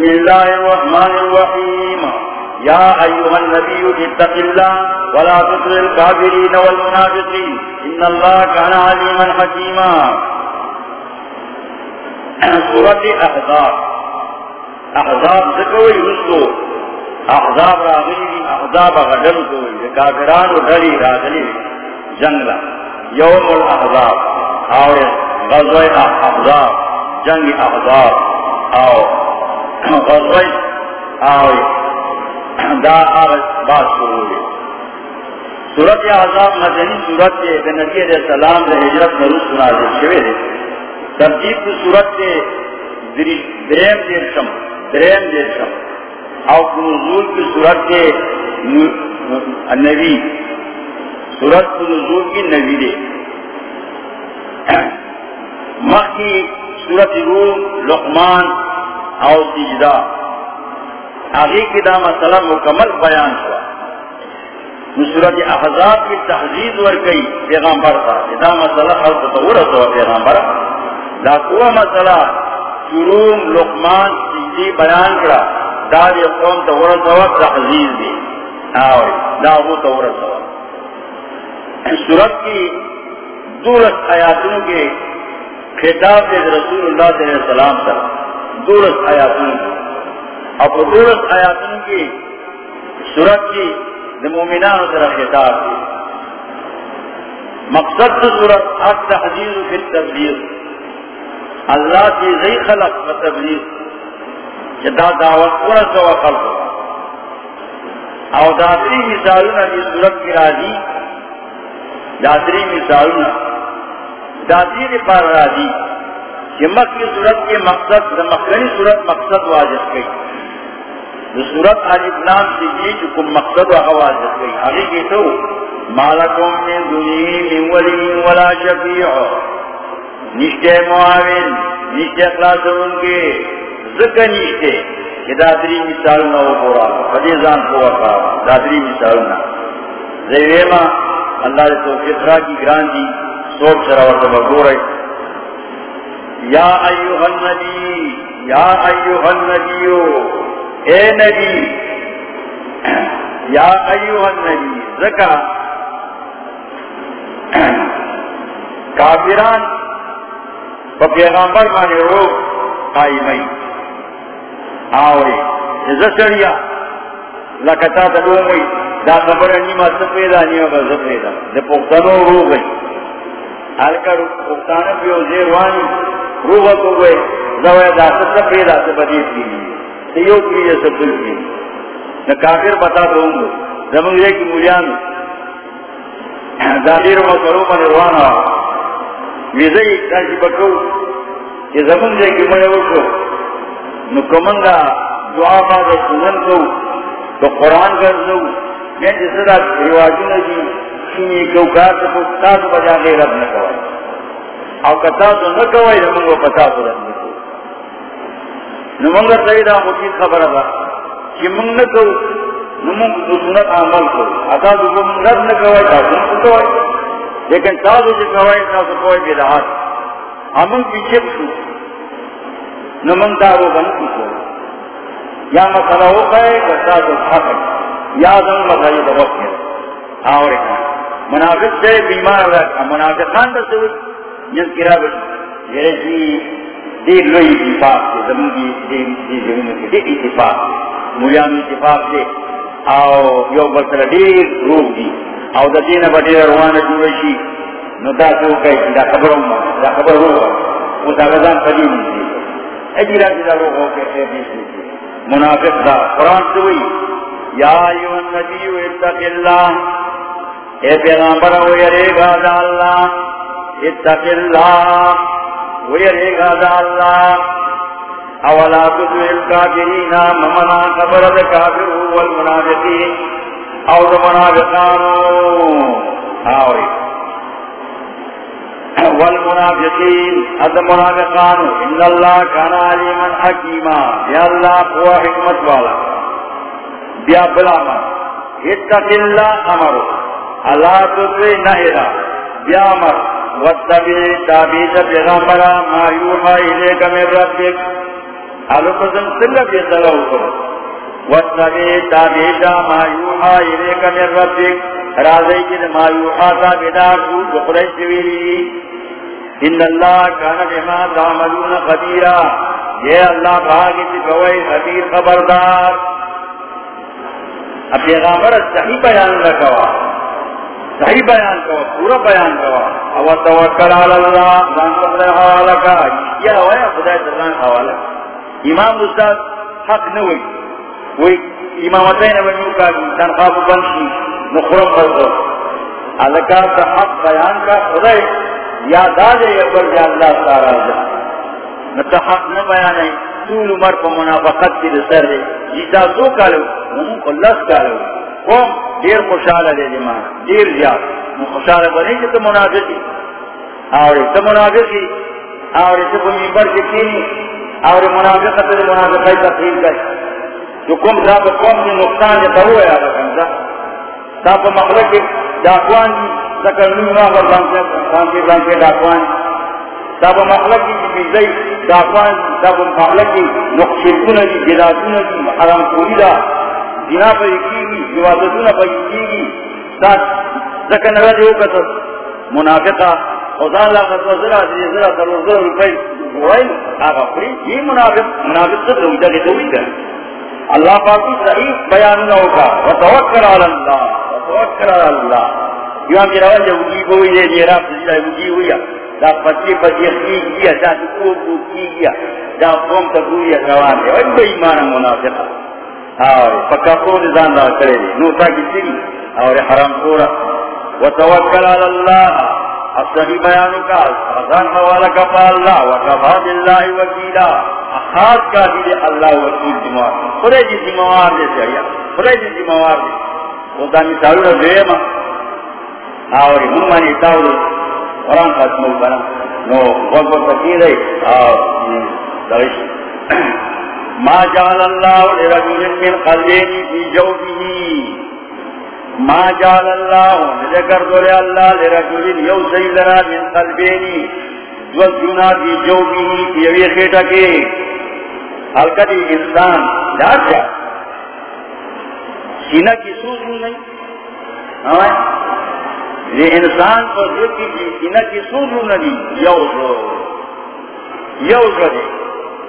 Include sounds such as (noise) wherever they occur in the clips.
بسم الله الرحمن الرحيم. يا أيها النبي اتق الله ولا تطع الكافرين والمنافقين. إن الله كان عليما حكيما. سورة أحزاب. أحزاب ذكوي رسو أحزاب راغلي أحزاب غدر كوي كافران ودري راغلي جنگلا يوم الأحزاب. أو غزوة أحزاب جنگ أحزاب أو غزوة أو دا آغاز بات شروع ہے سورت عذاب مدنی سورت کے نبی علیہ السلام نے ہجرت میں روس نازل شوے دے. ترتیب کی سورت کے دریم دیر شم دریم دیر شم او نزول کی سورت کے نبی سورت کی نزول کی نبی دے. مخی سورت روم، لقمان او سجدہ. آگے کی دا مسئلہ مکمل بیان ہوا صورت احزاب کی تحزید ور گئی پیغامبر کا دا مسئلہ خلق تورت ہوا پیغامبر دا قوہ مسئلہ شروم لقمان سجدی بیان کرا. دا دی قوم تورت ہوا تحزید دی. آوئی دا وہ تورت ہوا صورت کی دولت آیاتوں کے خطاب رسول اللہ صلی اللہ علیہ وسلم سر دولت آیاتوں کے اب دولت آیاتوں کی صورت کی مومنان در خطاب کی. مقصد تو صورت حق تحدید فی التبلیغ. اللہ کی زی خلق و تبلیغ. جدا دعوت پورا سوا خلق. او دادری مثالنا کی صورت کی راضی. دادری مثالنا. دادری پر راضی. کہ مکی صورت کے مقصد مکری صورت مقصد واجب کی۔ صورت عجب نام سے یہ جو کم مقصد و گئی آگے کی تو مالکم من دنی من ولی ولا شفیع۔ نشتے معاون، نشتے اخلاص ان کے۔ ذکر نشتے۔ کہ دادری مثال نہ ہو پورا۔ فدیزان کو وقا دادری مثال نہ۔ زیویما اللہ نے تو فطرہ کی گران دی سوک سراور تو بگو رہے یا ایوہ النبی، یا ایوہ النبیو، اے نبی، یا ایوہ النبی زکا کافران، پا پیغامبر مانے رو قائمائی آوری زسریا لکتا تلومی دا خبر نیمہ سپیدا نیمہ سپیدا دا پختنو رو گئی حالکہ پختانو پیو زیروانی رو گو گئی زوی دا سپیدا سپدیت کی لیے دیو کی یہ سب دل کی۔ نہ کافر بتا دوں گا۔ زمن یہ کہ ملیان دادیر و کرو من روانا ویزئی کاشی بکو۔ کہ زمن یہ کہ میں وکو نو کمنگا دعا بعد سنن کو۔ تو قرآن کر میں جس طرح رواجوں نے جی سنی کو کار تو بجا کے رب نہ کوئی او کتا تو نہ کوئی زمن وہ پتا تو رب نہ نمنگا سیدہ مجید خبر دا کہ من منگ نکو نمنگ دو سنت عمل کو اتا تو دو منگ رد نکوائی تا سنت کوئی لیکن تا دو جی کوائی تا سنت کوئی بیدہات ہمیں پیچھے بسو نمنگ دارو بن پیچھو یا مسئلہ ہو گئے کرتا دو حق یا دن مسئلہ دو وقت ہے آورے منافق سے بیمار رکھا منافقان دا سوئی جن کی یہ دیر لوئی اتفاق سے، زمین کی زمین کی اتفاق مولیان اتفاق سے او یو بسر دیر روح دی۔ او دا دین با دیر جوشی نو دا سو کئی دا خبر دا خبر روح۔ او دا غزان قدیم دی۔ جی دا روح ہو کے خیر منافق دا قرآن سوئی یا ایو النبی اتق اللہ۔ اے پیغامبر ہو یرے گا دا اللہ۔ اتق اللہ۔ ویرے گا دا اللہ۔ اولا تدو الکافرین ممنا قبر دا کافر والمنافقین۔ او دا منافقانو۔ آوری والمنافقین اد منافقانو۔ ان اللہ کان علیما حکیما۔ یا اللہ قوہ حکمت والا۔ بیا بلا بلاما۔ اتق اللہ امرو۔ اللہ تدو نہرا۔ بیا امر واتبع تابعیت پیغمبرا ما یوحا الیک من ربک. حالو قسم سنگا بیتگا حکم وَاتَّبِي تَابِيشَا مَا يُوحَا إِلَيْكَ مِنْ رَبِّكَ راضی کی ما یوحا تابدار کو بقریش ویلی. ان اللہ بما تعملون خبیرا. یہ اللہ بھاگی تی گوئی خبیر خبردار. اب پیغامبر صحیح بیان رکھوا صحیح بیان کوا پورا بیان کوا او توکل علی اللہ، زان قدر حوالا کا۔ یہ ہویا خدا تران حوالا امام استاد حق نوئی وی امامتین ونیو کا تنخواہ بنشی نخرم برکو علکا تا حق بیان کا خدا یا دادے یکبر جا اللہ سارا جا نتا حق نہ بیان ہے۔ طول عمر پا منافقت کی دسر دے جیتا سو کالو، ہم کو لس کالو۔ قوم دیر خوشحال دے جماعت دیر زیاد۔ خوشحال بنے جی تو منافقی آوری تو منافقی آوری تو ممبر کی کینی آوری منافقت دے منافقی تقریب گئی جو کم صاحب قوم کی نقصان جتا ہوا ہے۔ آبا کنزا صاحب مخلق ڈاکوان دی سکر نوما پر بانکے بانکے ڈاکوان۔ صاحب مخلق کی بیزئی ڈاکوان۔ صاحب مخلق کی نقشتون دی جلاتون دی حرام کوری دا دینا پر یکی گی جوازتون پر یکی گی۔ دیو منافقہ اللہ خطوہ دی روپے۔ یہ منافق منافق سے کے اللہ پاکی صحیح بیان نہ ہوگا۔ وتوکل علی اللہ، وتوکل علی اللہ۔ یہاں کی روایت جب کی ہوئی ہے، یہ ہوئی ہے۔ دا پتی پتی کی کیا دا کو کو کیا دا قوم روان ہے۔ بے ایمان منافق اور پکا کو نظام نہ کرے نو تا کی تھی اور حرام پورا وتوکل علی اللہ۔ اب بیان کا۔ اذان حوالہ کا پا اللہ۔ وکفا باللہ وکیلا۔ خاص کا بھی اللہ وکیل ذمہ خدے جی ذمہ وار دے چاہیے خدے جی ذمہ وار دے خدا مثال دے ما اور ہم مانی تاول۔ قرآن ختم بنا۔ نو، وقت فقیر ہے اور درش۔ ما جعل اللہ لرجل من قلبین فی جوفه. ما جعل اللہ ذکر دولے اللہ لرجل یو سیدنا من قلبینی جو جنا کی جو بھی یہ خیٹا کے حلقت انسان ڈاک جا سینہ کی سوز نہیں. ہاں؟ یہ انسان کو دیکھی کی سینہ کی سوز نہیں. یو یو سو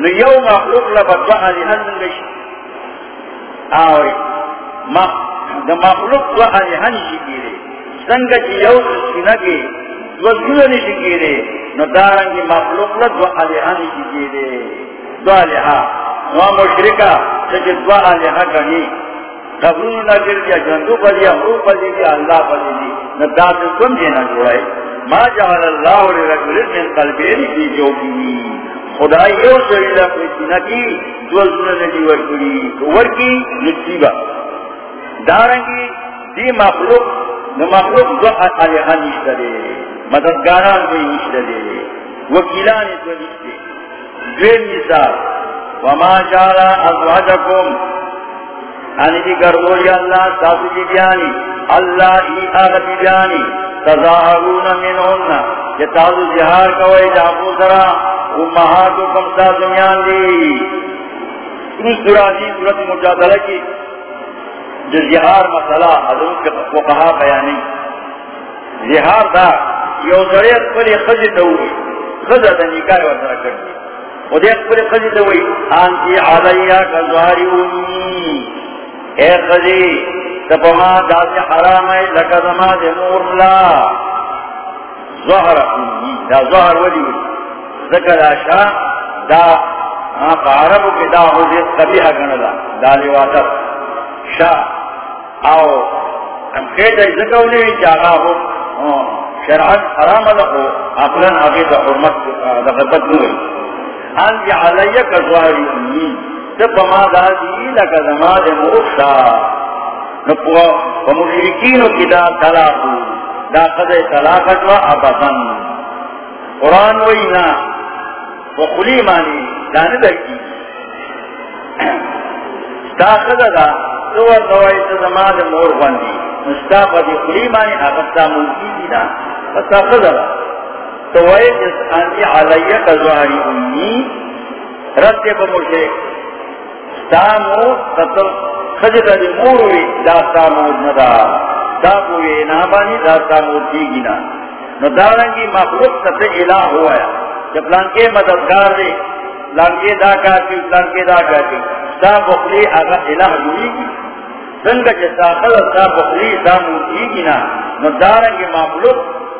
نو یو مخلوق لبا آلی حن نشی آوری دا مخلوق دو آلی حن سنگا چی یو سینہ کی جوزو نشی کی دے نو دارنگی مخلوق لدو آلی حن دو آلیہا وہاں مشرکہ سچے دو آلیہا کنی قبرون نگر دیا جندو پدیا مرو پدی دیا اللہ پدی دی نداد کم دینا جوڑائی. ما جعل اللہ لرجل من قلبین فی جو کی خدای یو سریلہ پریسینا کی دو زنہ ندی ورکلی ورکی نصیبہ دارنگی دی مخلوق، نو مخلوق دو آلیہا نشتہ دے مددگاران کوئی نشتہ دے وکیلان تو نشتے دویم مثال وما جعل ازواجکم. یعنی انی دی گردوری اللہ تاسو جی بیانی. اللہ ای آغا جی بیانی. تظاہرون منہن، کہ تاسو جہار کوئی جاپو سرا، امہاتکم تاسو میان دی۔ اس درازی صورت مجادلہ کی جو جہار مسئلہ حضرت کے فقہا بیانی۔ جہار دا یو ذریعت پر خجد ہوئی۔ خجد نکاح وزرہ کرتی وہ دیکھ پورے خزی تو وہی آنتی علیہ کا ظاہری امی۔ اے خجد خزی تپما داس حرام ہے لکا زما دے مور لا. ظہر امی دا ظہر ولی ذکر آشا، دا ہاں، عربو کے دا حضیت قبیح گنلا دا لیواتر شاہ آو، ہم خیدہ ذکر انہی چاہا ہو ہاں، شرعت حرام لکو اقلن حقیقہ حرمت، دا غبت نوئی انجی علیہ کا کزواری امی، تب ما دادی لکا زمان موشا نپو ومشرکینو کی دا طلاقو دا قد طلاقت و ابتن قرآن وینا وخلی مانی دانی درکی ستا قد دا سور نوائی تا زمان مور بندی نستا قد خلی مانی اغسطا ملکی دینا فستا قد دا تو وی جس انتی علیہ کزواری امی رد پا مشرک دامو قتل خجد دی موروی داستا مود ندا. داکوی نابانی داستا مود دیگینا نو دارنگی مخلوق ست الہ ہوا ہے. جب لانکے مددگار دے، لانکے دا کاتی لانکے دا کاتی ستا بخلی اگا الہ ہوئی گی سنگا جسا خل ستا بخلی ستا مود دیگینا نو دارنگی مخلوق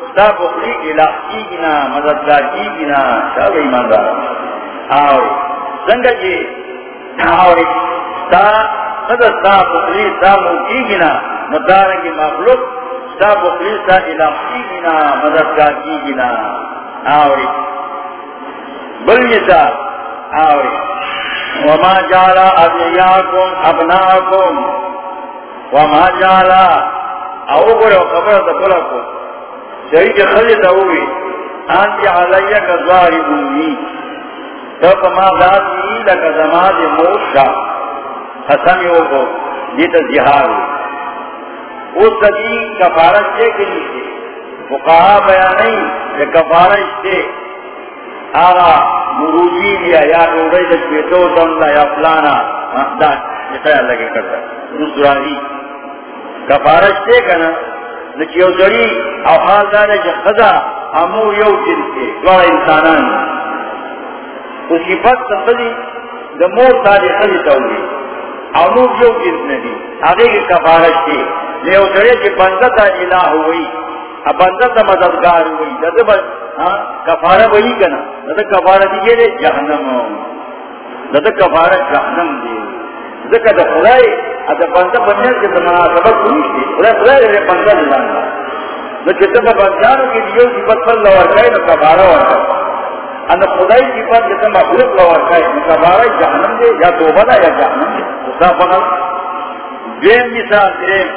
ستا بخلی الہ دیگینا مددگار دیگینا شاہ ایمان دارا آوری، سنگا جی اور تا خدا تا بخلی تا موکی گنا مدارنگی مخلوق تا بخلی تا الہی گنا مددگار کی گنا آوری. اور بلیتا اور وما جالا ابیاکم ابناکم. وما جالا او برو خبر دفلکم شریک خلی تاوی آنتی علیہ کا ظاہر بوئی تب ما ذاتی لکا زمان موت شاہ موشا حسنیوں کو جیتا جہار اس صدی کفارت سے کے لیے فقہا بیان نہیں، کہ کفارت سے۔ آغا مروجی لیا، یا روڑے دے چویتو دنلا یا فلانا۔ ہاں، دا جیسا اللہ کے کرتا دوسرا کفارت سے کنا نچیو سری او حال دارے جو خدا امور یو جنس کے دوارا انسانان۔ اسی فت سنبدی دا مور تالی خلی تاولی او نور جنس ندی آگے کی کفارش تی لیو سرے چی بندتا الہ ہوئی بندتا مددگار ہوئی دا بس کفارہ وہی کنا دا کفارہ دے جہنم کفارہ جہنم دے ذکر دا خدای ادا بندہ بننے کے خدای خدای دے بندہ نو بندانو کی دیو لورکائی نو کفارہ ورکائی خدای کی پر جسم مخلوق لور جہنم دے یا توبہ دا یا جہنم دے خدا فقط دین مثال کریم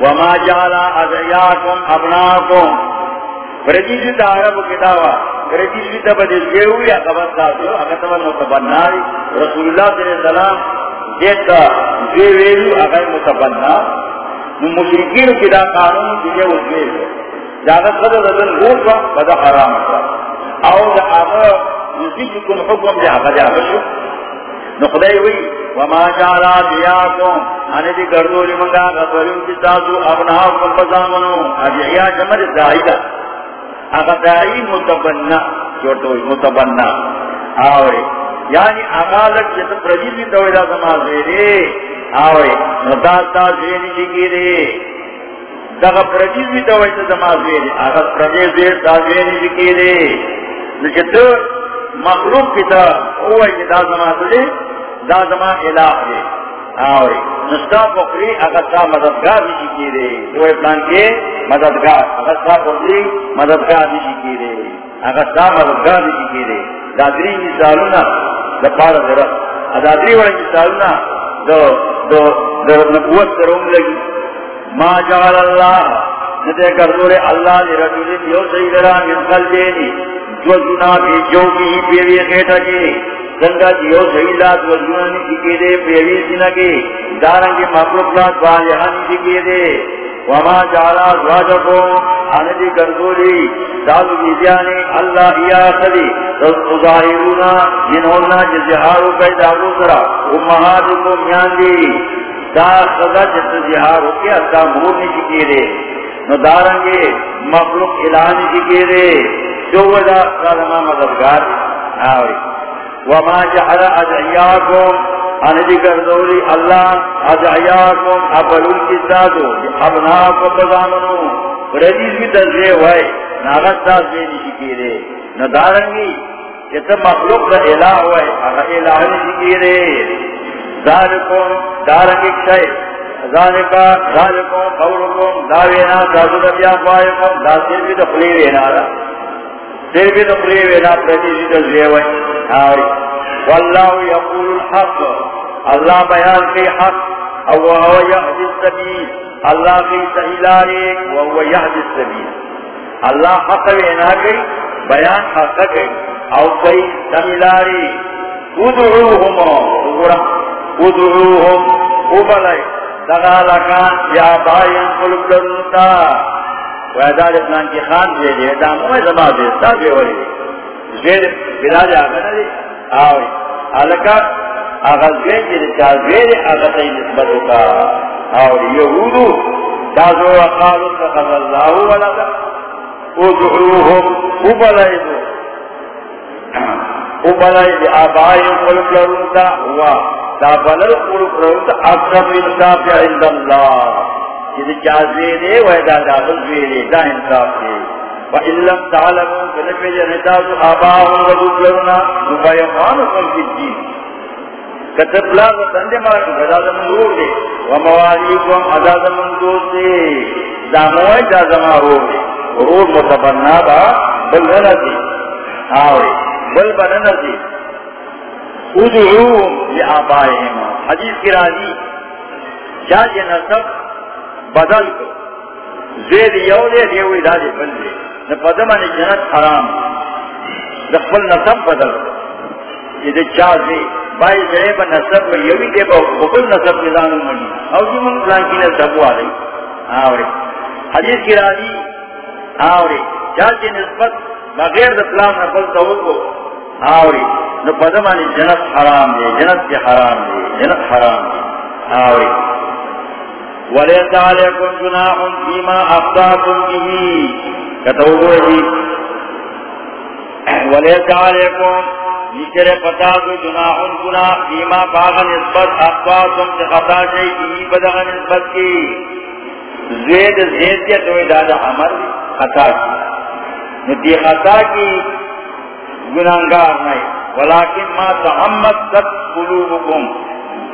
وما جعلا ادعیاکم ابناکم فرجیزی تا عرب کتاوا فرجیزی تا بدل گئے ہوئی اقبت ساتھو اقتبا متبناری رسول اللہ صلی اللہ علیہ وسلم دیتا جو ویلو اگر متبنا. نو مشرکین کی دا قانون دیگے اس ویلو جاگت قدر دن گوشا بدا حرام کرا او دا آغا نزیجکن حکم جا آغا جا بشو نخدای وی وما جعلا دیاکم آنے دی گردولی منگا غفرین کی تازو ابناکم بزامنو. ادعیا جمد دائی دا. آغا دائی متبنہ. جوٹوئی متبنہ. آوری. یعنی آغا لگ جتا پرجیل بھی دوئی دا سماز ویدے آوری. نداستا زینی جگی دے دغه پردیز وی دوی ته دمازوی دی هغه پردیز وی دازوی نه ذکی دی نو چې ته مخلوق کی تا وای دا زما دا زما الہ دی. اور نستا بکری هغه مددگار دی ذکی دی دوی پلان کې مددگار. هغه تا بکری مددگار دی ذکی دی هغه تا مددگار دی ذکی دی دا درې مثالونه د پاره درا دا درې وړي دو دو نبوت سره لګي ما جعل اللہ. ندے کردور اللہ دی رجل یو سیدرا من قلبینی. جو جنا بھی جو بھی پیوی خیٹا کی سنگا جیو سیدہ جو جنا نی سکے دے پیوی سنہ کی دارنگی مخلوق لات والیہا نی سکے دے۔ وما جعل ازواجکو آندی کردوری دادو بیدیانی اللہ یا خلی تظاہرونا جنہونا جزہارو پیدا رو سرا امہاتکو میاندی دا خدا جس جہار کے اتا مور نہیں سکے رے نو دارنگے مخلوق الہ نہیں سکے رے جو وجہ سالما مددگار۔ آوری وما جحل ادعیاکم انجی کردولی اللہ ادعیاکم ابلون کی ساتو ابناکم بزامنو ردیز بھی تذریع ہوئے۔ ناغت ساتھ بھی نہیں سکے رے نو دارنگی جتا مخلوق دا الہ ہوئے۔ اگر الہ نہیں سکے رے ذالکم دارنگی شئی ذالکا ذالکم قولکم داوینا دازو دبیا فائکم دا سر بھی دخلی وینا دا۔ سر بھی دخلی وینا پردیسی دزوی ہوئی آوری واللہ یقول الحق۔ اللہ بیان کی حق۔ او هو یهد السبیل۔ اللہ کی صحیح لارے وهو یهد السبیل۔ اللہ حق وینا گئی بیان حق گئی او کئی صحیح لارے۔ ادعوهم ادعوهم ابلائی دغالکان یا بائن قلب درنتا ویدار ابنان کی خان دے دے دامو زمان دے ستا بے وری زید بلاد آگا نا دے آوری آلکا آغا زید دے چا زید آغا تی نسبتو کا آوری یہودو تازو وقالو تخذ اللہ ولدا ادعوهم ابلائدو ابلائد آبائی قلب لرونتا ہوا دا بلل قلب لرونتا اکرم انصاف عند اللہ جدی چاہتے دے وہ دا داخل دے دا انصاف دے وَإِن تَعْلَمُوا فَلَمْ يَجْنِتَاسُ آبَاهُمْ وَذُكْلَرُنَا نُبَيَقَانُكُمْ فِي الدِّينِ کتب لاغ و تندے مارک بدا زمان رو دے وَمَوَالِيكُمْ عَدَا زمان دوست دے داموئی دا زمان رو دے روز متبرنا با بل غنزی آوے بل بننزی ادعوهم لآبائهم حدیث کی راضی چاہ نصب بدل کو، زید یو دے، دیوی دا دے بل دے۔ نپدمان جنت حرام. دخل نصب بدل. یہ دے چاہ بائی جڑے با نصب میں یوی دے با بکل نصب نظام منی او جو من پلان کی نصب ہوا دے آوری حدیث کی راضی آوری چاہ نسبت بغیر دا پلان نقل تاول کو آوری نپدمان جنت حرام دے جنت کے حرام دے جنت حرام دے آوری وَلَيْسَ عَلَيْكُمْ جُنَاحٌ فِيمَا أَخْطَأْتُمْ بِهِ. کتوگو ہے وَلَيْسَ عَلَيْكُمْ گناہ فیما نسبت سے خطا شئی کی نسبت کی۔ زید زید تو دادا عمر خطا کی۔ ندی خطا کی گناہگار نہیں۔ ولیکن ما تعمد ست قلوبکم۔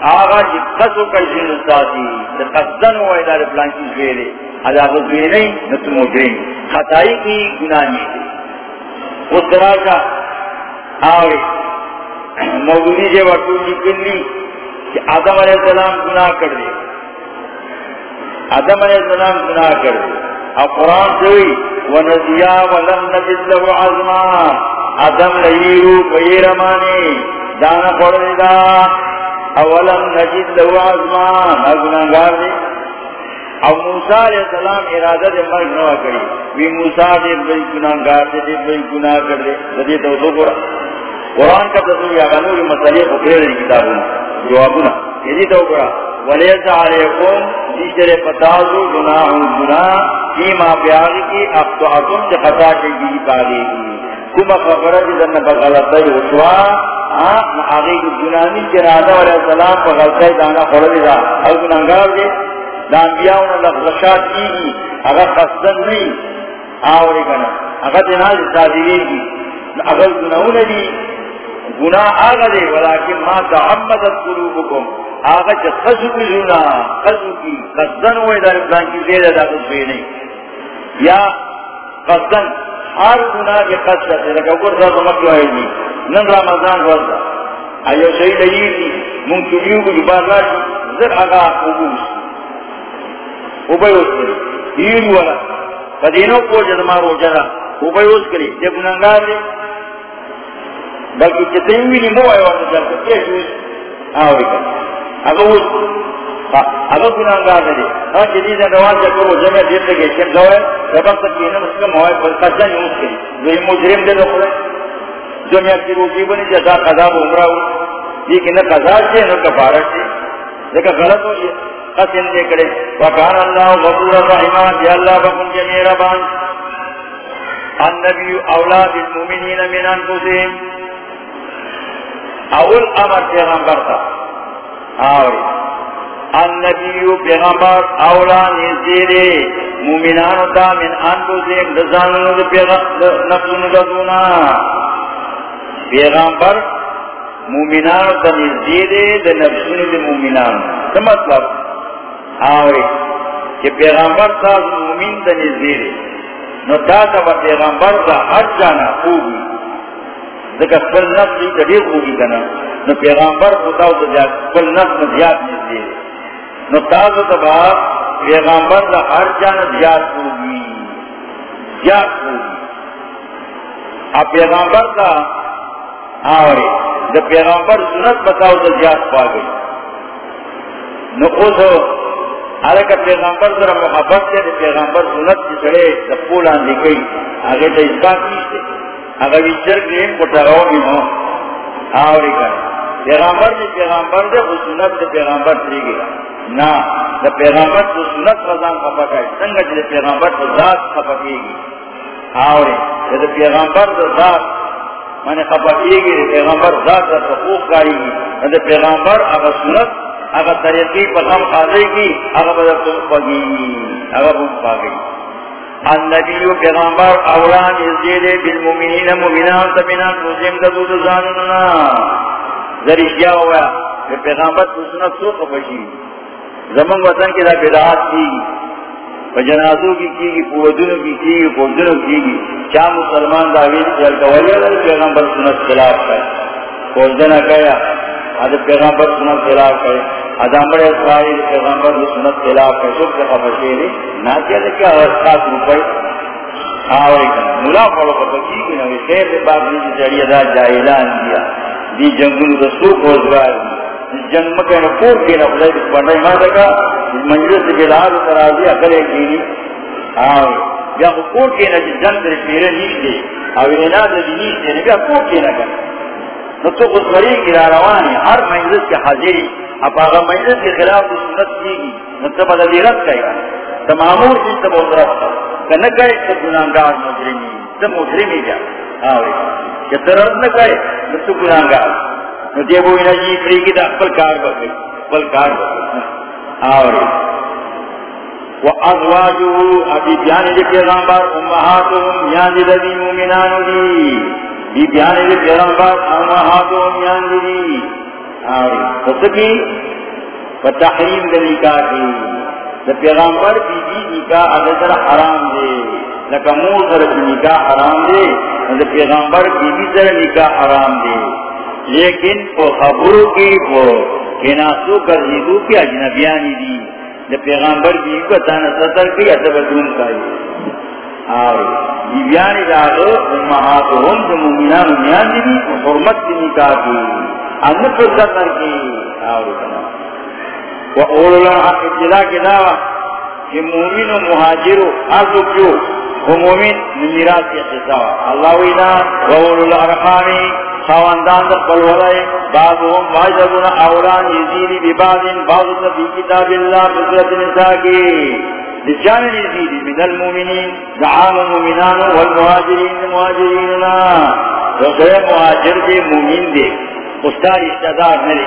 آغا جی قصو کا جن استادی قصدن و ادار پلان کی زویرے ادا کو زویرے نتو مجرین خطائی کی گناہ نہیں تھی۔ اس طرح کا آوے مولودی جے وقتو جی کلی کہ آدم علیہ السلام گناہ کر دے۔ آدم علیہ السلام گناہ کر دے۔ اب قرآن سے ہوئی وَنَزِيَا وَلَمْ نَجِدْ لَهُ عَزْمًا۔ آدم لئیرو پیرمانے دانا پڑھ دا اولم نجد لہو عظمان اگنانگار دے او موسیٰ علیہ السلام ارادہ دے مرگ نوا کری. وی موسیٰ دے بڑی گناہگار دے دے بڑی گناہ کر دے. دے تو تو گورا قرآن کا تصوری آگانو یہ مسئلے کو پھر دے کتابوں جوابونا یہ دی تو گورا ولیسا علیکم، دیشتر پتازو، گناہ گناہ. فیما پیاغی کی، اب تو افتعاتم سے خطا کے گی پاگی کی کما خبرہ جی، دی دن بغلطہ اتوا ہاں، آگئی کی جنانی کے رادہ علیہ السلام پر غلطہ دانا خورلی دا اور گناہگار دے دا انبیاء انہوں لغشات کی گی، اگر خستن نہیں، آوری کنا اگر دنال سادیوی کی اگر گناہون دی، گناہ آگا دے، ولیکن ما تعمدت قلوبکم، آگا چا خسو کی زنا خسو کی خستن ہوئے دار ابلان کی زیدہ دا کچھ نہیں۔ یا خستن ہر گناہ کے قصد ہے لکہ گرد ہے ہے جی نن رمضان ورزا ایو شہید ایو دی. منکلیو کو جبار راشی زر آگا قبوس اوبیوس کری. ایو والا. فدینو کو جدما رو جرا اوبیوس کری. جب گناہگار دے. بلکہ چتنوی نی مو ایوان جر کتے شوش آوری کر. اگر وہ اگر گناہگار دے ہاں جدید روان سے جمع دیتے گئے. شن دوئے ربط تک یہ نمسکم ہوئے پر قصہ نہیں اس کری. جو مجرم دے دو خورے جو میں کی روٹی بنی جیسا قضا عمرہ ہو۔ یہ کہ نہ قضا سے نہ کفارت سے۔ لیکن غلط ہو یہ۔ قسم دے کرے۔ وکان اللہ غفور رحمان یا اللہ بکن کے میرا بان۔ النبی اولاد المومنین من انفسهم اول امر پیغمبر تھا۔ آوری۔ النبی پیغمبر اولاد نزدیرے مومنان تا من انفسهم دزانون نفسون دزونا۔ پیغمبر مومنان تا نزدیدے دا نفسون دا مومنان. تا مطلب؟ آوری کہ پیغمبر تا مومن تا نزدیدے نو تا تا پیغمبر تا ہر جانا خوبی دکا سپل نفسی تا دیر خوبی کنا نو پیغامبر خدا تو جا کل نفس زیاد نزدے نو تازو تبا پیغامبر دا ہر جان زیاد ہوگی زیاد ہوگی اب پیغامبر کا آوری دا پیغامبر سنت بتاو تو زیاد پا گئی نو خوزو حالکہ پیغامبر ذرا محبت ہے پیغامبر سنت کی سڑے دا پول پولان لکھئی آگے تا اس بات نیشتے اگر وچر گرین کو تغاو ہو آوری کر پیغامبر نے پیغامبر دے وہ سنت دے پیغامبر تری گیا نا، دا پیغامبر تو سنت رضان خفا کئی سنگا جے پیغامبر تو ذات خفا کی گی۔ آورے دا پیغامبر تو ذات میں نے خفا کی گی پیغامبر ذات دا تخوف کاری گی دا پیغامبر اگر سنت اگر طریقی پر ہم خاضی کی اگر بدر تم پگی اگر بم پا گئی النبی پیغامبر اولان ازدیدے بالمومنین مومنان تبینان روزیم دا دو دزاننا ذریعہ ہوا کہ پیغامبر کو سنت سو خفشی زمن وطن کی دا بدعات کی جنازوں کی کی گی پودنوں کی کی گی پودنوں کی گی کیا مسلمان داوین چل سنت خلاف ہے پودنا کہا ادھر پیغامبر سنت خلاف ہے ادامر اسرائیل پیغامبر سنت خلاف ہے سب سے خفشی ہے نہ کیا کیا سات روپئے پڑو کی بات دیا دی جنگل رسو کوزگار دی جنگ مکہ پور کے نفلے اس پڑھنے ماں دکا منجل سے بلال ترازی اکلے کینی آوے بیا پور کے نجی جنگ در پیرے نیش دے۔ آوے نینا در نیش دے بیا پور کے نگا نو تو خود مری کی روانی ہر منجل کے حاضری۔ اب آگا منجل کے خلاف سنت کی گی۔ نو تب ادلی رد کہے گا تمامور کی تب ادرت کا کہ نہ کہے تو گناہگار مجرمی تم مجرمی جا آوے کہ ترد نہ کرے تو گناہگار نو دے وہ جی فری یعنی جی۔ یعنی جی۔ کی دا کار کار اور ابھی دے پیغامبر امہاتهم یان دے دی مومنانو دی بی دے امہاتهم یان دی اور فتحریم دے نکاح کی۔ بی بی نکاح اگر حرام دے۔ لکہ مور در نکاح حرام دے۔ دا پیغامبر بی بی در نکاح حرام دے۔ لیکن وہ خبروں کی وہ کناسو کر دیدو کی اجنبیانی دی دا پیغامبر بی بی بتانا سطر کی اتبا دون کائی اور بی بیانی دا دو امہاتو ہم دا مومنان امیان دی حرمت دی نکاح کی انت پر سطر کی اور کنا و اولو اللہ اجلا کے دعوی کہ مومن و مہاجر و ارضو کیوں مومن میراث کی قصہ اللہ وینا رول الارحامی خواندان در قلولائی بعضهم واجبون اولان یزیدی ببعض بعض فی کتاب اللہ بسرت نساء کی۔ لجان یزیدی من المومنین دعام المومنان والمهاجرین المهاجریننا وقوی مهاجر دے، مومن دے۔ استار اشتدار نلے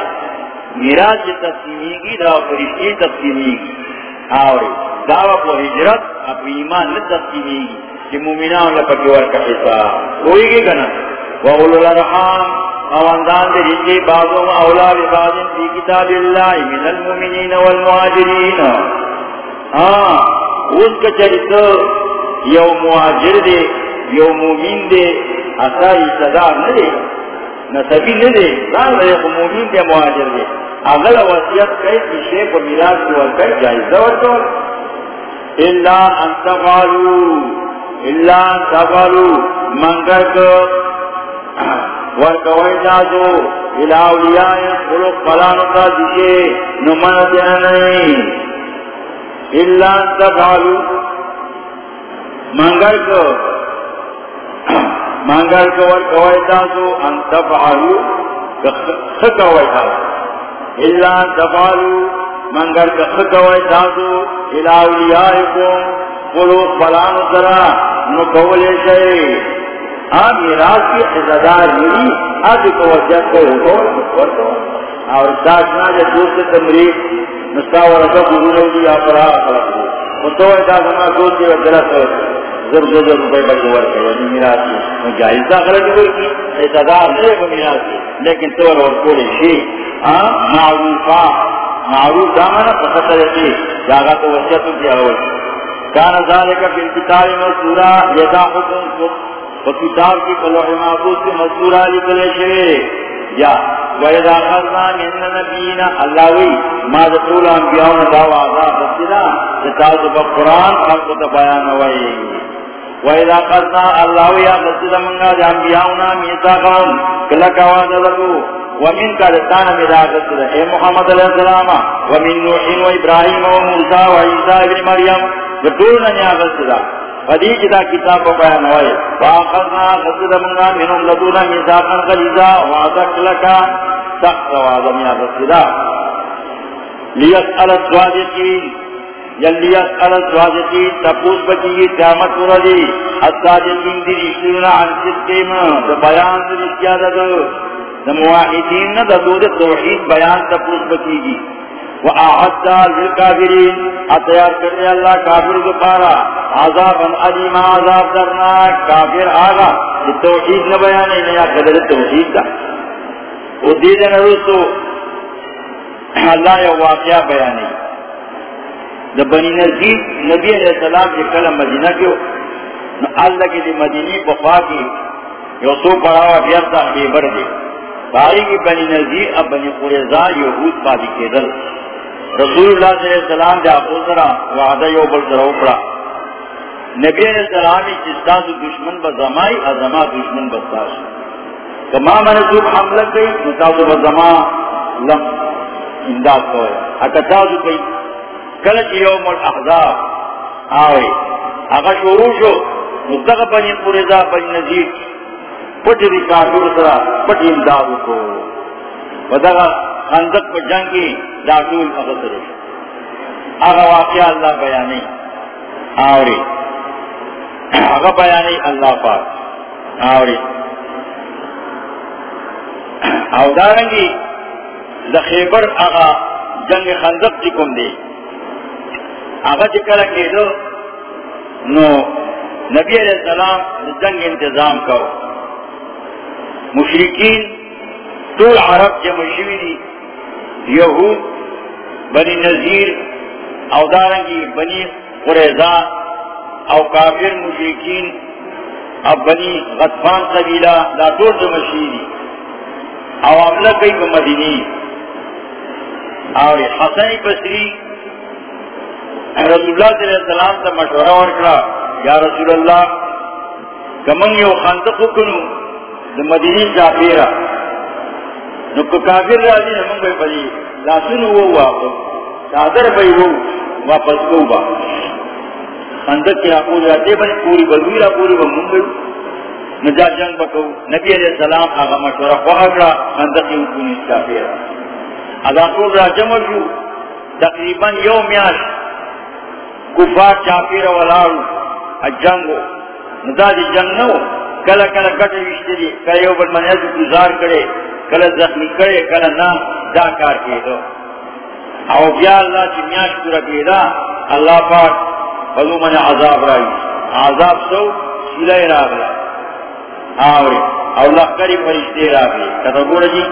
میراث تقسیمی کی، دا فرشتی تقسیمی کی۔ آوری. دعوی کو ہجرت اپنی ایمان نہ تقسیمی کہ مومنان لپکی ورکا حصہ کوئی گی کنا. وَأُولُو الْأَرْحَامِ اواندان دے رجی بعضوں اولاد بعض فی کتاب اللہ من المؤمنین والمہاجرین. ہاں اس کا چرت یو مہاجر دے یو مومن دے اثاری صدا نہ دے نصبی نہ دے دان دے مومن دے مہاجر دے. اغل وصیت کئی کشے کو میراث کی ورکر جائزہ ورکر الا ان تفعلوا الا ان تفعلوا منگر کو ورکوئی تاسو الاولیاء خلق پلانتا دیشے نمان دینا نہیں الا ان تفعلوا منگر کو منگر کو ورکوئی تاسو ان تفعلوا خکوئی تاسو الا تفعلوا منگر کخکوئی تاسو الاولیائکم قلو فلان سرا نکولے شئی آم میراث کی عزدار ملی، آج کو وجد کو ہوگو اور داشنا جے دوست تمریک نستاور اکا بزرگ دی آپرا خلق ہو. متوئی دا سما دوست دی وجلت زر دو زر روپے بچے ورکے یعنی میراث کی مجاہدہ غلط ہوئی کی عزدار نہیں وہ میراث کی لیکن طور اور کولے شئی معروفا معروف دامنا فخطر کی جاگا تو وسیعت کی اول کان ذالک فی الکتاب مذکورا یدا حکم و کتاب کی قلوح محفوظ کی مذکورا لکلے شوے یا وَإِذَا خَلْنَا مِنَ نَبِيِّنَا، اللہ وی، ما دطول انبیاؤن داو عذاب رسینا جتازو با قرآن خلق تا بیان ہوئی۔ وَإِذَا خَلْنَا اللہ وی رسینا منگا جا انبیاؤنا میتا ومن اے محمد علیہ السلام ومن نوحین و ابراہیم و ابن مریم دطول نیا رسینا فدی جدا کتاب کو بیان ہوئے فاخذنا منگا منہم لدونا میزاقا غلیظا وعدک لکا سخت وعدم یا رسدا لیسأل یا لیسأل السوادقین تپوس بچی قیامت وردی السادقین دی رشتینا عن صدقیم دا بیان دی رشتیا دا دا. دا مواحدین نا دا دو دا توحید بیان تپوس بچی گی. و وَأَعَدَّ لِلْكَافِرِينَ اتیار کرنے اللہ کافر بخارا عذابا علیما عذاب درنا. کافر آگا کہ توحید نہ بیانے نیا قدر توحید کا وہ دیدن رسو اللہ یا واقعہ بیانے دا بنی نزید نبی علیہ السلام کے کلم مدینہ کیوں اللہ کی دی مدینی بخوا کی، یو سو پڑاوا بیرتا خیبر دے باری کی بنی نزید اب بنی قریضہ یہود پادی کے در رسول اللہ صلی اللہ علیہ وسلم جا خوزرا وعدہ یو بلدر اوپڑا نبی علیہ السلامی جستاز دشمن بزمائی، ازما دشمن بستاز کما من سوک حملہ کئی نتاز بزما لم امداد کوئے۔ اکتاز کئی کلچ یوم الاحضاب آوے اگا شروع شو مستقب بنی قرزا بنی نزید پٹ دی کافر سرا پٹ امداد کو. ودغا خندق پر جنگی داخل اغسر شو. اغا واقعہ اللہ بیانی. آوری. اغا بیانی اللہ پاک. آوری. او دارنگی، لخیبر اغا جنگ خندق چکم دے. اغا چکل کے دو نو نبی علیہ السلام جنگ انتظام کرو مشرقین تو عرب جمع شوی دی، یہود، بنی نذیر او دارنگی بنی قریضا او کافر مشرکین اب بنی غطفان قبیلہ لا دور جو مشیری او عملہ کئی کو مدینی۔ اور حسن بصری رسول اللہ صلی اللہ علیہ وسلم تا مشورہ ورکڑا یا رسول اللہ کمن یو خاندق کنو دا مدینی جافیرہ نو کو کافر راضی نہ منگے بلی لاسن وہ واپس چادر بھائی وہ واپس کو با اندر کی اپو جاتے بنی پوری بلوی را پوری وہ منگے نجا جنگ بکو نبی علیہ السلام آگا مشورہ پہاڑا اندر کی حکومی کافر اگا کو را جمع شو. تقریباً یو میاش کفار چاپیر ولارو جنگو. ندا دی جنگ نو. کلا کلا کٹے وشتے دی کلا یو بل منیز گزار کرے کل زخمی کرے کل نا دا کار کے دو او بیا اللہ چی میاش پورا کے دا اللہ پاک فضو من عذاب رائی عذاب سو سلائی راگلا آوری او لخکری فرشتے راگلی کتا گوڑا جی.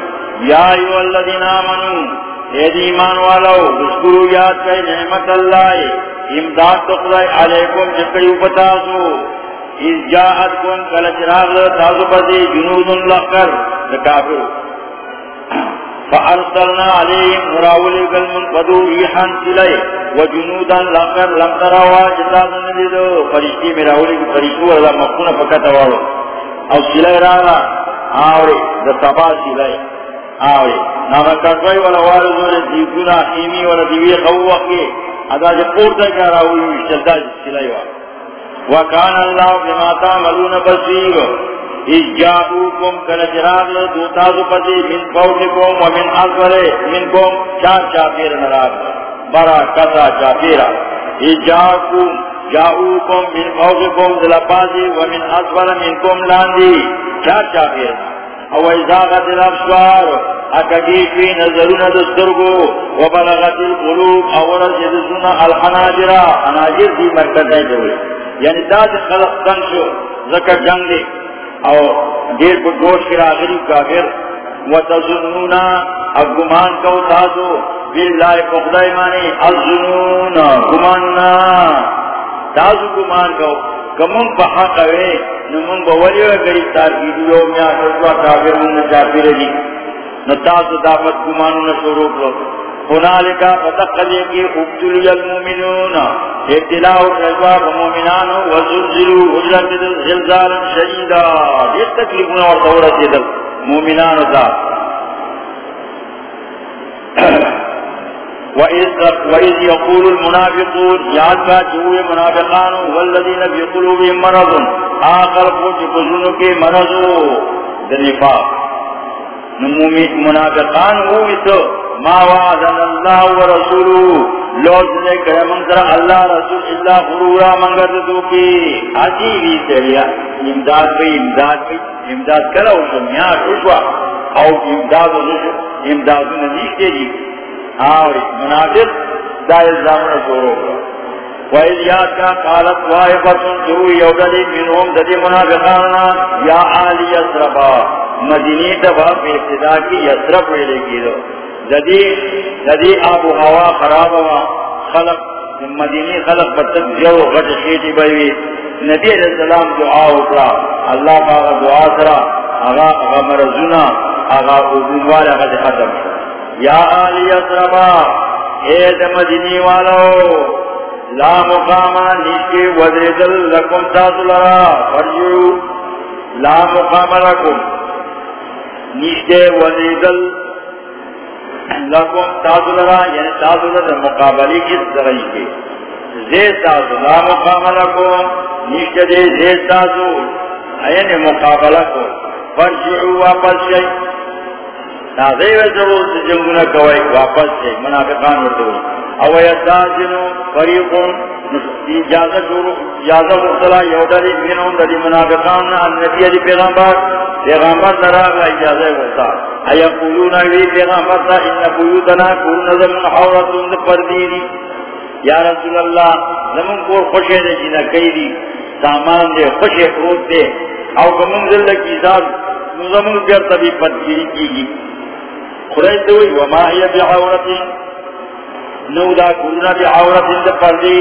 یا ایو اللہ دین آمنو اید ایمان والاو بسکرو یاد کئی نعمت اللہ امداد تقضائی علیکم چکڑی اپتازو از جاہد کن کلچ راغل تازو بزی جنود لخکر دکافر فارسلنا عليهم مراول قلم قدو ريحا سلي وجنودا لقر لم تروا جزاز ندیدو فرشتی مراول فرشتو ورزا مخون فکتا وارو او سلي رانا آوری دا تبا سلي آوری ناما کتوی والا وارزو دیکونا خیمی والا دیوی خووقی ادا جا پورتا کیا راوی وشتل دا سلي وارو وکان اللہ بما تعملون بصیر۔ اجابوکم کنجراغ دوتازو پتی من فوقکم ومن اصغر منکم چار چاپیر نراغ برا کتا چاپیرا۔ اجابوکم جاؤوکم من فوقکم دلپازی ومن اصغر منکم لاندی۔ چار چاپیر۔ او ازاغت الابسوار اکگیشوی نظرون دسترگو وبلغت القلوب اورا جدسون الحناجرہ حناجر دی مرکز ہے جو یعنی داد خلق تن شو ذکر جنگ دی. او دیر پر گوش کی راغلی کافر و وتظنونا اب گمان کو تاسو باللہ فخدائی مانی، الظنون، گماننا. تاسو گمان کو کمون پا حق اوے نمون با ولیو گریفتار کی دیو میا کافر من چاپی رجی نتاس دعوت کمانو نشورو کرو ہنالکا فتقلی کی ابتلی المومنون ابتلاع الرجواب مومنانو وزلزلو حجرت دل زلزالا شدیدا. یہ تکلیفنا اور دورت دل مومنانو دا وَإِذْ يَقُولُ الْمُنَافِقُونَ، یاد کا جوئے منافقان والذین فی قلوبهم مرض، آخر پوچھ کزنوں کے مرضو دنفاق منافقان ہوئی تو، ما وعدن اللہ و رسولو لوز نے کہے منظر اللہ رسول اللہ غرورا منگر دو کی۔ عجیبی تیریا امداد بھی امداد بھی، امداد کرا اسو میاں او امداد و رشو امداد و نزیش تیری۔ آوری منافق دا الزامن شروع کرا وَإِذْ يَاتْكَا قَالَتْ وَائِفَةٌ جُرُوا يَوْدَلِ مِنْهُمْ دَدِ مُنَافِقَانَا يَا آلِ يَسْرَبَا مدینی دفع پہ ابتدا کی یسرف ویلے کی دو۔ ددی ددی آب و ہوا خراب ہوا۔ خلق مدینی خلق پر جو غٹ شیٹی بھئی نبی علیہ السلام دعا اکرا اللہ کا دعا سرا آغا آغا مرزونا آغا عبون والا آغا ختم یا آلی یسربا اید مدینی والو، لا مقاما نیچے وزردل لکم تاسو لرا، فرجو، لا مقام لکم. نیچے وزردل لکم تاسو لرا یعنی تاسو لرا مقابلی کس طرح کے زید تاسو، لا مقام لکم. نیچے دے زید تاسو یعنی مقابلہ کو فرجعو واپس شئی نازیو ضرور سے جنگونا کوئی واپس شئی منافقان ورطوئی او یتاجنو فریقون اجازت اجازت مرسلہ یودری منون دا دی منافقان النبی دی پیغمبر پیغمبر نراغ اجازت ورسا ایا قولون وی پیغمبر تا ان قیودنا قول نظم حورتون پردیدی یا رسول اللہ زمن کور خوشے دے جنہ کئی دی سامان دے خوشے پروت دے او کمون ذلہ کی ذات زمن پر تبی پدگیری کی گی خرائد دوئی وما ہی بعورتی نو دا کلنا بی عورت اند پردی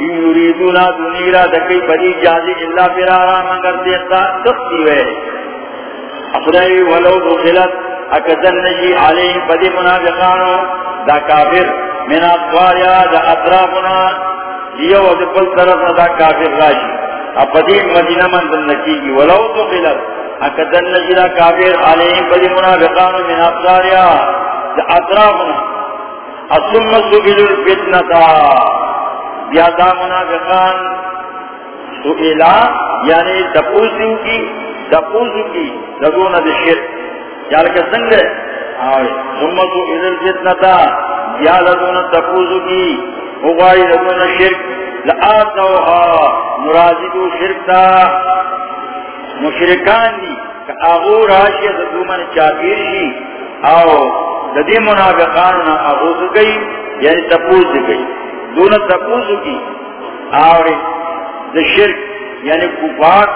یوریدونا دنیرا دکی بدی جازی اللہ فرارا. منگر دیتا تختی وے اخدائی ولو دخلت اکدن نجی علیہ بدی منافقانو. دا کافر، من اطواریا دا اطرافنا. لیو دا پل طرف دا کافر راشی. اپدی مدینہ من دن نکیگی ولو دخلت. اکدن نجی کافر علیہ بدی منافقانو من اطواریا دا اطرافنا. اسم سبیل الفتنتا. یا دا منافقان سئلا یعنی تپوسو کی تپوسو کی لگون دا شرک. یا لکہ سنگ ہے ثم سئل الفتنتا. یا لگون تپوسو کی اغائی لگون شرک. لآتوها مرازدو شرک دا مشرکان دی کہ اغو راشی دا من چاپیر شی او ددی منافقان نا اغوز گئی یعنی تپوز گئی دون تپوز کی اور دا شرک یعنی کفار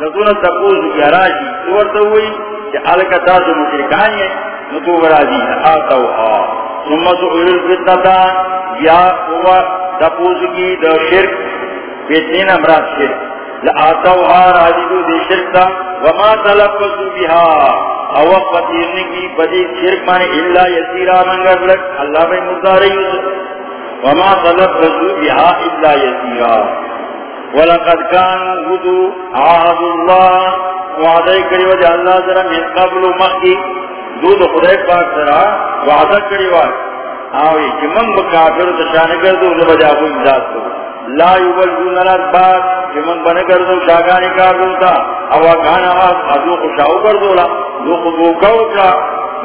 دون تپوز کی حراشی تو ورطا ہوئی کہ علکہ تاسو مشرکان ہے نتو برازی آتاو آ ثم سئل الفتنتا یا ہوا تپوز کی دا شرک. فتنین امراض شرک. لآتاو آ راضی دو وما تلقصو بها او قدیرنے کی بدی شرک مانے اللہ یسیرا منگر لک اللہ بھائی مردار یوسف وما طلب رسول بها الا یسیرا ولقد كان هدو عهد الله وعدہ کری وجہ اللہ ذرا من قبل مخی دود خدای پاک ذرا وعدہ کری وجہ آوی کہ من بکافر تشانے کر دو لبجا کو امداد کو لا یبلدون الاسباب کہ من بنے کر دو شاگانی کار دوتا او کانا ادو خوشاو کر دولا دو خدو کوتا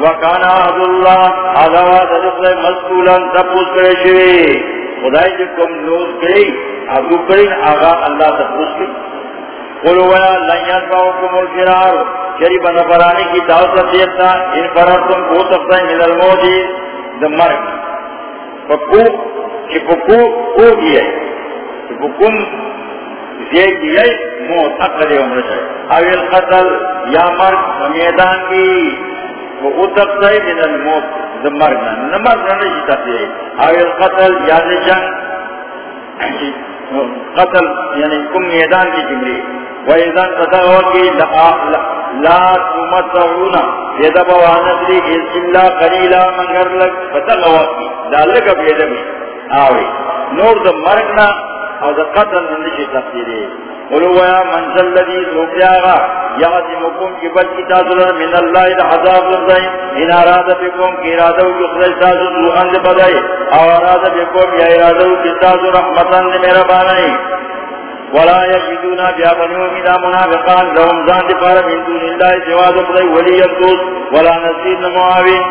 وکانا عبد اللہ عدوات رسل مسئولا تپوس کرے شوی. خدای جب کم نوز کرے ادو کرین آغا اللہ تپوس کرے قلو ولا لنیت باوکم الفرار شریف نفرانی کی دعوت دیتا ان فرارتم کو سکتا من الموجی دمرک فکو چی فکو کو گیا چی فکم یہ کیا موت اقل عمر ہے اویل قتل یا مرگ میدان کی. وہ اتقتا ہے من الموت مرگنا نمرگنا نہیں جی تقتی ہے اویل قتل یا جنگ. قتل یعنی کم میدان کی جمری. ویدان وَإِذَا تَتَغَوَكِ لا تمتعونا. یدب وانسلی الا قلیلا، منگر لگ فتغوکی دالک بیدب آوری نور دا مرگنا او دا قتل نندشی تفسیری قلو یا منزل لدی سوکیاغا یعظمکم کی بل کتازلن من اللہ دا حضاب لرزائن ان اراد بکم کی ارادو یخرج تازو دوخان دے بدائی او اراد بکم یا ارادو کتازو رحمتان دے میرا بانائی ولا يجدون بيابنوا من منافقان. لهم ذات فار من دون الله جواز بذي ولي الدوس ولا نسير المعاوين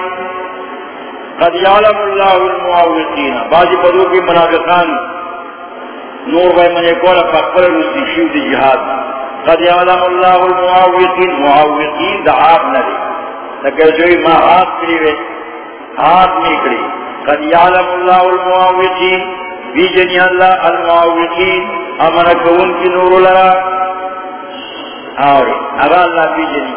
قد يعلم الله المعاوقين بعض بدو کی منافقان نور بھائی من يقول فقبل المستشيو دي جهاد قد یعلم يعلم الله المعاوقين معاوقين دعاب نبي لکہ جوئی ما ہاتھ کری وے، ہاتھ نکڑی قد يعلم الله المعاوقين بیجنی اللہ المعاوقین امن کون کی نور لرا. آوری، اگا اللہ بیجنی.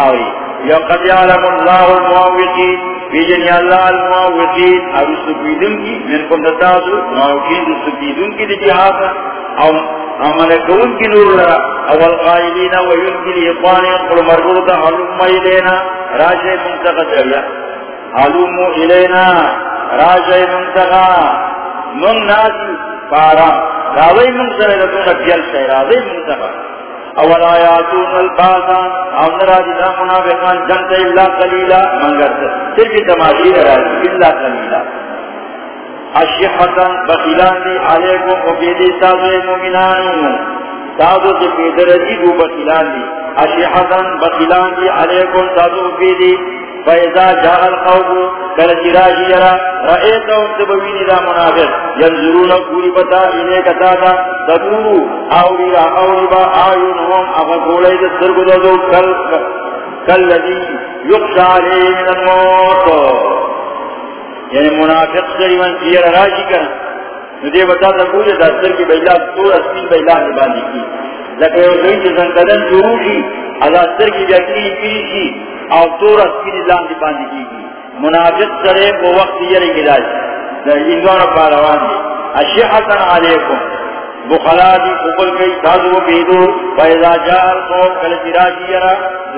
آوری، یا قد یعلم اللہ المعاوقین بیجنی اللہ المعاوقین اور سبیدن کی، من کن دتاسو معاوقین سبیدن کی دی جہاد او امن کون کی نور لرا اول قائلین وینکی لیقوانی قل مربوطا حلوم ایلینا راجع منتقد ریا حلوم ایلینا راجع منتقد من ناسی پارا، راوی من سر لکن اکیل سے راوی من سر اول آیاتون البازان آمن راجی دا منافقان جنت اللہ قلیلا، منگر سر صرف تماشیر راجی اللہ قلیلا اشیحتن بخیلان دی علیکم وفیدی سازو مومنان۔ سازو سے پیدر جی بخیلان دی اشیحتن بخیلان دی علیکم سازو وفیدی فیضا جا القوم کل چراجی یرا۔ رئیتا انتبوینی دا منافق۔ ینظرون پوری پتا انہیں کتاتا تدورو آوری را آوری با آیونهم اگا گولی دا سرگو دو کل کل لذی یقشا علی الموت. یعنی منافق راشی کر ندے بتا تا گولی دا سر کی بیلا سور اسمین بیلا نبانی کی. لکہ یو سوئی جسن قدن جروشی اگا سر کی بیکری پیشی او نظام دی کی گی منافق سرے کو وقت یہ رہی گلاج در انگان پاروان دی اشیحتن علیکم. بخلا دی قبل کئی تازو بیدو فیضا جار قوم کلتی راجی یرا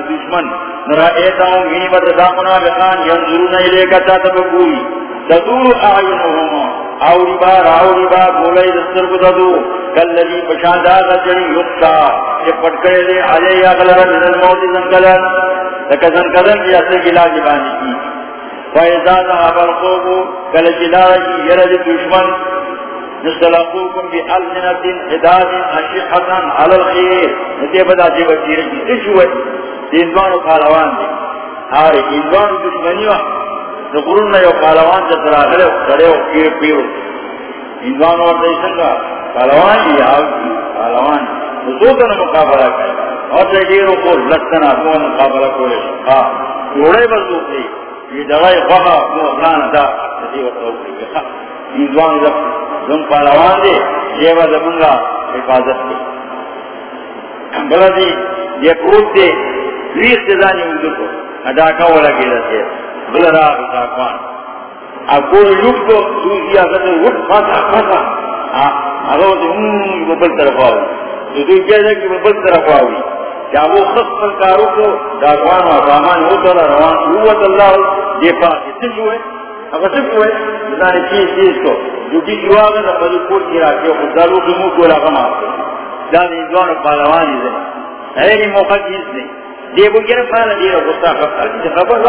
دشمن۔ نرا ایتا ہوں گینی بد دا منافقان ینظرون ایلیکا تا تبکوی تدور اعینوہم آوری با، راوری با بولی دستر کو دادو۔ کل لذی پشاندہ رجلی یقشا یہ پٹکرے دے علی اغلر من الموت زنکلن لکہ زنکلن کی اصل گلا جبانی کی۔ فائزا ذہب القوم کل جلاجی یرد دشمن۔ نسلقوکم بی حداد اشیحتا علی الخیر نتے بدا جی بچیر کی جی، تشوئے دیندوانو خالوان دی آرے دیندوانو دشمنی وقت. نقرون یو خالوان جا تراغلے کڑے ہو کیر پیرو دیندوانو ورد ایسنگا خالوان جی آو جی، کی خالوان جی. نسوکن مقابلہ کرے اور دیرو کو لکتنا کو مقابلہ کرے ہاں جوڑے بزوک دی یہ دوائی خواہ مو اپنان دا تسی وقت ہوگی گا انزوان دا دن پالوان دے جیبا زمانگا حفاظت دے بلا دی یہ پروت دے ویس دزانی اندو کو اداکا والا گیرا دے بلا را بساکوان اب کوئی لوگ کو دوسری آگا دے فاتا فاتا اگر وہ ہم ببل طرف آوی تو دو کہہ کہ ببل طرف آوی کیا وہ خط پر کارو کو داکوان و سامان ہوتا روان قوت اللہ یہ پاک صرف ہوئے اگر ہوئے چیز چیز کو جو کی کی راکی پالوانی دے ایلی موقع چیز دے دے غصہ خبر خبر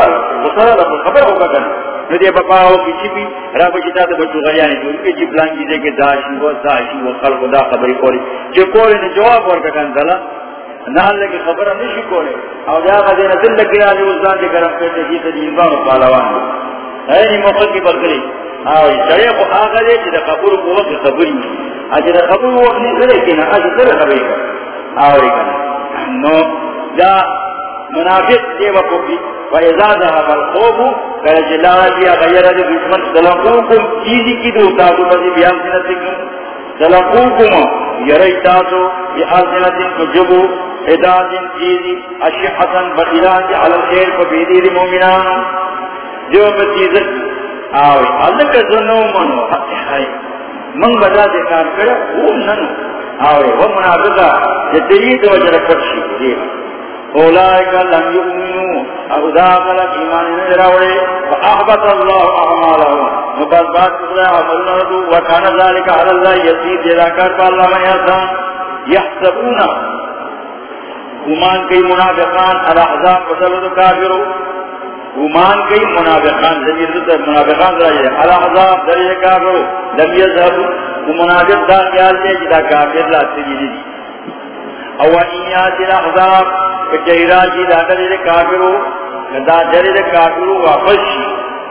غصہ خبر ہوگا نو دے بپا ہو کی چپی، را بچتا بچو غیانی کہ جی پلان جی دے کہ داشی و داشی و خلق دا خبری جو نے جواب ورکا کن خبر نہیں کولے او جا دل دے گرم جی پالوان ہے نی موقع کی برکلی. او چڑے کو آگا دے تے قبر کو وقت خبر نہیں اج قبر وقت نہیں کرے کہ نہ اج تے خبر کنا. نو جا منافق دے وقت بھی فیضا ذهب الخوف کہ جلا جی، دیا جی، غیر دے دشمن. چیزی کی دو تا تو بیان نہ سکوں سلامکم یری تاسو بألسنة جبو چیزی اشحتن بخیران جی علی الخیر کو جو بچیزت آوی اللہ کا ذنو منو حقی من بدا دے کار کرا وہ ننو۔ آوی وہ منافقہ جتری دو جرہ پرشی دیوا اولائک لم یؤمنو۔ او دا غلق ایمان نہیں نراوڑے فاحبت اللہ اعمالهم مباد بات کسرا عملنا ردو وکانا ذالک علی اللہ یسیر جدا کر پا اللہ من یاسان یحسبونا گمان کئی منافقان الاحزاب وصلت کافرو گمان کئی منافقان زمیر دتا منافقان دراجے الاحزاب درجے کافرو لم یذہبو منافق دا خیال دے جی جدا کافر لا سجدی دی۔ او انیات الاحزاب کچہرا جی دا دلیل کافرو دا دلیل کافرو واپس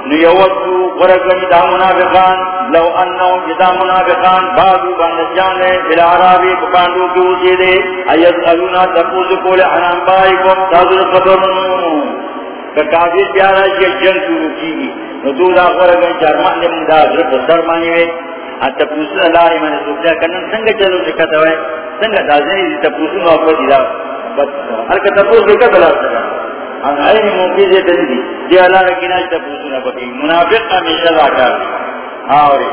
نیوتو غرقنی دا منافقان، لو انہو جدا منافقان بازو باندجان لے۔ بالعرابی بکاندو کی اوزی دے۔ ایز علونا تپوز کول حنان بائی کم تازر قدرنو کہ کافر پیارا جی جنگ شروع کی گی. نو دو دا غرقنی چارمان لے من دا ضرب سر مانی وے اتا پوسن اللہ ایمان سوکتا کنن سنگ چلو شکتا ہوئے. سنگ دازنی دی تپوسن واپس دی دا. ہر کا تپوس دیکھا بلا سکا ان آئی موقع سے دلی دی. دی اللہ رکینا تپوسن پکی منافق ہمیشہ لاکار دی. ہاں آوری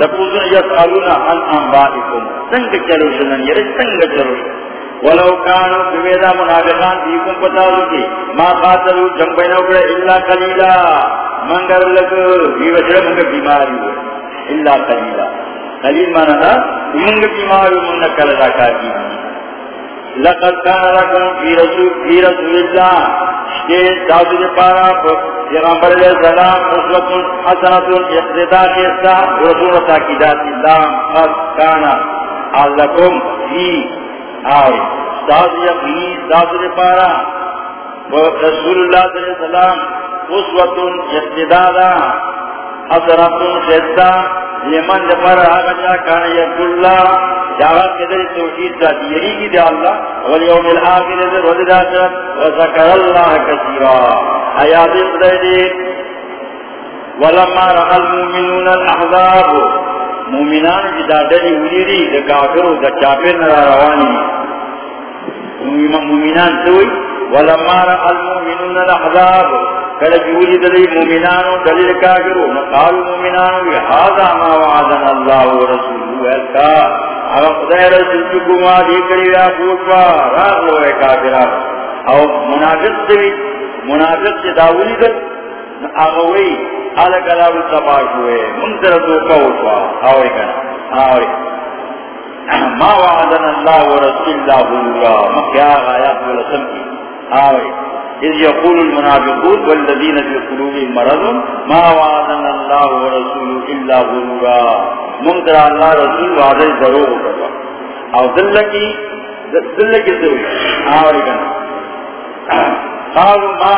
تپوسن یسالونا ان انبائکم سنگ چلو شنن. یرش سنگ چلو سنن ولو کانو بویدہ منافقان دیکن پتاو کی ما قاتلو جنبینو کرے اللہ قلیلہ منگر لگو بیوچر منگر بیماری ہوئے اللہ قلیلا قلیل مانا تھا منگ بیمار من کل رکھا لقد کان لکم فی رسول فی رسول اللہ شتے دادو دے پارا پیغمبر علیہ السلام اسوت حسنت اقتدا کیسا رسول تاکیدات اللہ قد کانا. لکم فی آئے دادو یقینی دادو دے پارا رسول اللہ صلی اللہ علیہ السلام اسوت اقتدا حضرتون خیدتا لیمن جفر آگا جا کانا یکل اللہ جاوات کدر توحید ذاتی، یہی کی دی اللہ. والیوم الآخر در وزد آخر وذکر اللہ کثیرا. آیات اقدر دی ولما رقا المومنون الاحضاب مومنان کی دادنی ولیری دا کافر و دا چاپر نرا روانی مومنان توی ولما رقا المومنون الاحضاب کل جولی دلی مومنانو، دلیل کافرو. نقالو مومنانو هذا ما وعدنا اللہ و رسولو ایلکا اگا خدای رسول کی گما دیکری یا پوچوا راق لو ہے کافران او منافق دوی منافق سے داولی دل اگوی آلک علاو تباش ہوئے منتر دو کوچوا آوری کنا آوری ما وعدنا اللہ و رسول اللہ اللہ مکیاغ آیات و کی. آوری إذ يقول المنافقون والذين في قلوبهم مرض، ما وعدنا الله ورسوله إلا غرورا منتر الله رسول وعده ضرور کروا او دلکی دلکی ضرور آوری قالوا ما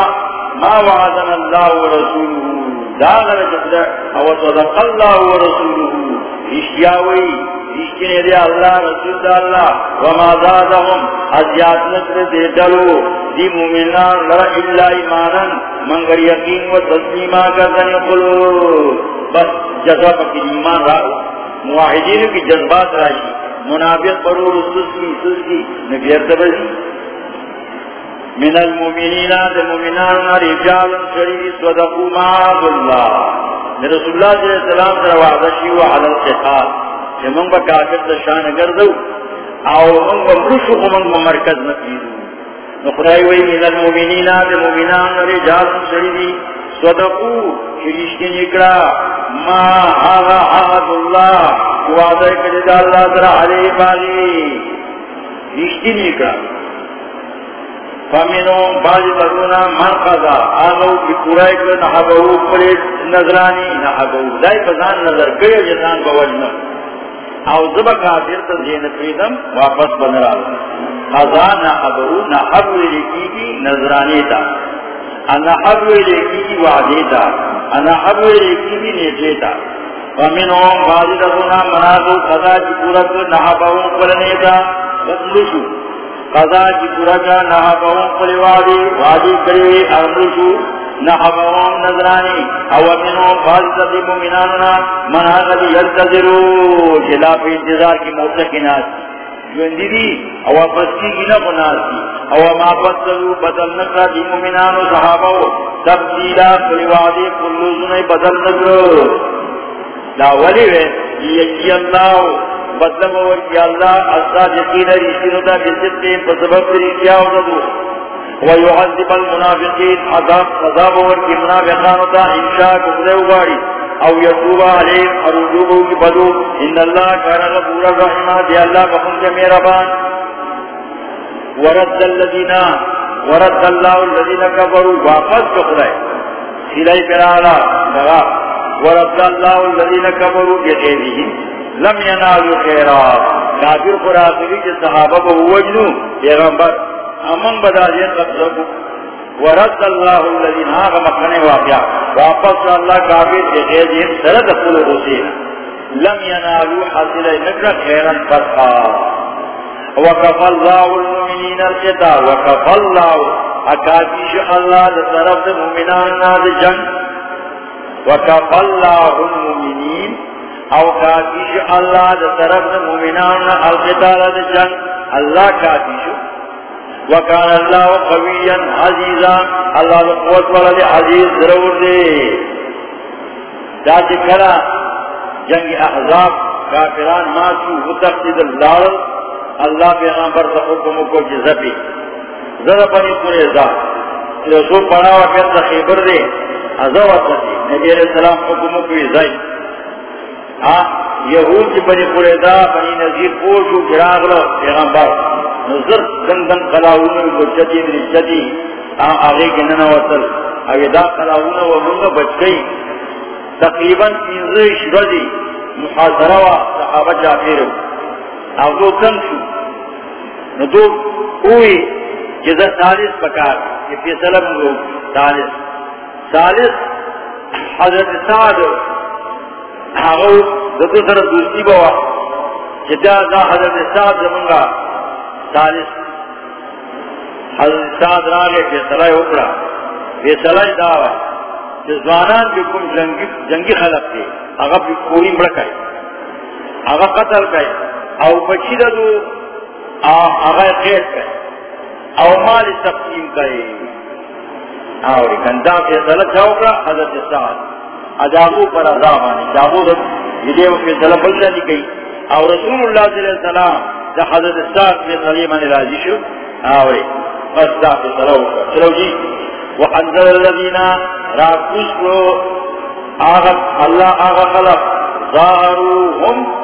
ما وعدنا الله ورسوله. داغر جبدا او صدق الله ورسوله. اشیاوی اشکنے دے اللہ رسول اللہ وما زادهم؟ ازیاد نصر دے دلو دی مومنان لرا اللہ ایمانا منگر یقین و تسلیمہ کردن قلو بس جذبہ پکی ایمان را. مواحدین کی جذبات راشی منافق پرور سسکی سسکی نبی ارتبزی من المومنین دی مومنان رجال شریف صدقو معاذ اللہ رسول اللہ صلی اللہ علیہ وسلم در وعدشی و حلال قتال کہ من با کافر دشان گردو او من با مرشو من با مرکز نفیدو نخرائی وی من المومنین آدھ مومنان رجال شریدی صدقو شریشتی نکڑا ما آغا آغد اللہ وعدہ کجد اللہ در علی باغی. رشتی نکڑا فمنو باز ترونا من قضا آغاو کی قرائی کر نحبہو پلیت نظرانی نحبہو دائی پزان نظر کرے جسان بوجنو او زبا کافر تا زین پریدم واپس بنرال خضا نحبو نحبو لکی کی نظرانی تا نحبو لکی کی وعدی تا نحبو لکی کی نیجے تا ومنهم غازی دفونا منازو خضا جی پورت نحبو قلنے تا بسلشو خضا جی پورت نحبو قل وعدی وعدی کریوی ارمشو نہ نحبهم نظرانی، او منو فالتا دی مومناننا من آغا دی یلتظرو جلا پہ انتظار کی موتا کی ناس. جوندی دی، او پسکی کی نکو ناس دی. او ما پسلو بدل نکرا دی مومنانو صحابو تبدیلا پریوادی کلو سنے بدل نکرو. لا ولی وے، یکی اللہ مطلب بدلم ورکی اللہ اصاد یقین رشتینو دا بسطین بسبب کری کیا رشتیا وزدو ویعذب المنافقین، عذاب عذاب ورکی منافقانو دا انشاء کسلے اگاری او یتوبا علیم ارجوبو کی بدو۔ ان اللہ کارا غفورا رحمہ دی اللہ بخون سے میرا بان۔ ورد الذین، ورد اللہ الذین کفروا، واپس کفرائے سلائی پرالا لگا ورد اللہ الذین کفروا یقیدہم لم ینالو خیرات کافر قرآن کے صحابہ کو وجنو. پیغمبر، امن بدا دین قبضہ ورد اللہ الذین آغا مکھنے واقعا واپس اللہ کافر کے غیدیم سرد قلو حسین لم ینالو حاصل نکر خیرا فتحا وکف اللہ المؤمنین القتا وکف اللہ اکاتیش اللہ لطرف المؤمنان ناد جنگ. وکف اللہ المؤمنین او کاتیش اللہ لطرف المؤمنان القتا لد جنگ. اللہ کاتیش وکان اللہ قویا عزیزا. اللہ دا قوت والا دے عزیز ضرور دے. جاتی کرا جنگ احزاب کافران ماسو متقید اللہ. اللہ پیغمبر تا حکم کو جزبی ذرا پنی پورے ذات. رسول پڑھا وقت خیبر دے. ازوات تی نبی علیہ السلام حکم کو ازائی یہود کی بنی پورے دا بنی نظیر پوشو گراغلو پیغمبر. نظر گندن قلاؤن کو جدید رجدی آگے کے ننا وصل اگر دا قلاؤن و منگا بچ گئی تقریباً تینزش ردی محاضرہ و صحابہ جافیر او دو کم شو. ندو اوی جزا سالس بکار یہ فیصلہ منگو سالس سالس حضرت سعد آگو دو سر دوستی بوا جدا دا حضرت سعد منگا ثالث حضرت سعد راگے فیصلہ اکڑا فیصلہ دعوی جزوانان بھی کم جنگی, جنگی خلق تھے اگر بھی کوئی مڑکائے اگر قتل کئے او بچی دا دو اگر خیر کئے او مال تقسیم کئے اور گندہ فیصلہ چاوکڑا حضرت سعد. ادابو پر عذاب آنے. جابو دو یہ دیو فیصلہ بلدہ نہیں گئی. اور رسول اللہ صلی اللہ علیہ وسلم دا حضرت ساک میں سلیمان راضی شو. آورے بس دا پہ صلو چلو جی. وحنظر اللذین راکوس کو آغا اللہ آغا خلق. ظاہروہم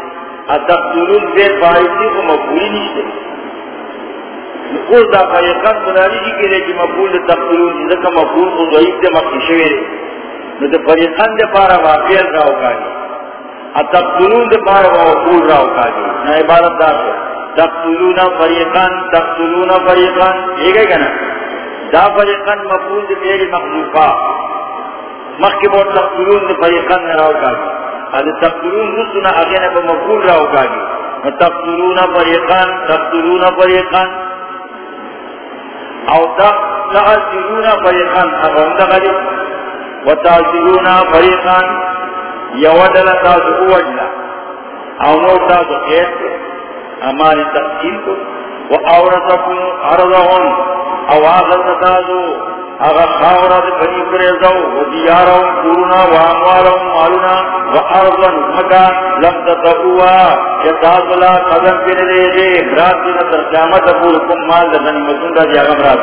نشتے تقتلون فیل کو مقبولی نشتے. نقول دا فریقا سنالی جی کے لیے کہ مقبول دا تقتلون جی ذکا مقبول کو ضعیف دے، مقبول شویر نو دا فریقا دے پارا واقعیل راو کاگی تقتلون دے پارا واقعیل راو کاگی نا عبارت دا شو تقتلون فریقان تقتلون فریقان یہ گئے گا دا فریقان مفعول دے، میری مخلوقا مخی تقتلون دے فریقان راو کاگی ادھے تقتلون رسونا اگینا پا مفعول راو کاگی تقتلون فریقان تقتلون فریقان. او تقتلون فریقان اگر دغلی و تقتلون فریقان. یودل تاسو اوجلا او نو تاسو خیر ہماری تقسیم کو. وہ عورتکم ارضہن اوازت تازو اگر بنی و قرونا و مالونا و ارضن مکا لم تتقوا قدم پر دے دے قیامت اپور کم مال دا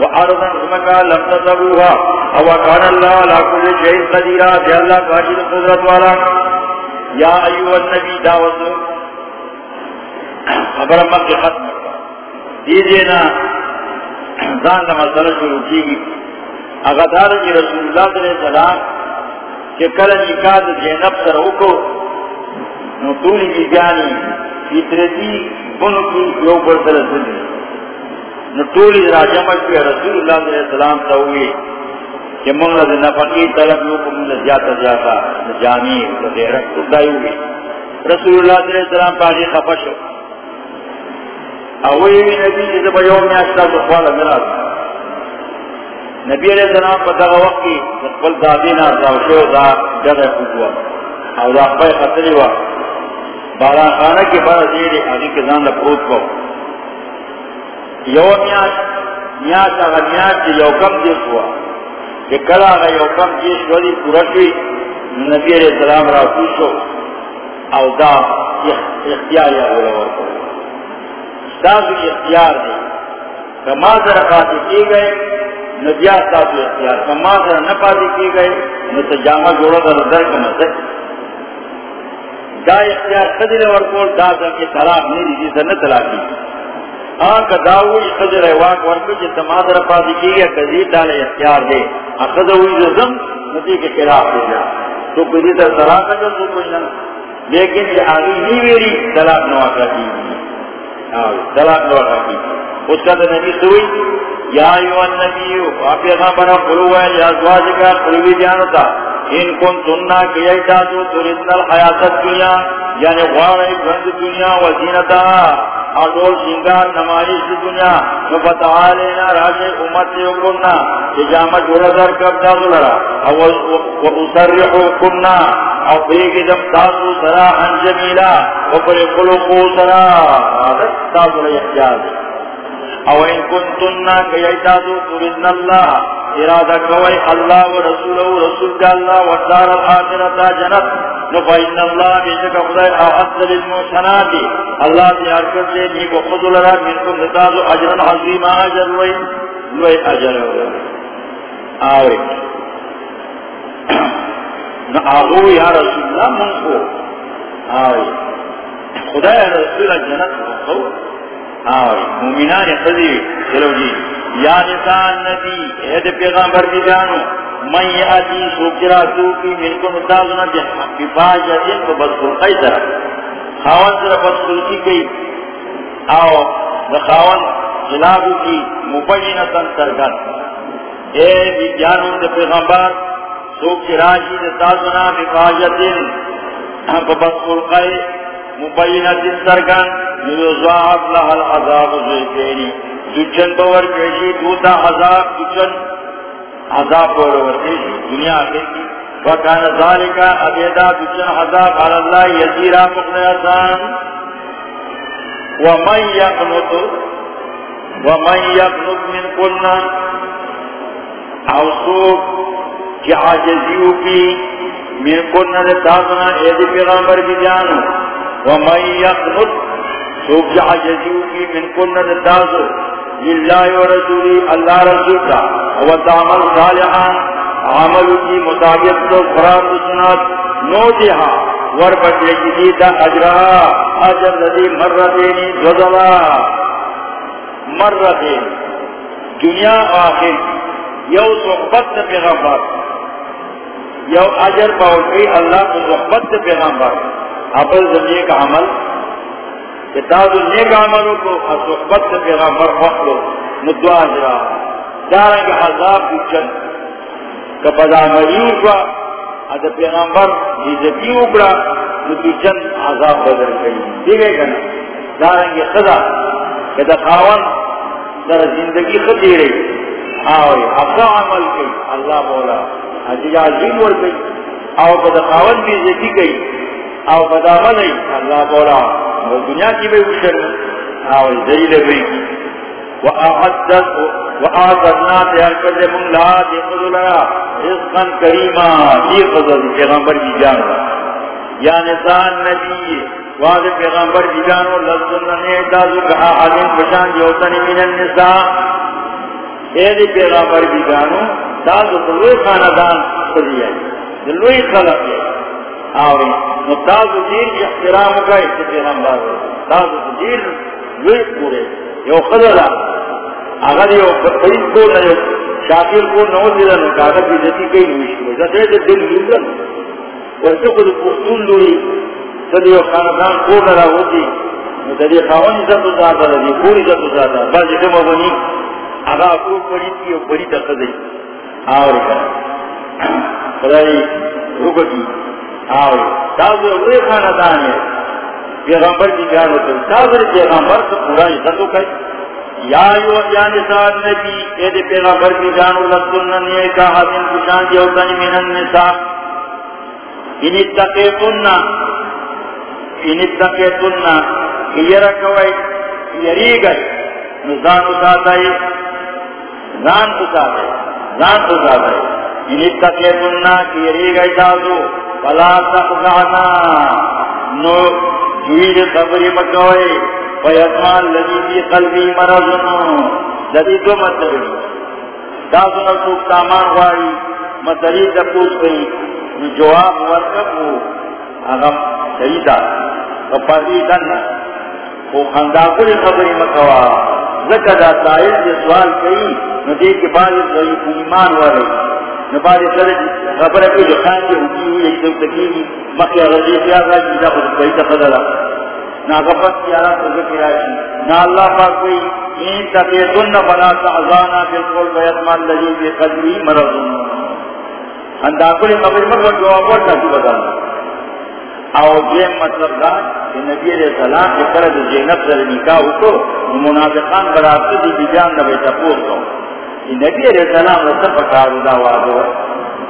و ارضن مکا لم تتقوا او کان اللہ شہید قدیرہ اللہ قاجد قدرت والا۔ یا ایوہ النبی دعوت خبر مت ختم۔ دیجیے نا دان کا مسئلہ شروع کی گی اگر کی رسول اللہ صلی اللہ علیہ وسلم کہ کل نکاح زینب سر کو نطولی کی جانی فطرتی بن کی یو پر سر سلی نطولی راجمت کی رسول اللہ صلی اللہ علیہ وسلم تا ہوئی کہ منگلہ دے نفقی طلب یو کو منگلہ زیادہ زیادہ جانی وغیرہ تو دائی ہوئی رسول اللہ صلی اللہ علیہ وسلم پاکی خفش ہو اوی نبی یوم نیاشتا تو خوالا مراد نبی علیہ السلام پا دغا وقت کی قبل دادینا دا جگہ او دا خطری وا باران خانہ کی بارا زیری آگی کے زان لپروت کو یوم نیاش نیاش آگا نیاش کی یو کم ہوا کہ کل آگا یو کم دیس ولی پورشوی نبی علیہ السلام را پوچھو او دا اختیار یا ورکو تاسو اختیار دی. کما سر پاتی کی گئے ندیا تاسو اختیار. کما سر نہ پاتی کی گئے نہ تو جامع جوڑا در در کا مسئل دا اختیار قدر ورکول دا دا کی طلاق نہیں دی، جیسا نہ طلاق دی. ہاں، آن کا داوی قدر واق ورکو جی تما سر پاتی کی گئے قدر دال اختیار دے. ہاں، اقدر ہوئی زم ندی کے خلاف دے جا. تو قدر در طلاق کا جو کوئی نہ. لیکن یہ آگی نہیں میری طلاق نواقع کی طلاق دو کی اس کا تو نبی سوئی، یا ایوہ النبی آپ یہ خبر قلو ہے یا ازواج کا قلوی جانتا ان کن سننا کہ یہ تاسو تردن الحیات الدنیا یعنی غوار گند دنیا و زینتا اڈول سنگار نمائش دنیا تو بتعالینا راج امت سے اکرنا کہ جامع جوڑا در کب تاسو لرا و اسرحو کننا، او بیگی دم تاسو سرا انجمیلا و پر خلقو سرا تاسو لئی احجاز او ان کنتننا کئی تاسو تردن اللہ ارادہ کوئی اللہ و رسول و رسول کا اللہ و دار الاخرتا جنت. نفعین اللہ بیشک خدای اعد للمحسناتی اللہ تیار کر دے نیک و خود لرا منکم نتاسو اجرن حضیم آجر وئی لوئی اجر ہوئی آوئی نہ آگو یا رسول اللہ من کو آوئی خدا رسول جنت کو آوئی مومنان خضی چلو جی. یا نسان نبی اید پیغامبر کی جانو، من یادی سوکرا سوکی من کو نتازنا بفاجہ دین کو بدخل قیدر خاون سر بدخل کی گئی آو دخاون خلافو کی مبینتا سرگن اے بی جانو دا پیغامبر سوک چراشی جی دتازنا بفاجتن فبس خلقائی مبینت سرگن یوزاعب لها العذاب زیتینی دچن باور کشی، دوتا عذاب دچن عذاب باور کشی. دنیا آخر کی. وکان ذالکا ابیدا دچن عذاب علی اللہ یزیرا مقنع آسان ومن یقنط ومن یقنط من کلنا او سوک کہ عاجزیو کی من کنن تازنا اید پیغامبر کی جانو. ومن یقنط سوک کہ عاجزیو کی من کنن تازو للہ و رسولی اللہ رسول کا وتعمل صالحا، عمل کی مطابق تو قرآن سنات نو دیہا ور بدلے کی دیتا اجرہا، اجر رضی مرتینی دوزلا مرتین، دنیا آخر، یو صحبت پیغمبر۔ یو اجر باوکی اللہ کو صحبت سے پیغامبر اپل کا عمل کتاب نیک عملوں کو صحبت سے پیغامبر فخلو ندعا اجرا دارنگ عذاب کچن کبدا مریو کا اد پیغامبر عزتی اکڑا ندوچن عذاب بدر گئی۔ دیکھے گا نا، دارنگ خدا، کہ خاون در زندگی خطی رہی۔ آوئی حقا عمل کی۔ اللہ بولا حجی عظیم ور گئی۔ او بدا خاون بھی زکی گئی۔ او بدا ملی اللہ بولا دنیا کی بے وشر. او زیل گئی وآعدت وآعدتنا تیار کرد من لا دی قدلنا رزقا کریما. دی قدل پیغمبر کی جانو یا نسان نبی واضح پیغمبر کی جان. جانو لذن نیتازو کہا حالین بشان جوتنی من النساء. اے دی پیغمبر کی جانو تازو دلوی خاندان خودی ہے. دلوی خلق ہے. آوری نو تازو دیر احترام کا استفیرام بارو تازو دیر لوی پورے. یو خدلا اگر یو قریب کو نیو شاکر کو نو دیدن نو کاغت بیزتی کئی نوشی ہوئی جاتے ہیں دل لیدن ورسے خود پختون لوی. سد یو خاندان کو نرا ہوتی نو تدی خاون عزت زادا دی پوری عزت زادا بازی کم ابنی. اگا کو پڑی تھی اور پڑی تک دی آوری کنا خدای روکتی آوری تازو اوے خاندان ہے پیغمبر کی بیان ہوتے تاظر پیغمبر سے پورا عزت ہو کئی یا یو یا نساء نبی اے دے پیغمبر کی جان اللہ سننے کا حدین کشان دی ہوتا من النساء. ان اتقیتنا ان اتقیتنا کہ یہ رکھوئی یریگت نزان اتاتائی زان اتاتائی زان اتاتائی ان اتقیتنا کہ یریگت تازو فلا تخضعنا نو جوید خبری مکوئی فیتمان لذی فی قلبی مرضن لذی دو مطلبی تازو نفسوک سامان غاری مطلبی تپوس گئی جواب ورکبو اغم سیدہ فپردی دن او خنداکولی خبری مکوا ذکر دا سائل جی سوال کئی ندی کے بعد ضعیف ایمان والے۔ نباری سر خبر کی جو خان کی ہوتی ہوئی، ایک دو تکیگی مخی رضی کیا سیاغا جیدہ خود کوئی تفضلہ نا غفت سیارا تو ذکر راشی نا اللہ پاک کوئی، این تقیتن فلا تعزانا بالقول بیتمان لذی بی قدری مرض مرضون انداکولی خبری مکوا جواب ورکا کی بدانا او جیم مطلب دا کہ نبی علیہ السلام کے فرد زینب سر نکاح کو منافقان برابطی دی بیجان نبی تپور کو کہ نبی علیہ السلام رسل پکارو دا وادو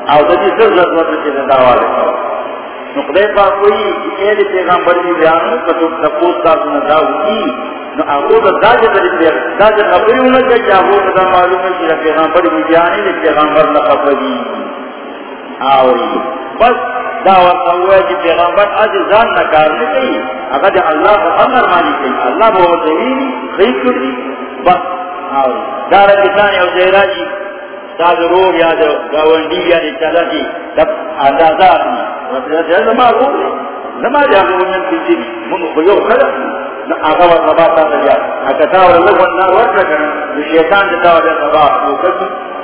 او دا دی سر ضرورت سے دا وادو کو نقدے پا کوئی اید پیغمبر دی بیانو کتو تپوس دا سن دا ہوئی نو اگو دا دا جا دا دی دا جا خبری ہونا کہ جاہو دا معلوم ہے کہ پیغمبر دی بیانی دی پیغمبر نقبری آوری بس دعوت ہوا جی پیغمبر آج زان نکار نہیں اگر اللہ کو امر مانی کئی اللہ بہت زمین خیل کری بس. دار کسانی او زیرا جی ساز روگ یا دو گاونڈی یا دی چلا جی دب اندازہ اپنی رسول جی زما روگ لے زما جا گوندن پیسی بھی من خیو خلق نا آقا و نباتا تجا اکتا و اللہ و نار ورکا کرن شیطان جتا و جتا باق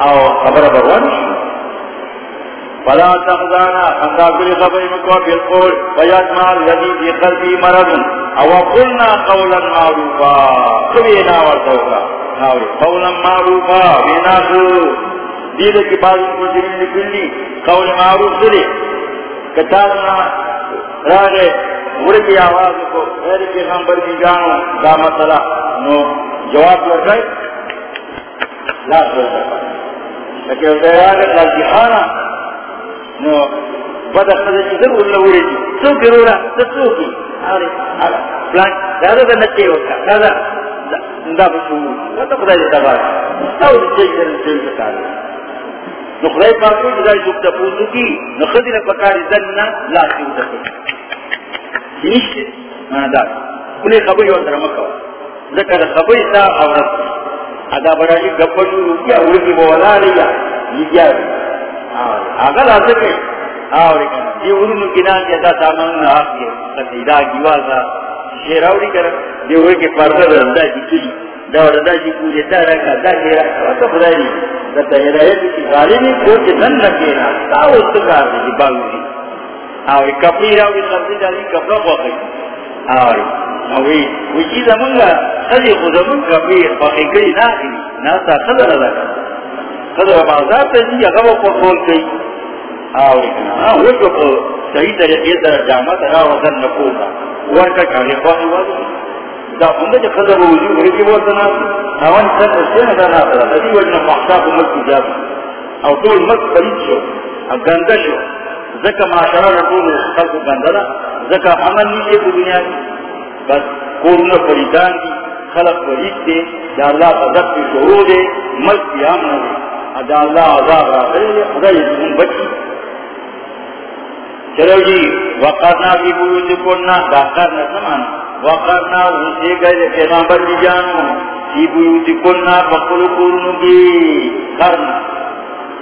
او خبر بروانی فلا تخزانا خندا كل خبر مكوا بالقول فيجمع الذي في قلبي مرض. او قلنا قولا معروفا كبينا ورسوكا قولا معروفا بنا سو دید کی بعض المجرمین کلی قول معروف سلے کتالنا راگے ورکی آواز کو غیر پیغمبر کی جانو، دا مسئلہ نو، جواب لگائے لا سوچا لیکن اسے راگے قلبی خانا نو بدا خدا چی در اللہ وری چی سو کرورا در سو کی آرے پلان. دادا دا نچے ہوتا دادا دا بسو دا خدا جی تبارا او دا چی در چی سکارے نو خدای پاکو جدا سوک دا پوزو کی نو خدی نا زننا لا سیو دا. کی مانا دا کلی خبری وانتر مکو ذکر خبری تا عورت ادا بڑا جی گپشو روکیا اوڑی بولا لیا یہ اگر آتے کے آوری کنا یہ ارنو کنان کے دا سامان نا آف کے قصیدہ گیوازا شیراوری کرا یہ ہوئے کہ پردہ رندہ جی کلی، دا رندہ جی کولی دا رکا دا کیرا وقت خدای نہیں دا تہرائیت کی غالبی کو کہ نن نہ نکینا تا اس استکار دے جی باوری آوری کپری راوری سبزی جالی کپرا پاکی آوری آوری وی چیزا منگا خدی خودمون کپری پاکی کری، نا کری ناسا خدر لگا خدر بازار تا جی اگو پرخول کئی آوری کنا وکو کو صحیح طریقے در جامعت را وزن نکوتا ورکا کاری خواہی وزن دا خونده چه خدر وجود ورکی وزن اوان سن سن دا ناسا لدی وجن فحشا کو ملک جاب او طول ملک فرید شو او گنده شو. زکا معاشرہ رکول خلق گنده دا زکا عمل نیچے کو دنیا کی بس کورنا فریدان دی خلق فرید دے دا اللہ قدر کی شروع دے ملک کی آمن دے دا اللہ عذاب را کرے خدا یہ بچی۔ چلو جی وقرنا فی بیوتکنا دا قرنا سمانا وقرنا اسے گئے پیغمبر جانو۔ بقل کی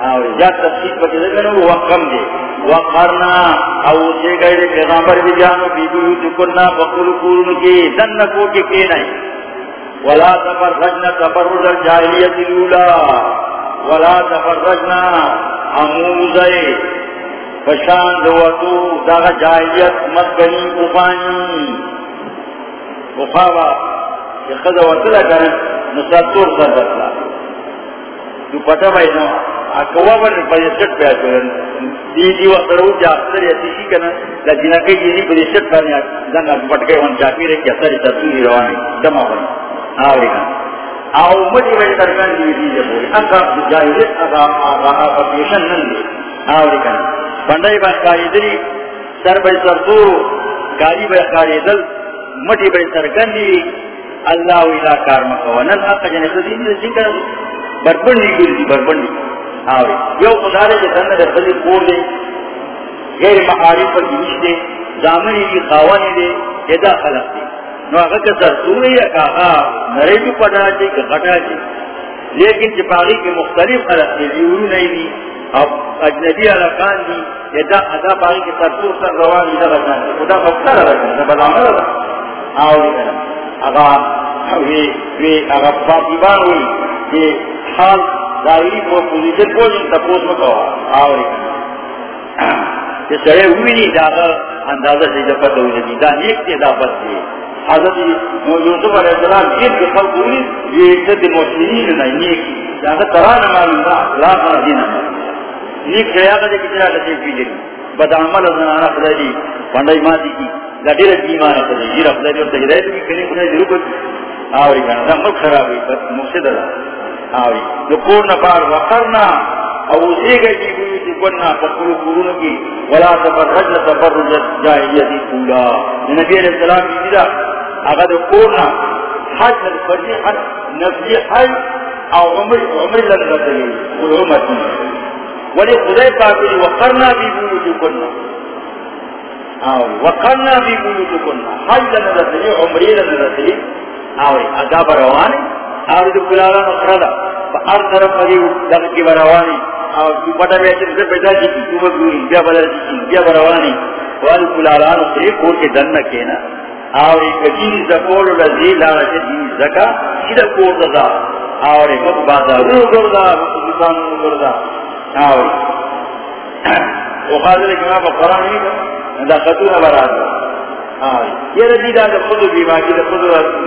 اور وقم دے وقرنا اسے گئے پیغمبر دی جانو۔ فی بیوتکنا بقل قرنو جی کی دنکو کی کی نہیں ولا الجاہلیت الاولا۔ ولا تفرجنا اموزے پشان دوتو دا جاہلیت مدبنی کفانی کفاوا کہ خدا وطلع کرن نساتور سر بطلا تو پتا بھائی نو اکوا بر پجسٹ پہ کرن دی دی وقت رو جا اثر یا تیشی کنا لجنا کئی جیدی پر شد کرنی دنگا پٹکے وان چاپی رکھی اثر تسوری روانی دمہ بنی۔ آوری کنا آو مجی بھائی ترکان دی دی بولی۔ اکا جائلت اکا آقا آقا پیشن نن۔ دی آوری کنا بندائی باش کاری دلی، سر بھائی سرطورو کاری بھائی کاری دل مٹی بھائی سرکن دی اللہ ویلا کار مکو نن اکا جنی خدی دی ذکر بربنڈی گردی بربنڈی آوری یو خدارے جے دن در خلی کور دے۔ غیر معارف پر گنش دے زامنی دی خواہنی دے۔ ادا خلق دے۔ نو اگر کسر سوری یا کہا نرے بھی پڑھا جے کہ غٹا جے لیکن جپاغی کے مختلف خلق دے لیورو نہیں دی اب اجنبی علاقان دی ادا ادا باغی کے سر سور سر روان ادا رکھنا دے خدا بکتر رکھنا دے بلامر رکھنا آوری کرنا اگر وی وی اگر فاطیبان ہوئی کہ حال ظاہری کو پوزیشن کو جن تپوس میں کہا آوری کہ سرے ہوئی نہیں جاگا اندازہ سے جب پتہ ہوئی نہیں دا نیک تے دا پت دی. حضرت یوسف علیہ السلام جن کے خلق ہوئی، یہ عزت مسلمین نہیں، نیک جاگا تران معلوم دا لا قادین نیک خیاغہ دے کتنا کسی کی جنی بد عمل زنانا خدا دی پندائی ماتی کی۔ لڑی رکھ ایمان خدا دی جیر خدا دی اور تجرائے بھی کنی خدا دی روکت آوری کنا دا ملک خرابی مفسد دا آوری دکور نبار وقرنا او زیگا جی بیوتی کننا تقلو قرون کی۔ ولا تبرج تبرج جاہیتی پولا نبی علیہ السلام کی دیدہ اگر دکورنا حج فرجی حج نفسی حج او عمر عمر لنگتلی قلومتی ولی خدای پاکی وقرنا بی بیوتی کننا وقرنا بی بیوتی کننا حج لنگتلی عمری لنگتلی آوری عذاب روانی آوری دکلالا نقردا فار طرف مجھے دغت کی بروانی اور پتا بیٹھے سے پیدا جی کی تو بیا بدل جی بیا بروانی وال کلالان سے کور کے دن نہ کہنا اور ایک دین زکور رضی لارا کے دین زکا سیدھا کور (coughs) دا اور ایک بازا رو گردا دکان رو گردا اور وہ حاضر کہ میں قرآن نہیں دا خطور براد یہ رضی دا خود بیما کی خود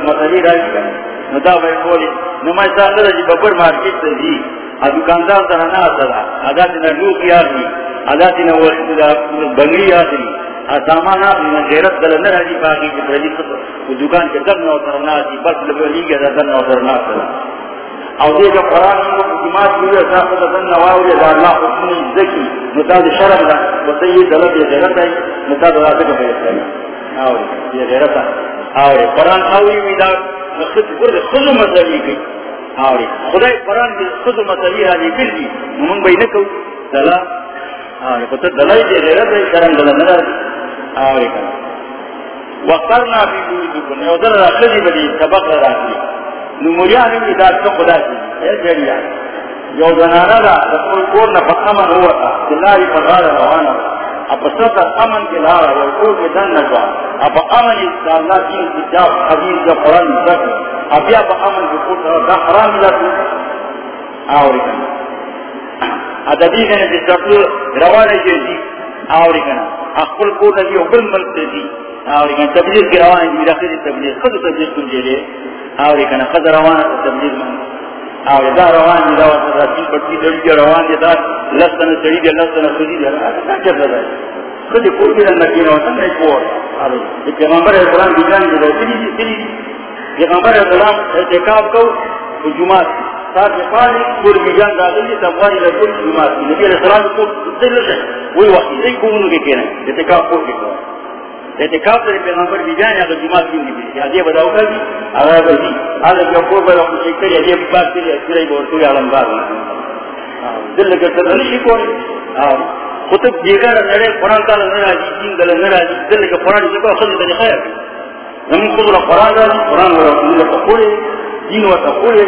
مطلبی راځي جی نو دا وای کولی، نو ما ځان له ببر مارکیټ ته دي جی. ا دکاندار سره نه اصله ادا دې نو کیږي ادا دې نو ورته بنگړي یادي سامان نه غیرت دل نه راځي باقي چې پرې په دکان کې در نو تر نه دي بس له لګي دا در نو تر نه او دې چې قران نو جماعت دې تاسو ته دن نواوري دا الله حکم زکی نو شرم ده وته یې دل دې غیرت دی نو دا راځي کوي او دې غیرت او قران او وی دا خود خود خود مسئلی کی۔ آوری خدای قرآن کی خود مسئلی حالی کر دی۔ نمان بای دلا آوری خود دلائی دی غیرت دی کرن دلا نرد آوری کن وقرنا بی بویدو یو در بدی سبق تو خدا اے جڑیا یو زنانا دا کور امن ہوا دلائی پغار اب امن کے لارا کے دن اب امن اس اللہ کتاب حدیث کا قرآن اب یا امن دا حرام ادبی کنا جس دکول روانے جو دی آوری کنا۔ اخبر کور نجی اقبل ملک تے دی آوری کنا۔ تبلیغ کی روانے دی رخی دی تبلیغ۔ خود تبلیغ کن جے لے؟ آوری کنا، خود روانے تبلیغ من آوری دا روان دی دا وقت رسول بڑتی دڑی دی روان دی دا لستن سڑی دی لستن سڑی دی دا کیا دا خود کوئی بھی رنگ کی روان نہیں کور۔ آوری پیغمبر اسلام دی جان دی دو۔ دی پیغمبر اسلام اعتقاب کو جماعت ساتھ پانی، کور بھی جان دا دی تبوانی لکل السلام کو دل سے وہی وقت نہیں کونو کے کو کے کہنا اعتقاب پیغمبر بھی جائیں اگر جماعت کیوں نہیں بھی یہ بتاؤ گا اگر بھائی اگر جو کو بڑا کچھ کرے یہ بات کے لیے پھر بہت کوئی عالم بار دل کے تو نہیں کوئی خطب دیگر نڑے قرآن کا نہ جی دین دل نہ جی دل کے قرآن سے خود دل خیر. ہم خود قرآن دا اور دین کو دین و تقول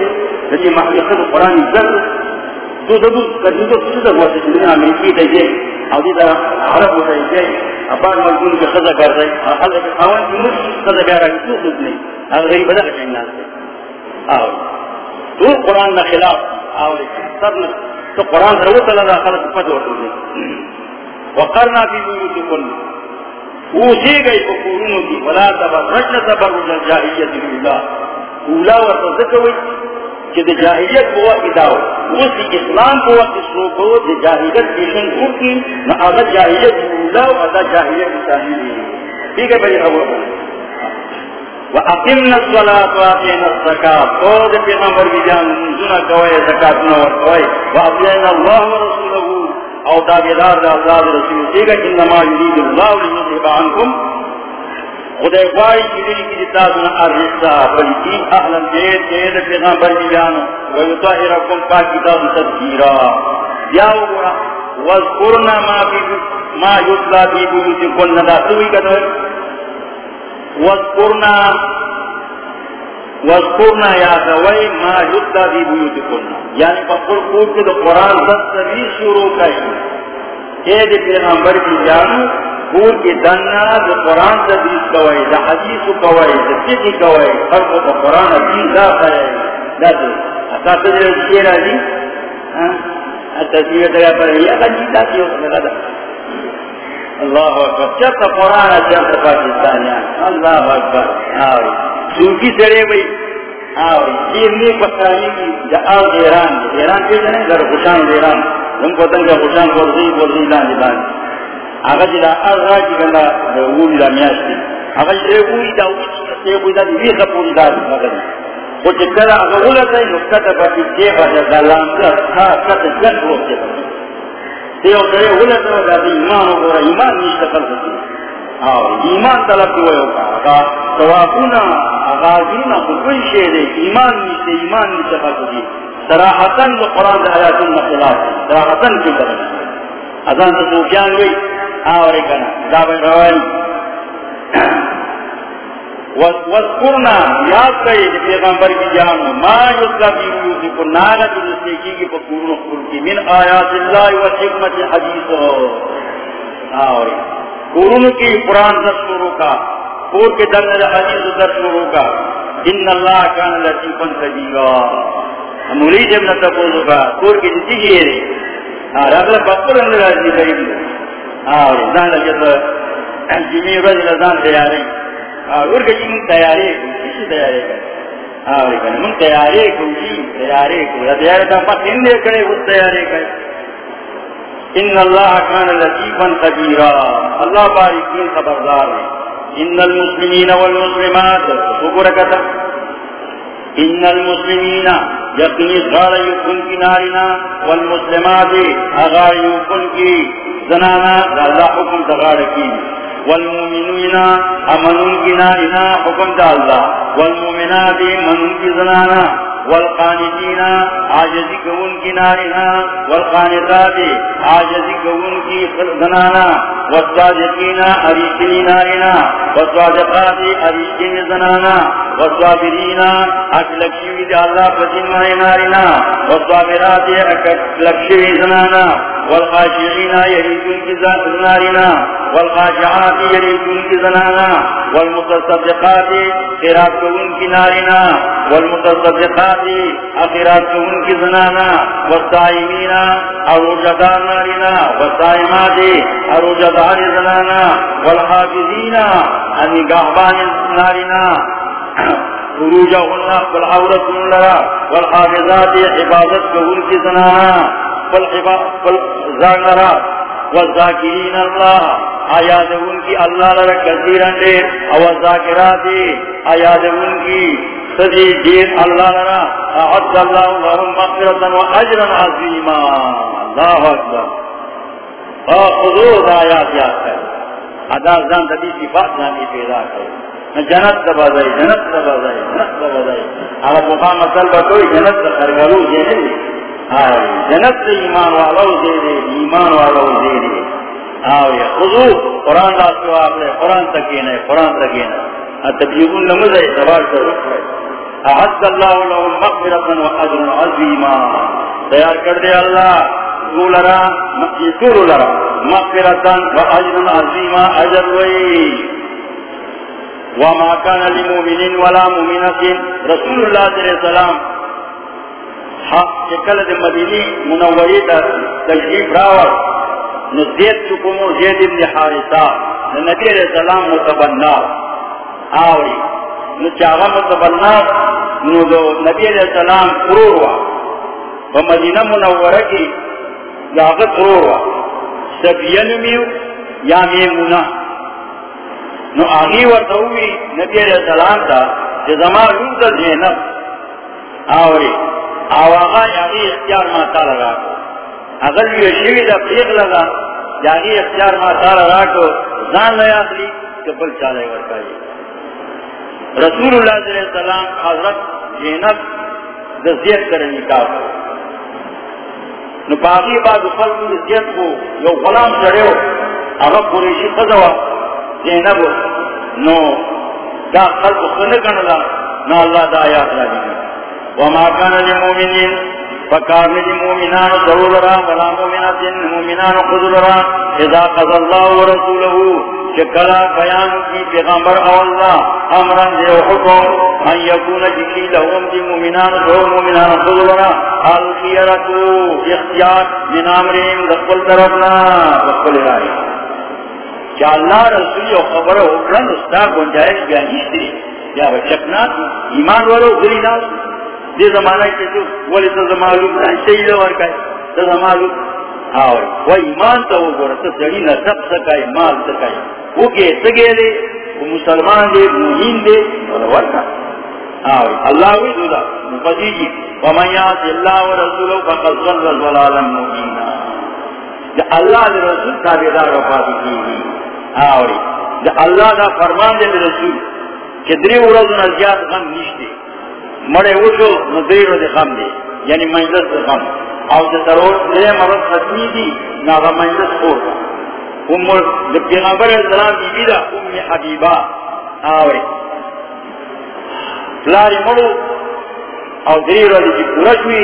یہ محل قرآن ذکر دو دو کدی تو څه د واسه چې او دې عرب ته یې ابان ملګری کې خزا کار دی. هغه کې خاون دې موږ خزا بیا راځو څه نه هغه غریب ده چې نه او تو قرآن نه خلاف. او سب نه. تو قرآن سره وته لا خلک پته ورته وقرنا فی بیوتکم اوسی گئی کو قرونو کی ولا تبرجن تبرج الجاہلیت بالله اولا ورته ذکر کہ جاہلیت کو اداو اس اسلام کو اس کو دے جاہلیت کی شن کی نہ اگر جاہلیت اولا و اگر جاہلیت ثانی ٹھیک ہے بھائی ابو واقمنا الصلاة واتينا الزكاة. قول پیغمبر کی جان سنا کوئے زکات نہ ورکوئے واطینا اللہ ورسوله. او تابعدار دا اللہ رسول. ٹھیک ہے انما يريد الله ليذهب عنكم خدای غواړي چې دې کې تاسو نه ارزتا بلکې اهل دې دې د پیغمبر بیان او طاهرکم پاک کتاب تذکیرا. یا وګورا واذکرنا ما فی ما یتلا فی بیوتکم ندا سوی کده واذکرنا واذکرنا یا دوی ما یتلا فی بیوتکم یعنی په خپل کور کې د قران تفسیر شروع کړي اے دې پیغمبر بیان پور کی دننا جو قرآن سے بیس کوئی دا حدیث کوئی دا فقی کوئی، ہر کو دا قرآن حدیث دا کرے دا دو اتا تجھے سجر شیر علی تصویر دیا پر یہ اگر دا کیوں؟ میرا دا اللہ اکبر۔ چرتا قرآن چرتا پاکستانیا اللہ اکبر۔ آوری۔ سوکی سڑے بھئی آوری۔ یہ نیک پتانی کی جا آو دیران دیران کیسے نہیں؟ گر خوشان دیران ہم کو تنگا خوشان بولزی بولزی لان دیران هغه دا هغه چې کنده د وولي د هغه چې دا وولي چې دا وی ته پوری دا هغه خو چې کله هغه ولته نو کته په دې باندې دا لامته ها کته ځل وروسته دی او ته ولته دا ایمان او ایمان نشته کړی او ایمان طلب کوي او هغه ثوابونه هغه کوئی شی دی ایمان نشته ایمان نشته کړی صراحتن قرآن د آیاتونو صراحتن کې کړی اذان ته سوفیان وی آوری کنا دابن روانی وذکرنا یاد کئی پیغمبر کی جانو ما یذکا فی بیوتکم ناغا جو نسیکی کی پکورن خل کی، من آیات اللہ و حکمت حدیث آوری. قرون کی قرآن در شروع کا قور کے در حدیث در شروع کا. ان اللہ کان لطیفا خبیرا مرید ابن تبوزو کا قور کی جسی گئے رہے رغل بقر اندر آجی قریب زان تیاری. اور من تیاری کو کسی تیاری من تیاری کو جی تیاری کو تیاری تا اندے کرے اس تیاری ان اللہ کان لطیفا خبیرا. اللہ بارکین خبردار ہے. ان المسلمین والمسلمات ان المسلمین یقنی غار یکن کی نارنا والمسلمات اغار یکن کی زنانا دا اللہ حکم دغار کی والمومنین امنون کی نائنا حکم دا اللہ والمومنات منون کی زنانا والقانتین آجزی کون کی نارنا والقانتات آجزی کون کی زنانا والصادقین اریشنی نارنا والصادقات اریشنی زنانا والصابرین اکلکشوی دا اللہ پتن مائی نارنا والصابرات اکلکشوی زنانا والخاشعين يريدون یعنی كذات النارنا والخاشعات یعنی يريدون كذنانا والمتصدقات خيرات كون كنارنا والمتصدقات أخيرات كون كذنانا والصائمين أروجدان نارنا والصائمات أروجدان زنانا والحافظینا یعنی والحافظين النقاحبان نارنا فروجهن بالعورة لها والحافظات حفاظت کو ان عبادت كون كذنانا والذاکرین اللہ آیاد ان کی اللہ لرہ کثیرن دے او الذاکرات آیاد ان کی صدی دین اللہ لرہ اعد اللہ لهم مغفرتا و اجرا عظیما۔ اللہ اکبر۔ خضور آیات یاد کر۔ ادا دبی صفات زانی پیدا کر۔ جنت دبازائی جنت دبازائی جنت دبازائی اگر مقام مسل بکوئی جنت خرگلو جنت جنت سے ایمان والا دے دے ایمان والا دے دے قرآن داس آپ قرآن تکین قرآن تکین ہے تبلیغ سوال سے رکھ رہے۔ احد اللہ لهم مغفرتا و اجر عظیما تیار کر دے اللہ قول را مقیسور لرا، مغفرتا و اجر عظیما، اجر وی وما كان لمؤمن ولا مؤمنة، رسول الله صلى الله عليه وسلم حق چکل دے مدینی منوری تا تشریف راور نزید چکمو، زید ابن حارسا نبی علیہ السلام متبنا آوری. نچاغا متبنا نو دو نبی علیہ السلام قرور وا ومدینہ منورہ کی یاغت قرور وا سفیہ نمیو یا میمونہ نو آگی ورطوی نبی علیہ السلام تا کہ زمان روز دا زینب. آوری آواغا یاغی اختیار ماتا لگا اگر یہ شوی دا پیغ لگا یاغی اختیار ماتا لگا کو زان لیا خلی کبل چالے ورکائی رسول اللہ صلی اللہ علیہ وسلم، حضرت زینب دزیت کرنے کا نو باقی بعد خلق دزیت کو یو غلام چڑے ہو، اگر قریشی خزوا زینب نو دا خلق خنکن دا نو اللہ دا آیات لگی وما کان للمؤمنین، فکان للمؤمنان ضرورا ولا مؤمنات المؤمنان خذرا اذا قضى الله ورسوله چکلا بیان کی پیغمبر اللہ امرن دے حکم، ان یکون جکی لهم دی مومنان، دو مومنان خضورنا الخیرتو، اختیار، من امرین دقل طرفنا دقل رائی کیا اللہ رسولی و خبر اکرن استا گنجائش بیانیش دی یا بچکنات ایمان والو گری ناس۔ دی زمانہ کی جو ولی تا زمالو شہید ورکای تا زمالو آوری و ایمان تا وہ گورا تا زڑی نصب سکای مال سکای وہ کہ سگے دے؟ وہ مسلمان دے موہین دے۔ اور ورکا آوری اللہ وی دولا مفتی جی ومن یاد اللہ و رسولو فقد ظل ظلالا مبینا۔ جا اللہ دے رسول تابدار وفاتی کی گی آوری جا اللہ دا فرمان دے رسول کہ دری ورد نزیاد غم نشتے۔ مڑے وشو نظیر دے غم دے۔ یعنی منزل دے غم۔ او دے ضرور دے مرد ختمی دی ناغا منزل خور۔ ام پیغمبر السلام بی بی دا، ام حبیبہ۔ آوری پلاری مڑو او دری روزی کی پورشوی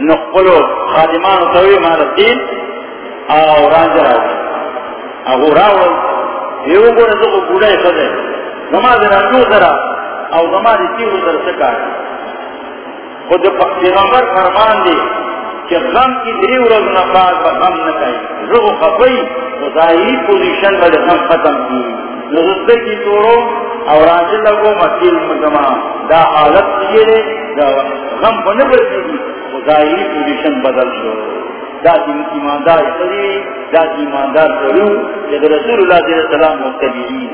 نقلو خادمان سوی مالتین او رانجر آوری او راول یو گوڑا دو گوڑای خدای زمان در انجو درا او زمان دی تیو در سکار خود پیغمبر فرمان دی کہ غم کی دری روز نفاق با غم نکائی. رغو خفائی ظاہری پوزیشن بل غم ختم کی. نزدر کی توڑو اور آنچہ لگو مسیل مجمع. دا حالت کیے دے، دا غم بنبر کی دی ظاہری پوزیشن بدل شو. دا دی ایماندار صدی دا دی ایماندار ضرور کہ رسول اللہ صلی اللہ علیہ وسلم مقتبیین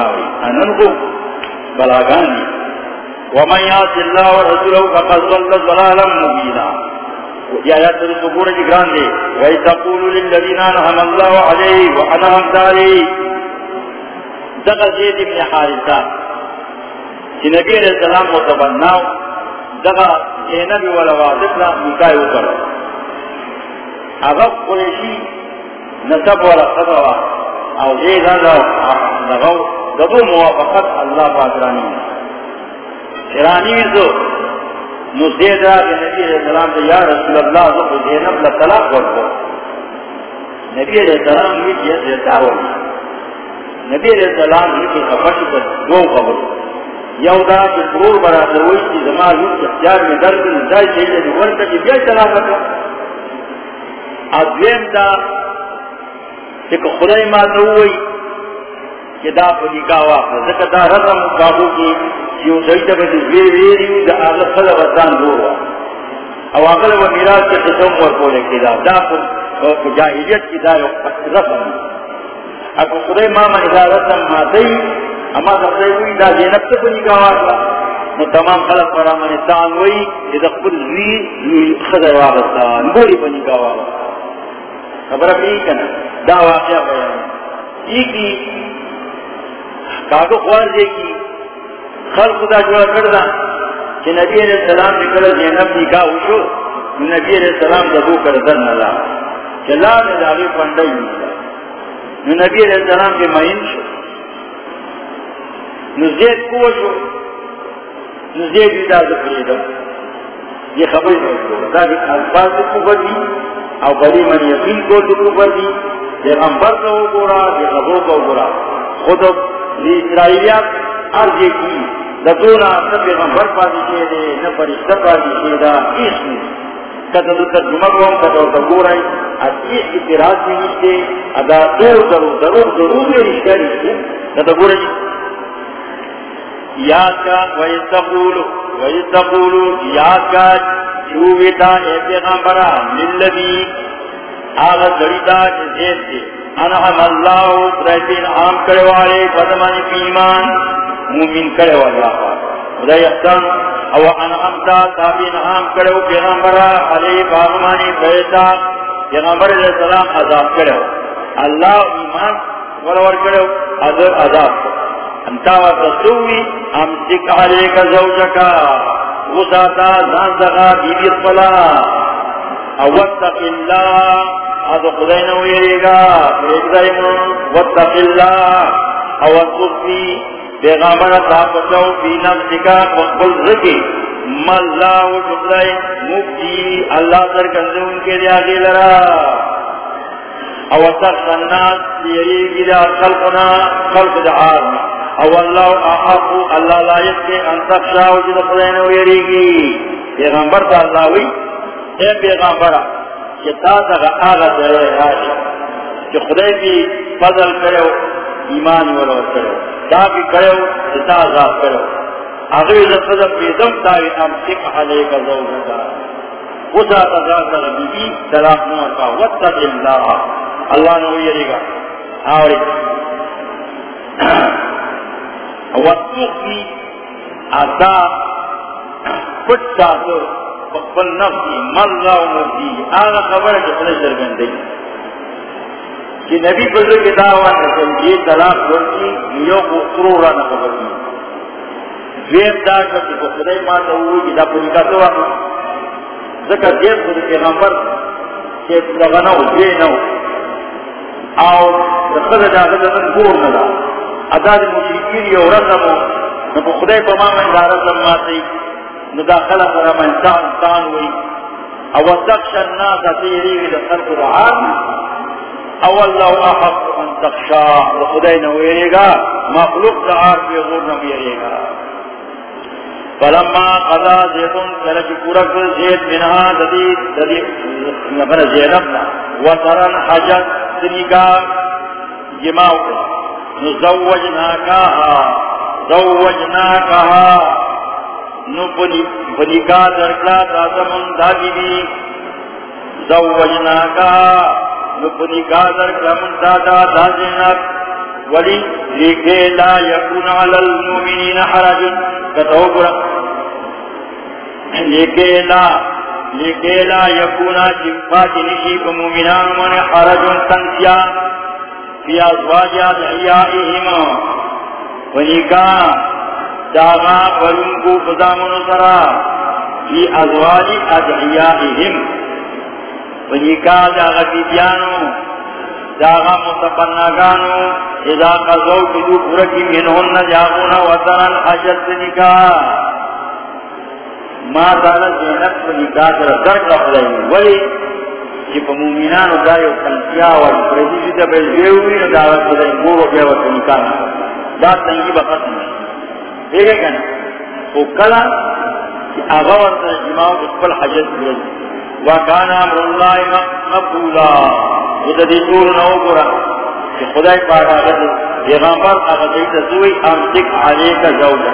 آوی انن کو بلاغانی ومن یاد اللہ ورسولہ فقد ظل ظلالا مبینا. یا یا تر کی گران دے وی تقول للذین انہم اللہ علیہ وعنہم داری دقا زید ابن حارثہ، چی نبی علیہ السلام متبناو دقا زینب والا واضفنا نکائی اکر اغف قریشی نسب والا او زید موافقت اللہ پاکرانی شرانی ویزو نزید آگے نبی علیہ السلام دے یا رسول اللہ ذکر زینب لطلاق ورکو نبی علیہ السلام یہ جیس دیتا ہوئی نبی علیہ السلام یہ کہ خفش در دو قبر یو دا قرور برا دروئی کی زمان یوک اختیار میں درد نزائی چاہیے دی ورکا کی بیائی طلاق ورکا ادویم دا کہ خدای ما نوئی کہ دا پدی کا واقع. ذکر دا رضم کابو کی یو سیتا بدی ویر ویریو دا آغا صدا وزان دوروا او آغا و میراز کے قسم ورکولے کی دا دا پر جاہیلیت کی دا رسم اکو خدای ماما ادا رسم ماتی اما سبزائی ہوئی دا زینب سے پنی کا واقع. نو تمام خلق پر آمن اتان ہوئی اذا قبل زوی خدا واقع نبوری پنی کا واقع. خبر اپنی کنا؟ دا واقعہ بیان. یہ کی کاغو خوار دے کی. خلق دا جوا کردا کہ نبی علیہ السلام نکل زینب نکاح وشو نبی علیہ السلام دبو کر در نلا. چلا نے داغی پنڈائی نو نبی علیہ السلام کے مہین شو. نزید کو شو. نزید دا ذکر یہ خبر دا دی الفاظ کو بدی او بڑی من یقین کو کو بدی. پیغمبر کو گورا یہ خبروں کو گورا. خود اسرائیلیات عرض کی لدونا نہ پیغمبر پاتی شے دے نہ فرشتہ پاتی شے دا اس میں ترجمہ کو ہم از اس نشتے ادا دور ضرور ضرور ضرور میں رشتہ رشتے یاد کا تقولو یاد کا چوویتا اے للذی آغا جزید دے انہم اللہ پریتین عام کرے والے بدمانی پی ایمان مومن کرے والا خدای احسان او انہمتا تابین عام کرے پیغمبرا علی باغمانی پریتا پیغمبر علیہ السلام عذاب کرے اللہ ایمان ورور کرے عذاب کرے انتا و وتصوی امسک علیک زوجکا غساتا زانزغا بیبی صلا اواتق اللہ ادو خدای نو یریگا ایک واتق اللہ اواتقی پیغامبر تا پچاو فی نفسکا قبل ذکی ماللہ و خدای، مفتی، اللہ در کنزون کے گی لرا۔ اواتق الناس یریگی خلقنا، خلق دعار او اللہ احقو اللہ لائق کے انتق شاہو جد خدای نو تا اللہ وی، اے پیغامبرہ کہ تا تا آغا دے راشا کہ خدای بھی فضل کرو ایمان ولو کرو تا بھی کرو تا عذاب کرو اگر عزت فضل پیدم تاوی ام امسک علیک زوجتا خدا تذاکر بی بی سلام نور کا۔ واتق اللہ اللہ نو یری گا۔ ہاں آوری واتق بی اتا کچھ ساتھ بل نفسی ملغا و آغا خبر ہے جسنے درگن دی کہ نبی بزر کی دعوان نسل یہ طلاق ورکی یو کو قرورا نخبر دی. دویم دا کرتی کو خدای ماتا ہوئی کہ دا پوری کا تو آقا ذکر دیر خود پیغمبر کہ لغنا ہو دوی نو اور دخل دا غدتن گور ندا ادا دی مشرکین یو رسمو نبو خدای پا مامن دا رسم ماتی نداخل فرما انسان انسان ہوئی او تخش الناس تیریگی لخلق العام او اللہ احق ان تخشا. وخدای نویریگا مخلوق دعار بی غور نویریگا فلما قضا زیدن کلچ پورک زید منها ددید ددید نفر زیدن وطرن حجت سنگا جماعو نزوجناکاها زوجناکاها نو پنی کا درکلا تازمون داگی بی زوجنا کا نو پنی کا درکلا من دادا دازنک ولی لیکے لا یکون علی المومنین حرج کتو برا لیکے لا لیکے لا یکون جنفات نشیب مومنان من حرج تنسیا فی ازواجات عیائهم ونکاہ داغا برون کو فضامن سرا، فی ازواج ادعیائهم ونکا داغا بیبیانو، داغا متقنگانو اذا قضو کدو پرکی منہن جاغون وطرن حجت نکا ما دالا زینت ونکا تر درک رفضائی ولی چی پا مومنانو دایو کنسیا وی پریدیشی دا بیزویوی نداغا خدای مورو بیوت نکا دا تنگی بختم ہے دیکھے گا نا وہ کلا کہ آغا ورطا جماع اقبل حجت کرد وکانا امر اللہ مقبولا. خدا دی طول نو گرا کہ خدای پاک آغا دی پیغامبر آغا دیتا سوئی امسک علیکا زوجا.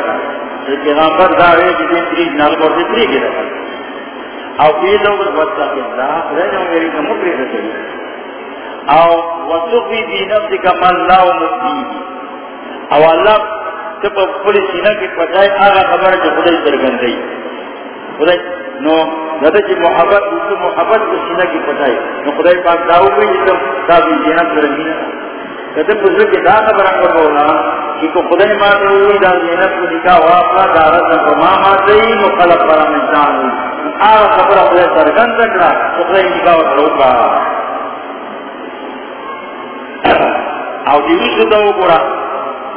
کہ پیغامبر دارے کی دین تریج نال بورد تریج رکھا او پیر لوگ وطا کہ اللہ خدای نو میری کا مکری رکھا او وطقی بی نفس کا من لاو مفتی او اللہ تب پولی سینہ کی پتائی آغا خبر جو خدای درگن دی خدای، نو ندا جی محبت دوسرو محبت کو سینہ کی پتائی نو خدای پاک داو گئی جتم تابی جینت درمینا کہتے پوزر کے دا خبر اکر بولا کہ کو خدای ماتے ہوئی دا جینت کو نکاح واپلا دارت نکو ما ماتے ہی مخلق برا انسان ہوئی آغا خبر خدای درگن دکڑا تو خدای نکاح وطلوکا (coughs) او دیوی سو دو گورا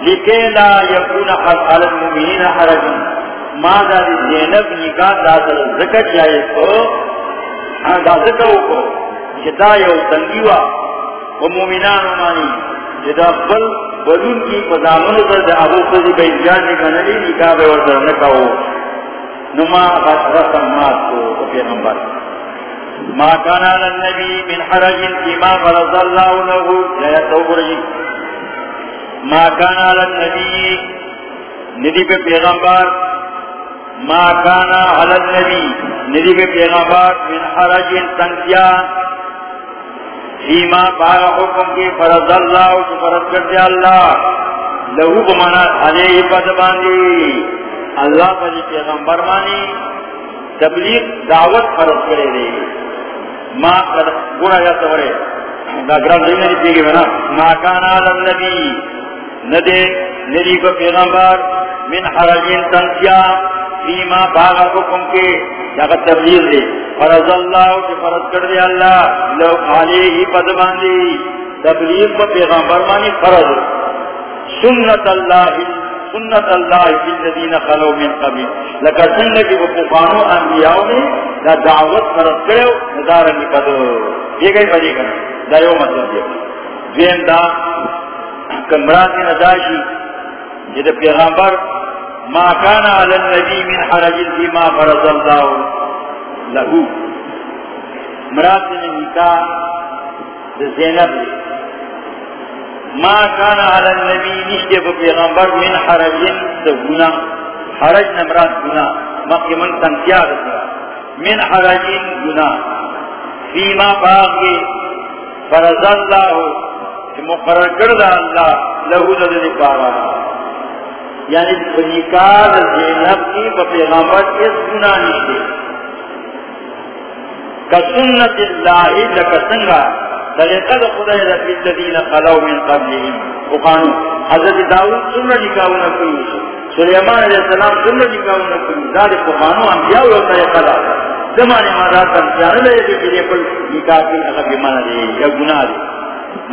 لکے لا یکون حد علی المؤمنین حرج. ما دا دی زینب نکاح دا در ذکر جائے کو؟ ہاں، دا ذکر کو؟ جی چتا یو تنگیوا و مومنان مانی. جی جدا بل بلون کی پدامن در دا ابو خزی بیت جان نکنلی نکاح بے وردر نکاو نما بس رسم مات کو پیغمبر. ما كان على النبي من حرج فيما فرض الله له. جی، لا يتوب ما کان علی ندی پہ پیغمبر، ما کانا علی النبی نبی کے پیغمبر من حرج تنسیا فیما باغ حکم کی فرض اللہ جو فرض کر دیا اللہ لہو بمانا علیہ پد باندی. اللہ پر پیغمبر مانی تبلیغ دعوت فرض کرے دے. ما گوڑا یا سورے. دا گرام زمین نہیں پیگی بنا. ما کانا علی النبی. ندے نبی کو پیغمبر، من حرجین تنسیا فیما باغ حکم کے جگہ تبلیغ دے۔ فرض اللہ کی فرض کر دے اللہ، لو خالی ہی پد باندی تبلیغ کو پیغمبر مانی فرض۔ سنت اللہ سنت اللہ فی الذین خلو من قبل۔ لکہ سنت کی وقفانو انبیاء نے دا دعوت فرض کرو ندارنی پدو یہ گئی بڑی کرنے دا یو مطلب یہ دویم دا کمران کی نداشی جد پیغمبر، ما کانا علی النبی من حرج فی ما فرض اللہ لہو. مراد نے نکاح زینب ما کانا علی النبی نشتے پیغمبر من حرج گنا حرج نمراد گنا مقی من تنسیاد من حرج گنا فیما باغی فرض اللہ مقرر کردہ اللہ لہو دل پارا یعنی نکال زینب کی پیغمبر اس گناہ نشتے کسنت اللہ لکسنگا طریقہ دا خدا رفی الذین خلو من قبلهم وقانو حضرت داود سنہ نکاونا کوئی سلیمان علیہ السلام سنہ نکاونا کوئی ذالک وقانو انبیاء و طریقہ دا. زمانے مادا تنسیان لے کے جلے پر نکاح کی اخبی مانا دے یا گناہ دے.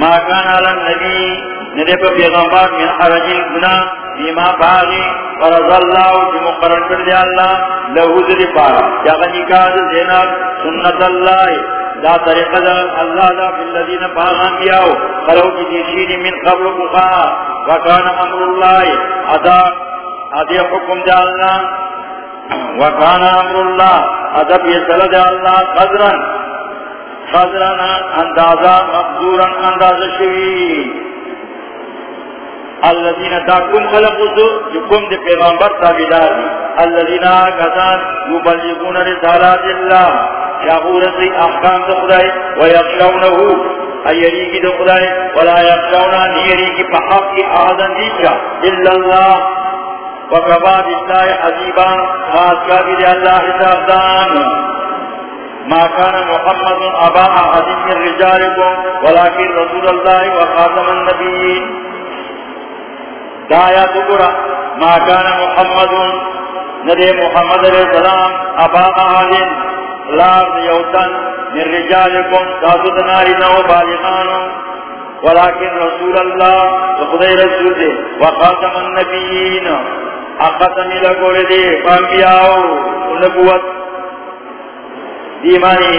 ما کان علی النبی ندے پیغمبر من حرج گناہ بیما باغی فرض اللہ جو مقرر کر دیا اللہ لہو ذری پارا یا نکاح زینب سنت اللہ دا طریقہ دا اللہ دا بالذین باغان بیاو خلو کی دیشین من قبل بخا وکان امر اللہ ادا، ادی حکم دا اللہ وکان امر اللہ ادب یہ سلد اللہ قدرن. قدرن اندازا مقدورا انداز شوی. الذين تاكم خلقوا يكم دي پیغمبر تابعدار الذين كذان يبلغون رسالات الله يقولون احكام خدای ويخشونه ايريك دي خدای، ولا يخشون نيريك بحق احد ديشا الا الله وكفى بالله عذيبا خاص كافر الله حساب دان. ما كان محمد ابا احد من رجالكم، ولكن رسول الله وخاتم النبيين. دایا تکرا ما کان محمد ندے محمد علیہ السلام ابا آلین لار دیوتن من رجالکم ساتو دناری نو بالغانو ولیکن رسول اللہ خدای رسول دے وخاتم النبیین. اختمی لگوڑ دے فانبیاؤ نبوت دیمانی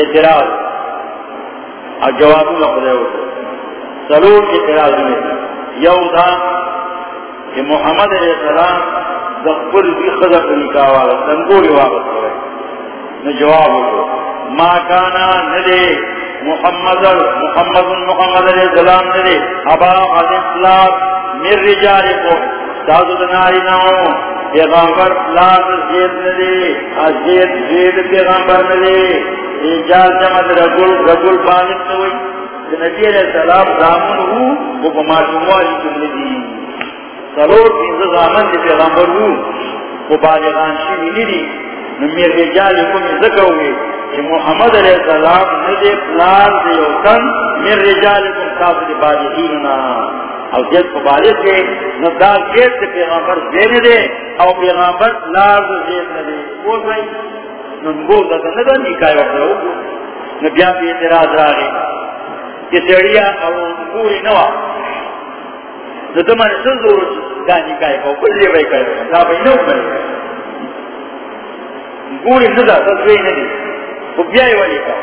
اعتراض. اور جوابو لخدای ہوتا سلور اعتراض میں یو دا کہ محمد علیہ السلام دخبر بھی خضر نکاح والا تنگولی واپس ہوئے نہ جواب ہو ما کانا ندے محمد محمد محمد علیہ السلام ندے ابا علیہ السلام مر رجال کو سازو دناری ناؤ پیغمبر لاز زید ندی زید زید پیغمبر ندی. ایجاز جمد رجل رجل بانت نوئی نبی علیہ السلام زامن ہو وہ بماشموالی کم ندی. سلور پینز زامن دی پیغمبر ہو وہ بالغان شیوی ندی. نمیر رجال کم ذکر ہوئے کہ محمد علیہ السلام ندے پلان دے اوکن میر رجال کم تاثر دی بالغیننا او جیت کو بالغ کے ندار جیت سے پیغمبر زین دے او پیغمبر لار زید ندے بول بھائی ننگو دا ندر نکائی وقت رہو نبیان پی اعتراض را گئے کہ سڑیا اور پوری نوا تو تمہارے سنزور گانی کائے کو کل بھائی کرے لا بھائی نو کرے پوری ندا تصوی ندی وہ بیائی والی کا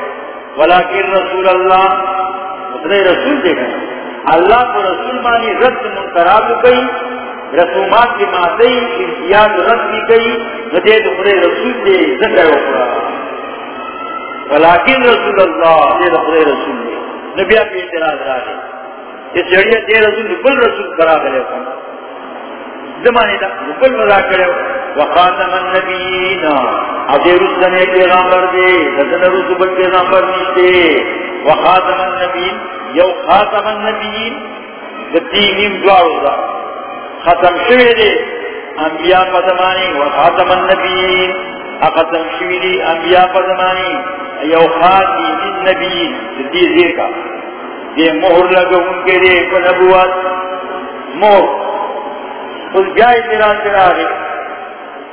ولیکن رسول اللہ اتنے رسول دے گئے اللہ کو رسول مانی رد منتراب کئی رسومات کی ماتی انتیاد رد کی کئی ندے دخلے رسول دے ذکر اپرا ولیکن رسول اللہ دے دخلے رسول دے نبی آپ اعتراض را گئے یہ جڑیہ دے رسول بل رسول کرا کرے زمانے دا بل مزا کرے وخاتم النبیین۔ ادیر السنے پیغامبر دے دزن رسول پیغامبر نشتے وخاتم النبیین۔ یو خاتم النبیین۔ دتینیم دوارو دا۔ ختم شوئے دے انبیاء پدمانی وخاتم النبیین۔ اختم شوئے دے انبیاء پدمانی یو خاتم النبیین۔ دی زیر کا۔ دے مہر لگو ان کے دے نبوت۔ مہر۔ خود جائے تیرا تیرا رہے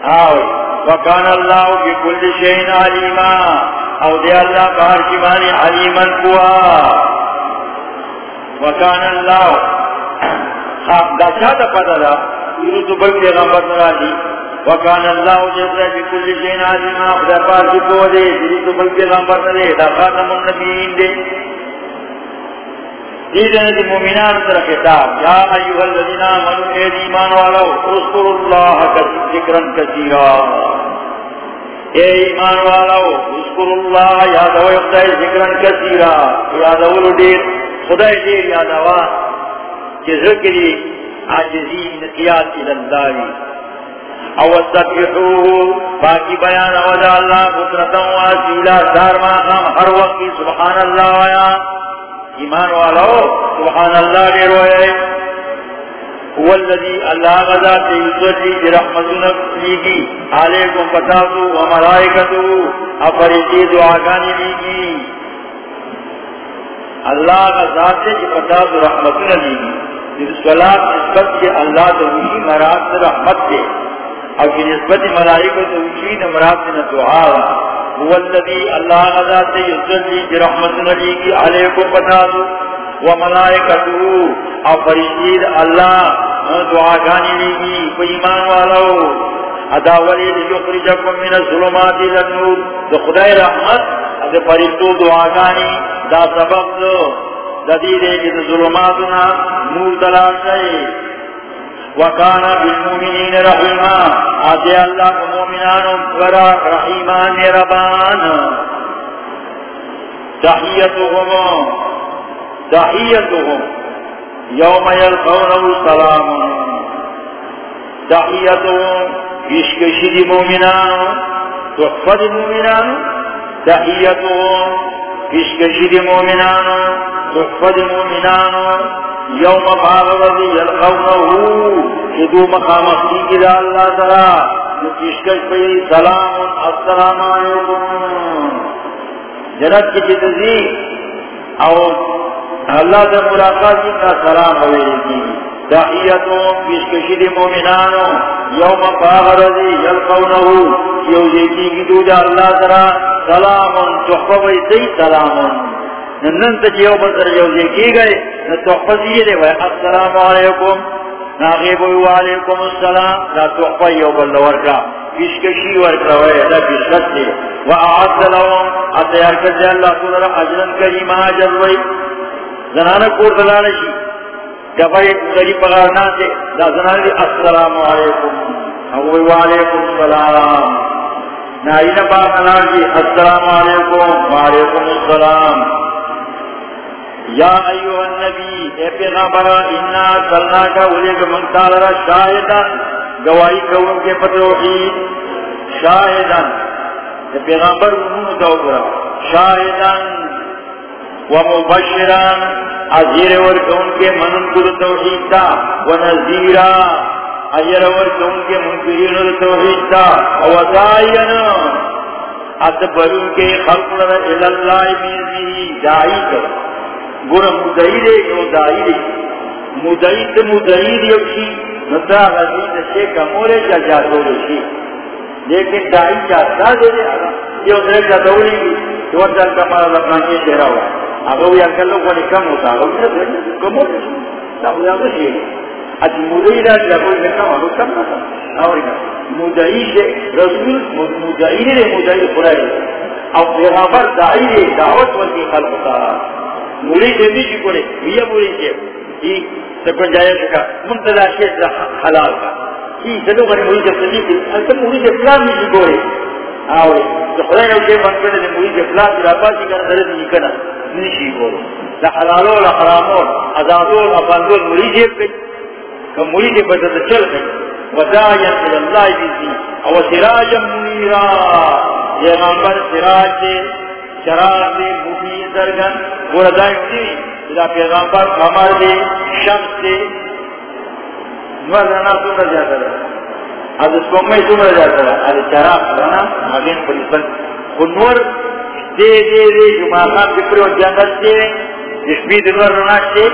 آوے وکان اللہ کی کل شہین علیما۔ او دے اللہ بہر کی مانی علیمن کوا۔ وکان اللہ۔ خواب دا چاہتا پتا دا؟ یہ تو بل پیغمبر نراجی۔ وکان اللہ جیسا کی کل شہین علیما، خدا پار کی کوا دے۔ یہ تو بل پیغمبر نرے، دا خاتم النبیین دے۔ دیدن دی مومنان سر خطاب، یا ایوہ الذین آمنوا، اے ایمان والو اذکر اللہ ذکرن کثیرا۔ اے ایمان والو اذکر اللہ، یادو اقدائی ذکرن کثیرا۔ یادو لدیر خدای دیر یادوا، کہ ذکری عاجزی نقیات الاللہی او تبیحوه باقی بیان ودا اللہ قدرتا واسیلا دار ما ہر وقت سبحان اللہ ویا ایمان والو سبحان اللہ دے روئے والذی اللہ غزا تے یسوچی جی رحمتنا لیگی علیکم پتاسو و ملائکتو افریتی دعاگانی لیگی اللہ غزا تے جی رحمتنا لیگی جس نسبت جی اللہ دوشی مراد رحمت دے اور کی نسبت ملائکتو دوشی مراد دعا۔ والذی اللہ غزا سے یسلی برحمت نبی کی علیکم بتازو وملائکتو او فرشید اللہ دعا گانی لیگی کو والاو ادا ولی لیخرجکم من الظلمات لنور دو خدای رحمت. ادا فرشتو دعا گانی دا سبب دو دا دیدے کی دا ظلماتنا نور دلال جائے وکانا بالمومنین رحیما آتے اللہ کو مومنان ورا رحیمان ربان. تحیتهم تحیتهم یوم یلقونه سلام. تحیتهم پیشکشی دی مومنان. تحفظ مومنان. تحیتهم پیشکشی دی مومنان. تحفظ مومنان. یوم بھاگوتی یلقونه شدو مقام اختی کی دا اللہ ترا جو پیشکش پہ سلام السلام علیکم۔ جنت کی جتزی او اللہ سے ملاقات کی کا سلام ہوئے کی جی۔ دعیتوں، پیشکشی دی مومنانو یوم بھاگوتی یلقونه یو جیتی کی دو دا اللہ ترا سلام تحفظ پہ سلام۔ نن تجیو بسر جو دیکھی گئے نہ تحفظ یہ دے وے السلام علیکم. ناغیب علیکم السلام. لا تحفظ یو بلور کا پیشکشی ورکا وے دا پیشکش دے وعاد لهم. اتیار کرتے اللہ تعالی اجرن کریما جلوئی زنانا کور دلانشی کفائی غریب پغارنا دے دا زنانا دی السلام علیکم. اوی وعلیکم السلام. نائین پاک ناجی السلام علیکم. وعلیکم السلام. یا ایوہ النبی، اے پیغمبر انا صلنا کا اولیک منتال را شاہدن گواہی کون کے پتروحید شاہدن اے پیغمبر، انہوں دو برا شاہدن ومبشران ازیر ورکون کے منن کل توحید تا ونزیرا ازیر ورکون کے منکرین توحید تا وزائین اتبرون کے خلق لرہ الاللہ بیزی دائی کرو۔ گورا مدعی دے جو دائی دے مدعی تے مدعی دے یوشی نتا غزی تے شیخ امورے جا جاتو لشی لیکن دائی جاتا دے دے. یہ ادھر جاتا ہوئی گی. تو وہ کا مارا لپنا کے شہرہ ہوا. اگر وہ یکل لوگ وانی کم ہوتا ہے وہ جاتا کم ہوتا ہے تاہو یا تو شیخ اچھ مدعی دا جا کوئی کم ہوتا کم ہوتا اور مدعی سے رسول، مدعی دے مدعی خرائی او پیغمبر دائی دے دعوت ورکی خلق ہوتا. مولی سے نیچی کرے یہ مولی سے یہ سکن جائے سکا منتظر شیط حلال کا یہ سلو گھنے مولی جب سے صدیق ہے مولی سے فلان نیچی کرے آوے تو خدای نو کے من کرنے مولی سے فلان کی رابا کی کرنے درد نہیں کرنا نیچی کرے لا حلالو لا حرامو ازادو لا باندو مولی سے پہ کہ مولی سے بدل چل گئی وداعیا اللہ بیزی او سراجا منیرا پیغمبر سراج دے چراغ دے مبین درگن وردائی دی اذا پیغمبر قمر دے شمس دے نور رنا سمر جاتا ہے از اس کو میں سمر جاتا ہے از چراغ رنا مغین پلیسن. نور دے دے دے جو ماقام فکر و جنت دے جسمی نور رنا دے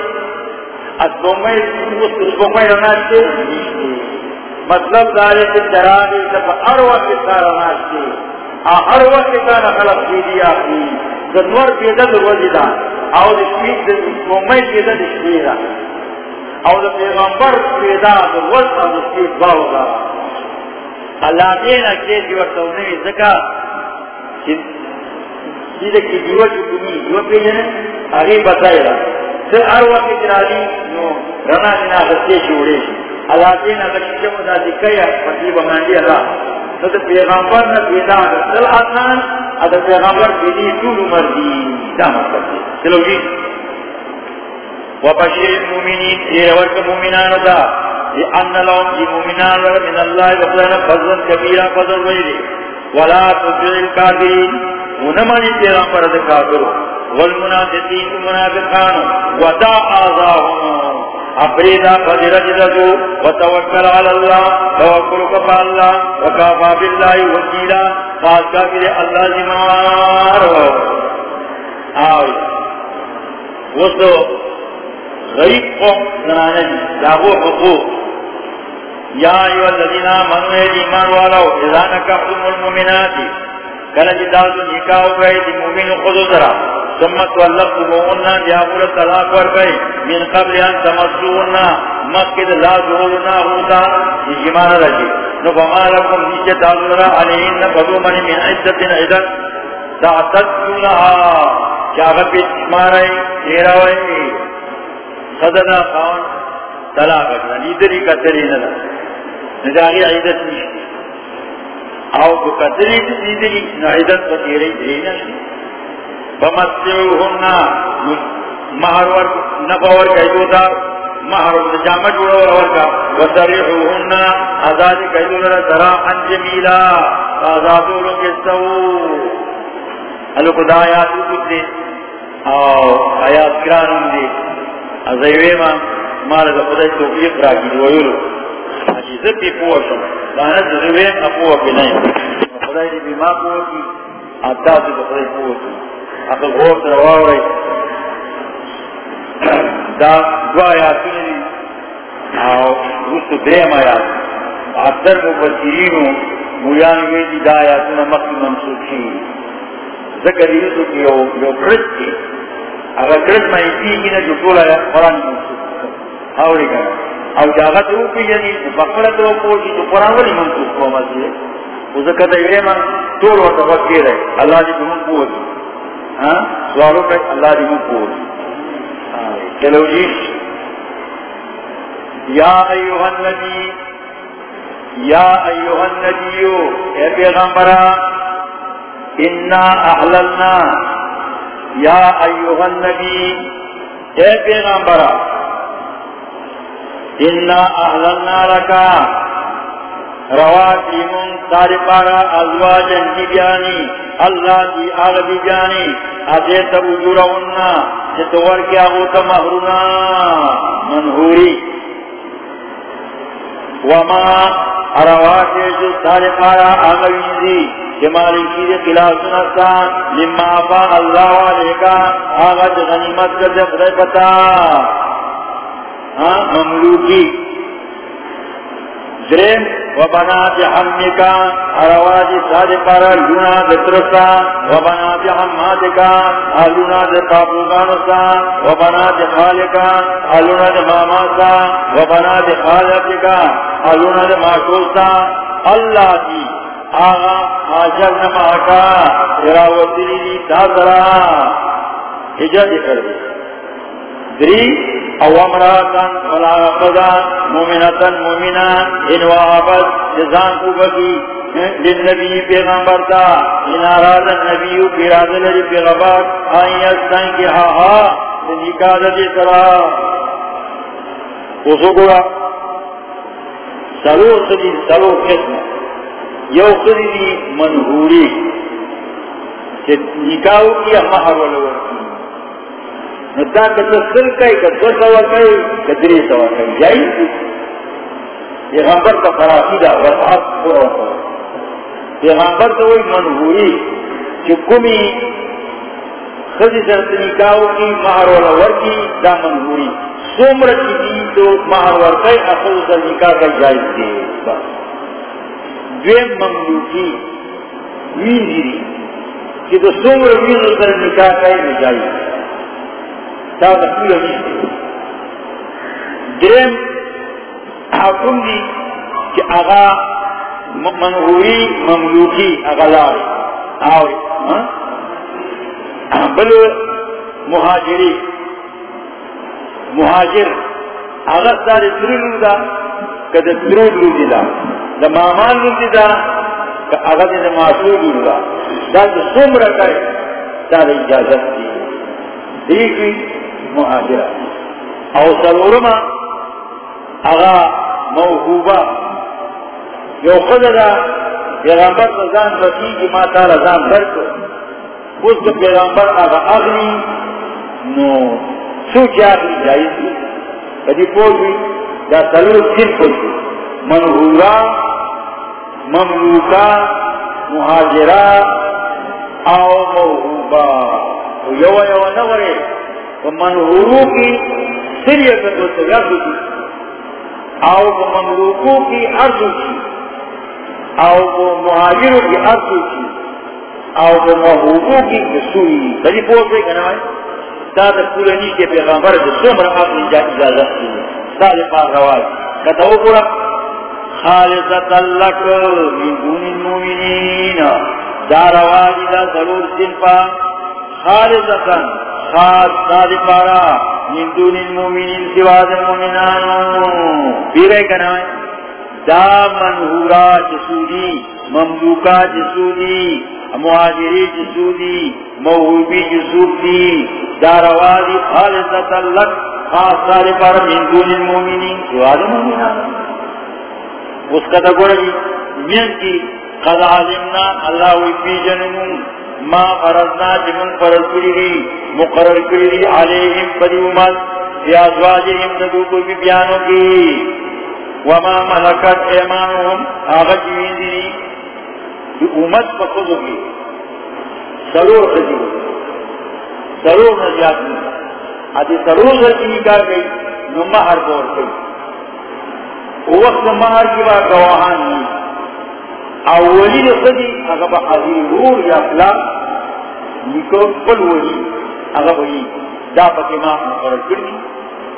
از کو میں اس کو میں رنا دے مطلب دارے کہ کے چراغی جب ہر وقت سارا ناشتی. ہر وقت سارا خلق دیدی آخری جنور پیدا دروزی دا او دا شپید دا مومی پیدا دا. شپیدا او دا پیغمبر پیدا دروز او دا شپید باو دا. اللہ دینا کیسی وقت اونوی زکا چیزا کی دیو چکنی دیو پیجنے آگی بتائی را سر ہر وقت جرالی، نو رنا دینا غصے شوڑے شی. اللہ دینا غصے مدا دکیا مطیب ماندی اللہ. نو پیغمبر نا پیدا دل آسان ادا پیغمبر پیدی طول عمر دی. دا مطلب دی چلو جی. وبشر المؤمنین، یہ ورک مومنان دا. لأن لهم جی مومنان من اللہ وقلنا فضل کبیرا فضل ویدی ولا تدعي الكافرين ونمانی پیغمبر دا کافر والمنافقین منافقان ودع آذاهم ابریدا فضل جددو وتوکل علی اللہ توکل کفا اللہ وکافا باللہ وکیلا خاص کافر اللہ زمار آوئی وصو غریب قوم زنانے لاغو حقوق یا ایوہ الذین آمنوا ایمان والو، اذا نکحتم المؤمنات کله کلج دازو نکاو گئے دی مومن خود ذرا سمت واللقتمونا دیابول طلاق ور گئے من قبل ان تمسونا. مقید لا ظهورنا ہوتا ایمان رجی نو فما لکم دیچے دازو ذرا علیہن فدو من من عدت عدت تعتدونها. چاہا پیچ مارائی ایراوائی صدنا خان طلاق. اکنا لیدری کتری ندا نداغی عیدت نشتی او کو کتری لیدری نعیدت فتیری دری نشتی فمسیوهن مہر ور نفور کئیوتا مہر جامع جوڑا ورکا وسریحوهن آزادی کئیوتا سراحا جمیلا آزادو لنگ استو. الو خدا آیاتو کچھ دے او آیات کرانم دے. ازیوے ما مالا دا خدای توفیق را کی دویلو زبی پوشم دانا زیوے ما پوہ خدای دی بی ما پوہ کی آتا سے دا خدای پوہ کی اقل غور در رئی دا دو آیاتون دی او رسو دریم آیات. اکثر مبسرینو مویانوی دی دا آیاتون مقی منصوب شی ذکر یوسو کی یو کرس کی اگر کرس میں اسی کی نا جو طولا ہے قرآن منصوب آوری گا او جاغت او پی جنی بقرت او پوشی تو قرآن ولی منصوب کو مسی ہے وہ ذکر دیوے من طول و تفکیر ہے اللہ جی بہن پوشی ہاں سوالوں پہ اللہ جی بہن پوشی چلو جی. یا ایوہ النبی، یا ایوہ النبیو، اے پیغمبرہ انا احللنا، یا ایوہ النبی، اے پیغمبرہ انا احللنا لکا رواتیم ساری پارا ازواجن کی بیانی اللہ کی آل بی جانی ادیت اجورہننا کیا ہوتا منہوری وما رواتیم جو ساری پارا آگویزی جمالی کی دے خلاف سنستا لما آفا اللہ علیہ کا آغت غنیمت خدای پتا مملوکی. درم و بنات حمکا ارواج ساد پارا، لونا دترسا و بنا بنات حمادکا لونا د پاپوگانسا و بنات خالکا لونا د ماماسا و بنا بنات خالکا لونا د ماشوسا اللہ کی آغا آجر نماکا اراوتی دی، دادرا. حجت کر دی. دری او امراتن ولا قضا مومنتن مومنان ان وعبت جزان کو بکی للنبی پیغمبر تا ان آراد النبی پیراد لری پیغمبر آئیت سائن کی ہا ہا نکاد دی سرا. اسو گوڑا، سرو سری سرو قسم. یو سری دی منہوری کہ نکاو کیا مہر ولور کی سوا کئی سوا کئی جائی پیغمبر کا فراسی دا پورا پیغمبر تو وہی منہوری کہ کمی خزی سرت نکاو کی مہر کی دا منہوری سومر کی دی تو مہر ورکی اخذ در نکاح کا جائز دے دویم مملوکی ویزی کہ تو سومر ویز در نکاح کا جائز تا دی. حکم دی کہ منہوری مملوکی اغلار آوری. بل مہاجری مہاجر اگر سارے ترلو دا کدے ترلو دی دا دا مامان لو دی دا معصول دا دا کرے دا اجازت دی. دیکھوی مہاجرہ او سرورما اگا موحوبا یو خود دا پیغمبر رضان رسی کی ما ماتا رضان برکو اس دا پیغمبر اگا اغنی، نو سوچ آخری جائز دی۔ کدی پوچھوی دا سلور سن پوچھو منہورا، مملوکا مہاجرہ او موہوبا۔ You you نورے۔ منہورو کی سریع کدو تغیر دی او مملوکو کی ارضو کی او مہاجرو کی ارضو کی او موہوبو کی کسوئی کدی پوچھوی کنوائی دا دا کولنی کے پیغمبر دا سمر اپنی جا اجازت کی دا دا پاک رواز کتا او پورا خالصت اللک من دون المومنین دا روازی دا ضرور سنپا خالصتا، خاص دا پارا، من دون المومنین سواز المومنان پیرے کنائے دا منہورا جسودی مملوکا جسودی مہاجری جسودی موہوبی جسودی داروازی خالصتا لک، خاص سارے پر من دون المومنین سوال مومنان اس کا تکوڑا تقوری جی، من کی قد علمنا اللہ وی پی جنمون ما فرضنا جمن فرض کری مقرر کری علیہم پدی امت بی ازواجہم ندو کوئی بھی بیانوں کی۔ وما ملکت ایمانهم آغا جوین دی امت پا پخودو کی۔ ضرور خجیو ضرور نجات نہیں ادھی ضرور غلطی نکال گئی نو مہر بور گئی وقت مہر کی بات گواہان نہیں اولی خدی اگر حضور یا فلا نکو کل ولی اگر ولی دا پتی ما مقرر کردی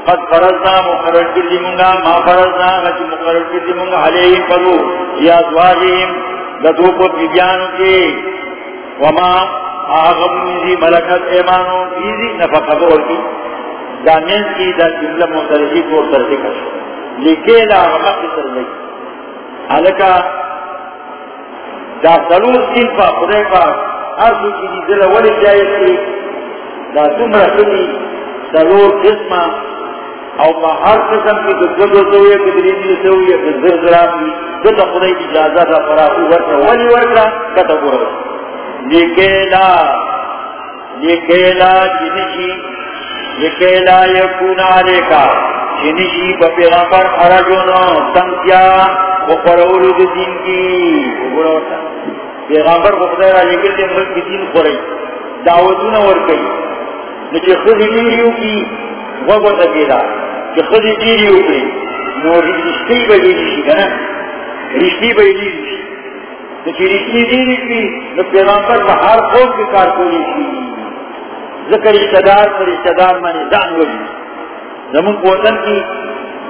قد فرزنا مقرر کردی منگا ما فرزنا غچ مقرر کردی منگا علیہم پدو یا زواجیم لدو پت بیانو کے وما آغم میزی ملکت ایمانو میزی نفقہ بور کی دا منز کی دا جملہ مختلفی کو ترسی کر لکے لا غمق سر حلکہ دا سلور سن پا خدای پا ہر سو کی دل ولی جائز کی دا سمرا کلی سلور قسم او پا ہر قسم کی دو دو سوئے کدریدی سوئے کدر زرام کی دو خدای اجازہ دا فراقو ورکا ولی ورکا کتا گورا لکیلا لکیلا جنشی لکیلا یکون آلیکا جنشی با پیغمبر حرجونا سنکیا وقرولو دو دین کی وقرولو پیغمبر کو خدای را لکل دے ملک دین خوری. دعوتونا ورکی نچے خودی دیریو کی وقو تکیلا کہ خودی دیریو کی، نو رشتی با دیریشی کنا رشتی با دیریشی نچے رشتی دیری کی، نو پیغمبر با ہر خوب کی کارکولی شی. ذکر اشتدار پر اشتدار مانی دان ولی زمون پوتن کی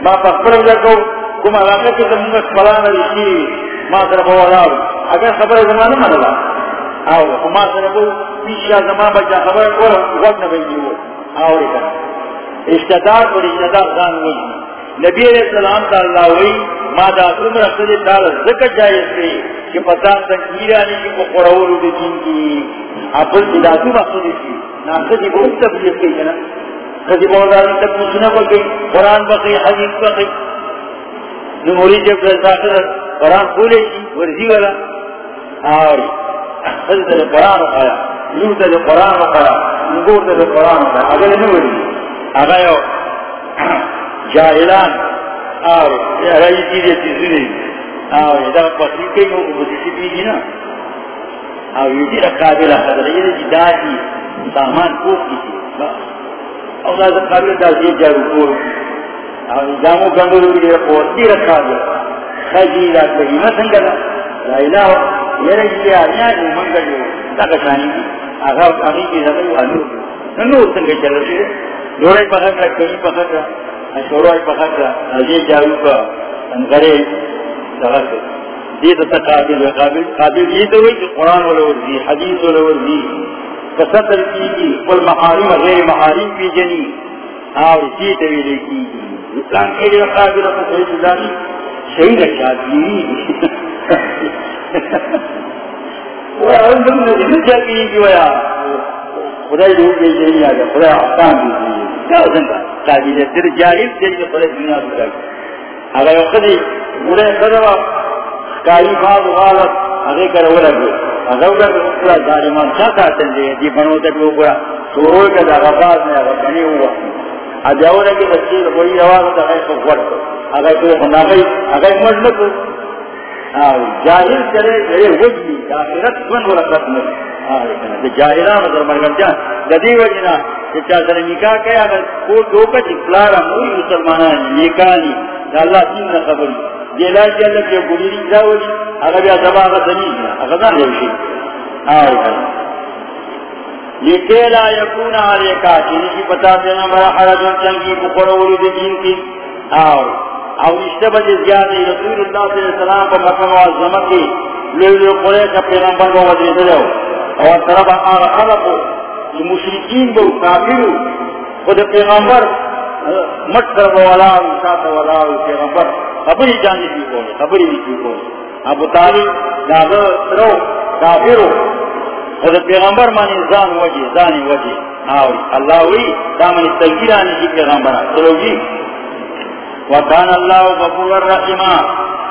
ما پخبر لکو کم علاقہ کی زمون اکبران رشتی ما سر بولاو اگر خبر زمانہ منلا آو ما سر بو پیشا زمان بچا خبر کورا وقت نبینی ہو آو رکا اشتدار پر اشتدار دان ولی نبی علیہ السلام کا اللہ ہوئی ما دا عمر اقصد تعالی ذکر جائز سے کہ پتان تنگیرانی کی مقرول دین کی. اپل دا دلاتو مقصد کی نا خدی بہت تبلیغ کی جنا خدی بہت آدمی تک مسنہ بکی قرآن بکی حدیث بکی نموری جب داخل قرآن کھولے گی ورزی والا۔ آوری حضرت دے قرآن وقایا لوت دے قرآن وقایا نگور دے قرآن وقایا اگر نوری اگر یو جاہلان آوری رئی چیزیں چیزیں آوری دا پخلی کئی ہو بسیسی بیجی نا۔ آوری دی رقابلہ حضر یہ دی دادی سامان کوک کی چیز اور دا قابل دا زید جارو کوک جامو گنگلو کی قوتی رکھا گیا خجیرہ کریمہ سنگلہ لا الہ میرے کیا آنیا جو منگل جو. تاکہ شانی کی آگا امی کی زمین آنور ننور سنگل چل رہے دوڑائی پخت رہا کئی پخت رہا شوڑائی پخت رہا عزیز جارو کا. انگرے سغت دید تقابل و قابل. قابل یہ تو ہوئی کہ قرآن والا ورزی حدیث والا ورزی کسطر کی کی قل محارم غیر محارم کی جنی اور جیت ویلے کی گی. اسلام کے لیے قابل کو صحیح گزاری. صحیح رکھا دی خدا جو کہ یہ ہے خدا احکام دی کیا ہوتا قابل تر جاہل تیری کے خدا دنیا کو اگر خود بڑے خدا کائی باز غالت اگر کر ولا گو اگر ظالمان کیا کہتے ہیں جی بنو تک وہ پورا سورو کا دغباز میں اگر بنی ہوا اجاونا کی بچی کوئی رواز ہوتا ہے۔ تو فرق اگر کوئی خناقی اگر مجلس جاہل چلے جلے وجلی آخرت من ولا ختم جاہلان در مرگم جان لدی وجنا چاہ سر نکاح کیا اگر کوئی دوکا چی پلارا موی مسلمانان نکانی اللہ تین نا خبری جیلان چی گلیری جاولی اگر بیا سبا اگر اگر دان روشی آئی لکے لا یکون علیکا چیزی کی پتا دینا مرا حرجن چنگی بخورولو دین کی۔ آو۔ او اشتبہ زیادی رسول اللہ صلی اللہ علیہ وسلم پر مقام و کی۔ لوی لوی کا پیغمبر کو وزیر دلو اور طرف آر خلقو مشرکین بو کافرو خود پیغمبر مٹ کر ولاو ساتھ ولاو پیغمبر۔ خبری جانی کی کولے خبری بھی کی کولے ابو طالب داغر سرو کافرو خود پیغمبر مانی زان وجی، زانی وجی۔ آوری، اللہ وی دامن استگیرانی جی پیغمبر سلوگی وکان اللہ غفور الرحیمہ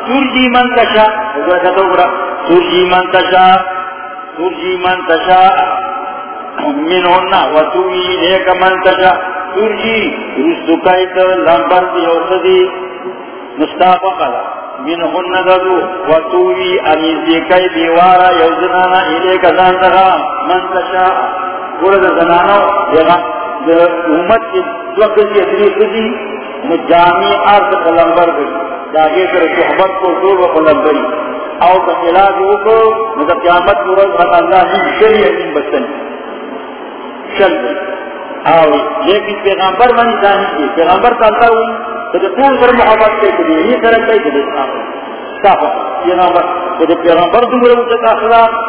ترجی من تشا اگر کتو ترجی من تشا ترجی من تشا من ہونا وطوی ایک من تشا ترجی رسو کائت لمبر دی اوسدی مستاقا من هن ددو وطوی امیزی کئی دیوارا یو زنانا ایلے کا زاندگا من تشا قرد زنانا یغا امت کی دو کسی اتنی خودی مجامی آرد قلمبر گئی. جاگے کر صحبت کو دور و قلمبری. او تخلاق اوکو مدر قیامت مرد خط اللہ ہی شری حکیم بچن. شل آو لیکن پیغمبر منی ثانی کی پیغمبر تا ہوئی. تو طول پر محبت کے لیے یہ طرح کئی دل اسلام یہ نام تو پیغمبر دمرے مجھے اخلاق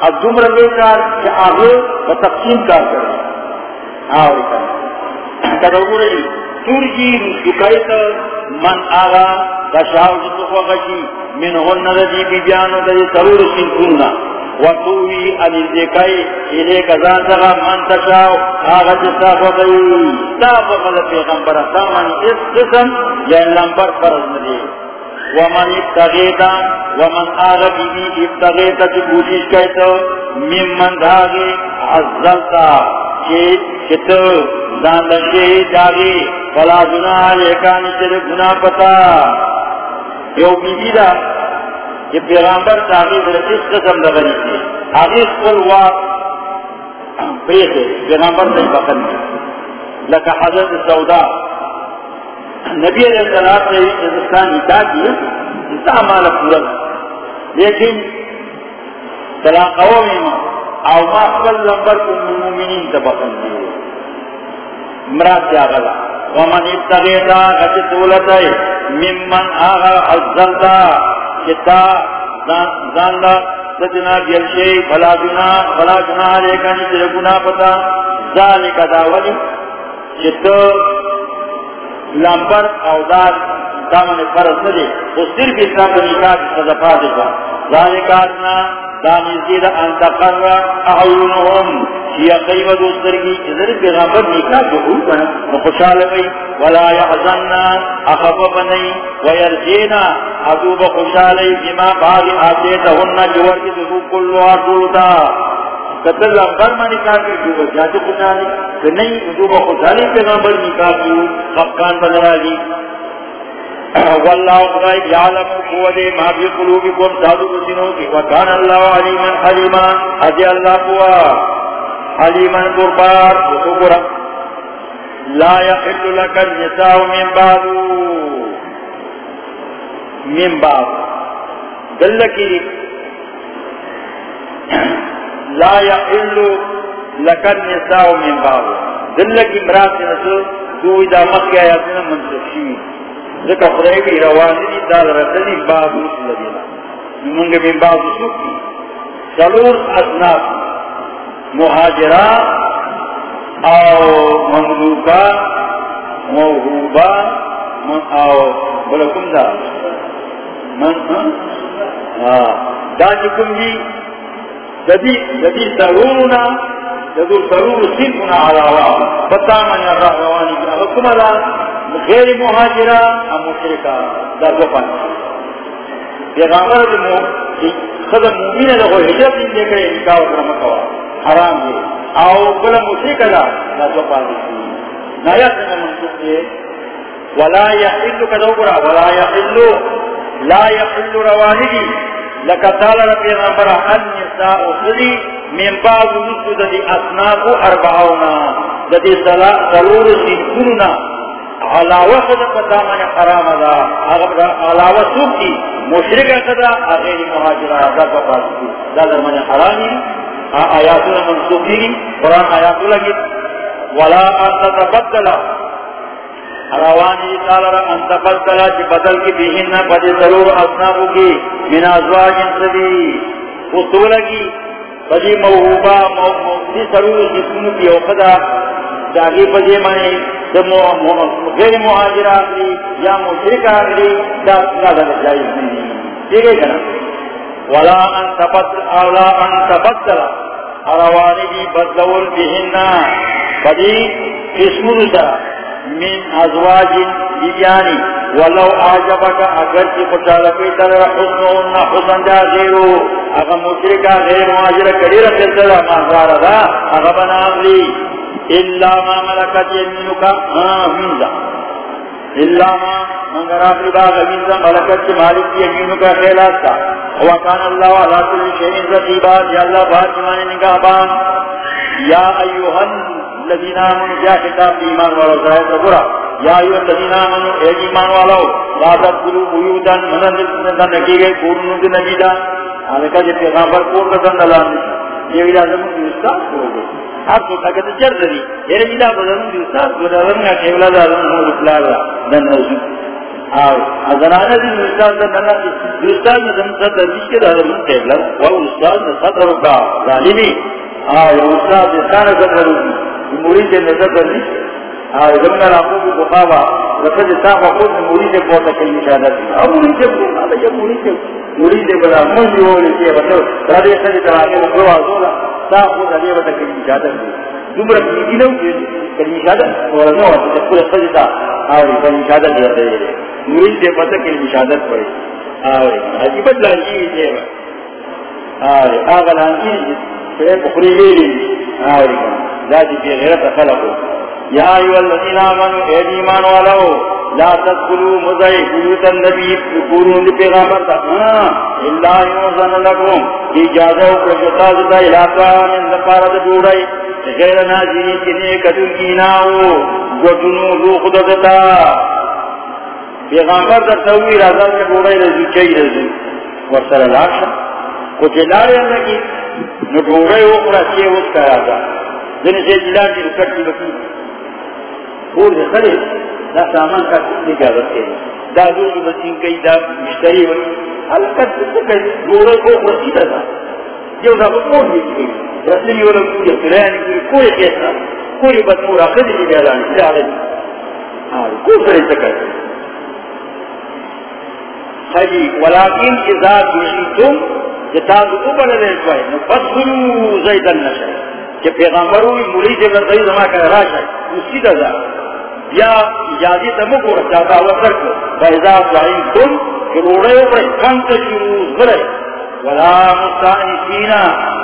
اب دمرے بے کار کہ آگے و تقسیم کار کر۔ آوری ہاں، تدور ترجی رسکیت من آغا کشاو جتو غشی من هن رجی بی بیانو دی جی ضرور سن کننا وطوی علی ذکای الے کزان تغا من تشاو آغا جسا فضی تا فضل پیغمبر سامن اس قسم یا لمبر فرض مدی ومن ابتغیتا ومن آغا بی بی ابتغیتا چی کوشش کہتا من من دھاگی عزلتا چی چتو زان لگے جاگی فلا گناہ لیکانی چلے گناہ پتا. یو بی بی دا کہ پیغمبر تاغیز رسیس قسم لگنی تھی۔ آغیز قل وات پریتے پیغمبر سے بخن۔ لکا حضرت سودا نبی علیہ السلام سے ہندوستان نکاح کی۔ انتا مالا پورا۔ لیکن طلاقوں میں او ما قبل لمبر کو مومنین تبخن دی۔ مراد کیا غلا ومن ابتغیتا غجت ولتائی ممن آغا عزلتا۔ چتا زاندا سجنا گلشی فلا جنا فلا جنا کن چر گنا پتا۔ ذالک داولی چتو لمبر او دار دامن فرض ندی وہ صرف اسلام نکاح سزا صدفات کا ذالک آدنا دانی زیر ان تقرر اعینهم یا قیب دوستر کی ادھر نکاح جو کنا ولا یحزننا ویرجینا بما بعد کی کلو آتولتا قتل لمبر نکاح کی، جو خوشحالی. کہ نہیں ادوب خوشحالی پیغامبر نکاح کی، خفقان لی (coughs) واللہ خدای یعلم قوت ما فی قلوبکم، سادو بسنو کی. وکان اللہ علیما حلیما. ادی اللہ قوا. حلیما قربار وکبرا لا يحل لك النساء من بعد. من بعد. دلکی (coughs) لا يحل لك النساء من بعد. دلکی مرات نسو دو اذا مخی آیاتنا منصف شوید ذکر خدای کی روانی دی دال رسلی رسل دینا نمونگے من سلور اصناف مہاجرہ او مملوکہ موہوبہ او بلکم دا من دا چکم جی جدی جدی ضرورنا سنکنا علاوہ بتا من الرحوانی حکم غیر مہاجرہ اور مشرکہ دا دو پانچ پیغامبر دی مو خدا مومین دا کوئی حجرت نہیں دے کرے نکاح اکرم کوا۔ حرام دی او بلا مشرکہ دا دا دو پانچ نایا سنگا منصوب دی ولا یحلو کدو برا ولا یحلو لا یحلو روانی دی لکا تعالی رب ان نساء خلی من بعض نسو دا دی اصناف اربعونا دا دی سلور سنکرنا علاوہ خدا پتا من حرام دا علاوہ سوک کی، مشرک خدا غیر یعنی مہاجرہ دا پاس کی. دا در من حرامی یعنی آیاتنا منصوبی قرآن آیاتو لگی ولا ان تتبدل. روانی تعالی را ان تبدل چی بدل کی بیہن پدی ضرور اصنابو کی، من ازواج انصدی اصول کی، پدی موہوبا موہوبی ضرور جسمو کی اوقدا جاگی پدی منی غیر مہاجر آگری یا مشرک آگری دا دا جائز نہیں ٹھیک ہے نا ولا ان تبدل اولا ان تبدل اروانی دی بدلول بہننا بدی اسمون دا من ازواج بیانی ولو آجبک اگر چی پچالکی تر حسنون حسن جا غیرو اگر مشرکا غیر مہاجر کری رکھل تر مہزار دا اگر بنا اغلی الا ما ملکت یمینکا منزا الا ما مگر آخری باغ منزا ملکت کی مالک یمینکا خیلات تا وکان اللہ علا کل شہین رقیبات یا اللہ بہت جمانے نگاہ بان یا ایوہن الذین آمنوا یا کتاب ایمان والا ظاہر سبرا یا ایوہ الذین آمنوا اے ایمان والا لا تدخلوا بیوتا منزل نکی گئے کورنو دی نبیدا آلکہ جب پیغامبر کور کا زندہ یہ ویلہ زمان کی استاذ کرو گئے آپ کو تاکہ تو جر دری میرے جدا بدلوں دی استاد بدلوں گا کیولا دا نور اطلاع دن نوزو اور ازنانہ دی استاد دا ننا دی استاد دن صدر دیش کے دا نور کیولا وہ استاد صدر کا ظالمی اور استاد دا سانا صدر دی مرید دا صدر دیش اور زمنا لاکھوں کو بخاوا رفض صاحب خود مرید کو تکل مشاہدہ دی اور مرید کو مرید کو مرید مرید بلا منجی ہو لیتی ہے بطور رادے سجد راگے وہ آزولا تاخو دا دیو کی دی دمرا مرید دے پڑی دے بخری ذاتی غیرت خلقو. یا ایو اللذین آمنوا اید ایمان والو؟ لا تدخلوا مزعی بیوت النبی قرون دی تا اللہ یوزن لکم اجازہ علاقہ من دفارت دوڑائی غیر ناظرین کنے کدن کی ناو، گوٹنو لو خددتا در توی رازا کے رزو چاہی رزو ورسر لاشا کچھ لارے اندر کی، نو دوڑائی اکرا چے اس کا رازا سے جلال کی رکٹ کی. بکی پور دے خرے دا سامان کا کتنے کی عادت دا دور کی بسین کئی، دا مشتری ہوئی. حلقت کتنے کئی. گوڑے کو رسیدہ تھا جو دا پور دی کی. رسلی والا کوئی فرانی کوئی کوئی کیسا کوئی بطور آخری کی بیالانی سے آگے کوئی سرے سکر خجی ولیکن اذا دوشیتم جتا دو بڑھ لے پائے نفصلو زیدن نشر کہ پیغمبر ہوئی ملی سے بس صحیح زمان کا راش ہے اسی دزا یا اجازی اچھا تمو کو چاہتا ہوا کر کو۔ فیضا ظاہر کن کہ روڑے پر کم تشروع کرے۔ ولا مستانسین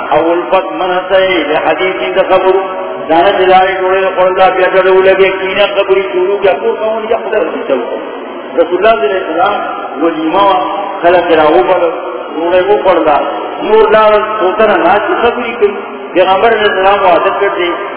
اول فت منحصے لحدیث کا خبر۔ دانا جلائے روڑے پر اللہ پیا جڑے لگے کینا قبری شروع کیا۔ کو کون یا خدر سے چلو رسول اللہ صلی اللہ علیہ وسلم ولیمہ خلق راہو پر، روڑے کو پڑھا نور لال سوتنا ناچ خبری کی پیغمبر علیہ السلام کو کر دے۔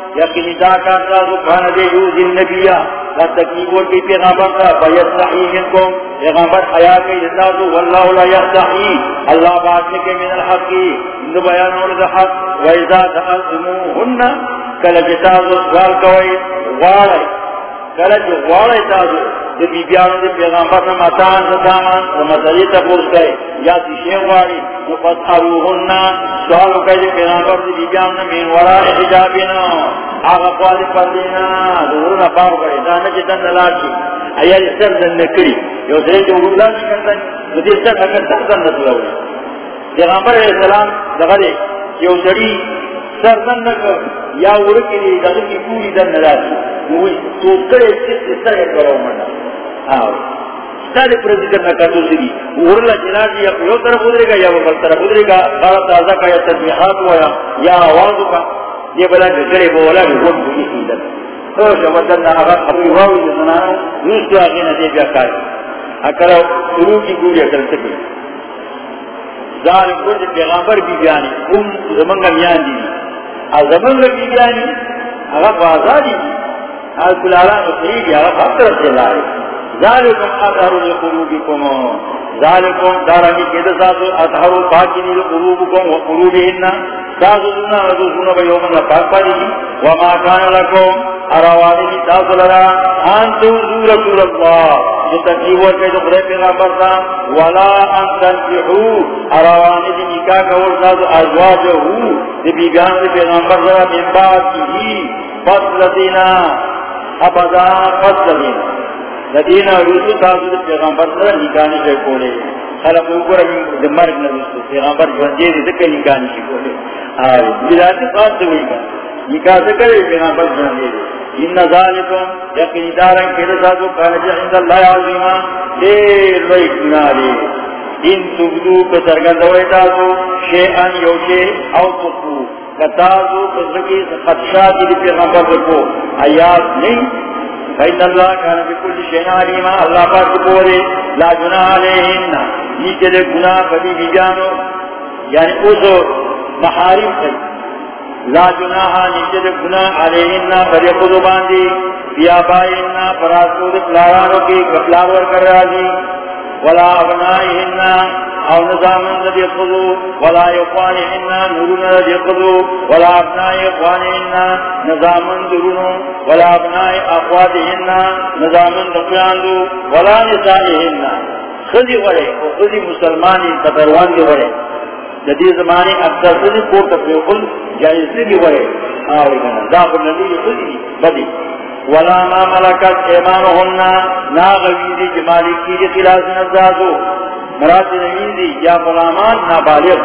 یقینی دا کانتا سبحان دے یوز النبیہ لا تکلیبور کی پیغامبر کا فیستحی منکم. پیغامبر حیاء کی جدا واللہ لا یستحی اللہ بات لکے من الحقی اندو بیانور دا حق. ویزا تقلتموهن کل دو سوال کوئی غاڑے کلج غاڑے تا دو دی بی بیانو دی پیغامبر نے ماتان سدامان دا مسئلی تپوس گئے یا دی شیخ واری نفت اروہننا سوالو کئی دی پیغامبر دی بی بیانو من ورا حجابینا آغا قوالی پردینا دورونا پاو گئے دانا جی دن دلاشی ایالی سر دن نکری یو سرے جو اللہ نہیں کرتا ہے دی جی سر اگر سر دن نکلا ہوئی پیغامبر علیہ السلام دغلے یو سری سر دن نکر یا ورکی دی دغل کی پوری دن نلاشی وہی تو کرے سر سر کرو منا. آو. سارے پرزیدر نہ کر، دوسری ورلا جنازی یا یو طرف ادرے گا، یا وہ بل طرف ادرے گا. بارا تازہ کا یا تدمیحات ہوا یا آوازوں کا یہ بلا گھڑے بولا بھی وہ بھی سندر تو شبدن نہ آغا خبری واوی جو سنانا آگے نہ بیا کاری. اکرا شروع کی گوری اکل سکے ظالم کرد پیغامبر بی بیانی ام زمانگا میان دی از لگی بی بیانی آغا بازاری دی. آج کلالان صحیح آغا خطر سے لائے ذالکم اظہر لقلوبکم. ذالکم دارمی کید ساتھ اظہر پاکنی لقلوبکم و وقلوبہن ساتھ دنا رضونا بیومن پاک پاکی وما کان لکم اروانی تاث لرا انتو زور رسول اللہ۔ جو تکلیب ورکے جو خدای پیغمبر تا ولا ان تنجحو اروانی دی نکاح کور ساتھ ازواجہو۔ دی بیگان دی پیغمبر تا من بعد کی۔ فصل دینا ابدا فصل دینا ندینا روسو تاسو پیغمبر سر نکانی شای کولے خلق اوپر دا مرگ نروسو پیغمبر جوانجے دی دکا نکانی شای کولے آوے بلاتی خاص دوئی کا نکاح سکرے پیغمبر جوانجے دی. ان ذالکم یقین دارن کدے ساتو کانجی عند اللہ عظیمہ دیر روی کنالے ان تبدو کسرگندوئی تاسو، شیئن یو شیء او تقو کتازو کسرکی خدشاتی دی پیغمبر کو آیات نہیں فإن الله كان بكل شيء عليما، الله پاک بولے، لا جناح علیہن، نیچے دے گناہ کبھی بھی جانو یعنی اس محارم سے۔ لا جناح نیچے دے گناہ علیہن پر خود باندھی بیا بائن فراسو دے پلارانو کی کپلارور کر رہا ولا ابنائہن او نظامن ندی خضو ولا یقوانہن نورون ندی خضو ولا ابنائی اقوانہن نظامن درونو ولا ابنائی اقواتہن نظامن دقیاندو ولا نسائہن خضی ورے و خضی مسلمانی قدروان دی ورے جدی زمانی اکثر خضی کو تفیقل جائزی دی ورے آوری کنا داخل نبی خضی بدی ولا ما ملکت ایمانہن ناغویدی جمالی کی دی، خلاص نزازو مراد نویزی یا غلامان نابالغ.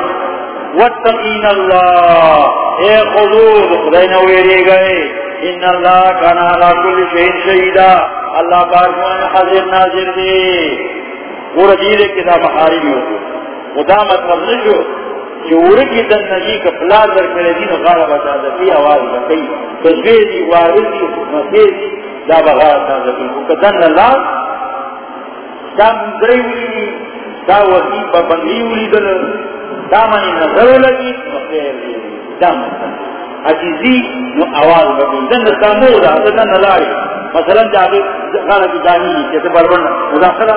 واتقین اللہ اے خضور خدای نویرے گئے ان اللہ کانا علا کل شہین شہیدہ اللہ بارکوان حضر ناظر دے وہ رجیل کتاب حارمی ہوگا خدا مطلب نشو چور کی دن نجی کا پلا در کرے دین غارہ بتا دکی آواز بکی تصویری وارثی مسیری دا بغارہ تا دکی کدن اللہ، دا مدری دا وحی با بندی اولی دل دا منی نظر لگی، مخیر دا مطلب عجیزی، نو آواز بگی. دن دستا مو دا دن نلاری مثلا جاگی غانا کی جانی کیسے بربن مداخلہ.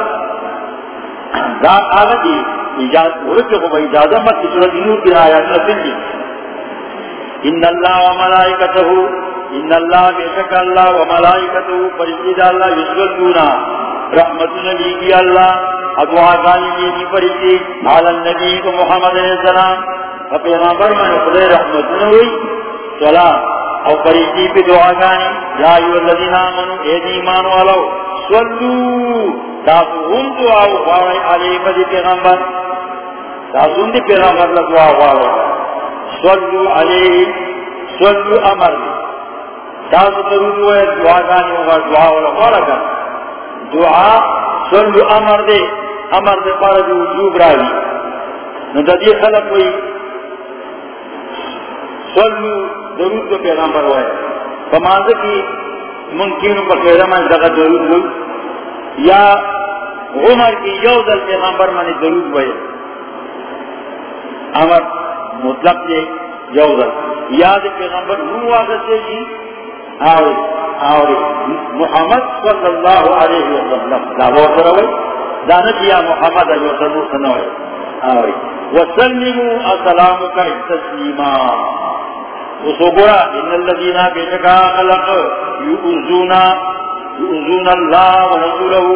دا آگا دی اجاز ورچ کو با اجازہ مت کی صورت نور کی آیات نسل دی. ان اللہ و ملائکتہو ان اللہ بے شک اللہ و ملائکتہو فرشید اللہ یسولونا رحمت نبی کی اللہ ادعا گانی کی پڑھی علی النبی کو محمد علیہ السلام پیغمبر من خدای رحمت نوی سلام. او پریتی پی دعا گانی یا ایو الذین آمنو اید ایمان والو؟ سولو تاسو هم دعا خواری علی پدی پیغمبر. تاسو هم دی پیغمبر لدعا خواری سولو علی سولو امر دی تاسو درود ہوئے دعا گانی ہوگا دعا والا خوارا کر دعا سولو امر دی امر دی پارا دی وجوب راوی نو دا دی خلق ہوئی سولو درود تو پیغمبر ہوئے فمانز کی منکین پر پیغمبر دغا درود ہوئی یا عمر کی یو دل پیغمبر منی درود ہوئے امر مطلق دے یو دل یاد پیغمبر ہوں واقع سے جی آوری آوری. محمد صلی اللہ علیہ وسلم. دا بہت روئی دانت یا محمد علیہ وسلم آوری. وسلموا السلام کا تسلیمہ وصبرا ان الذين بينك خلق يؤذون يؤذون الله ورسوله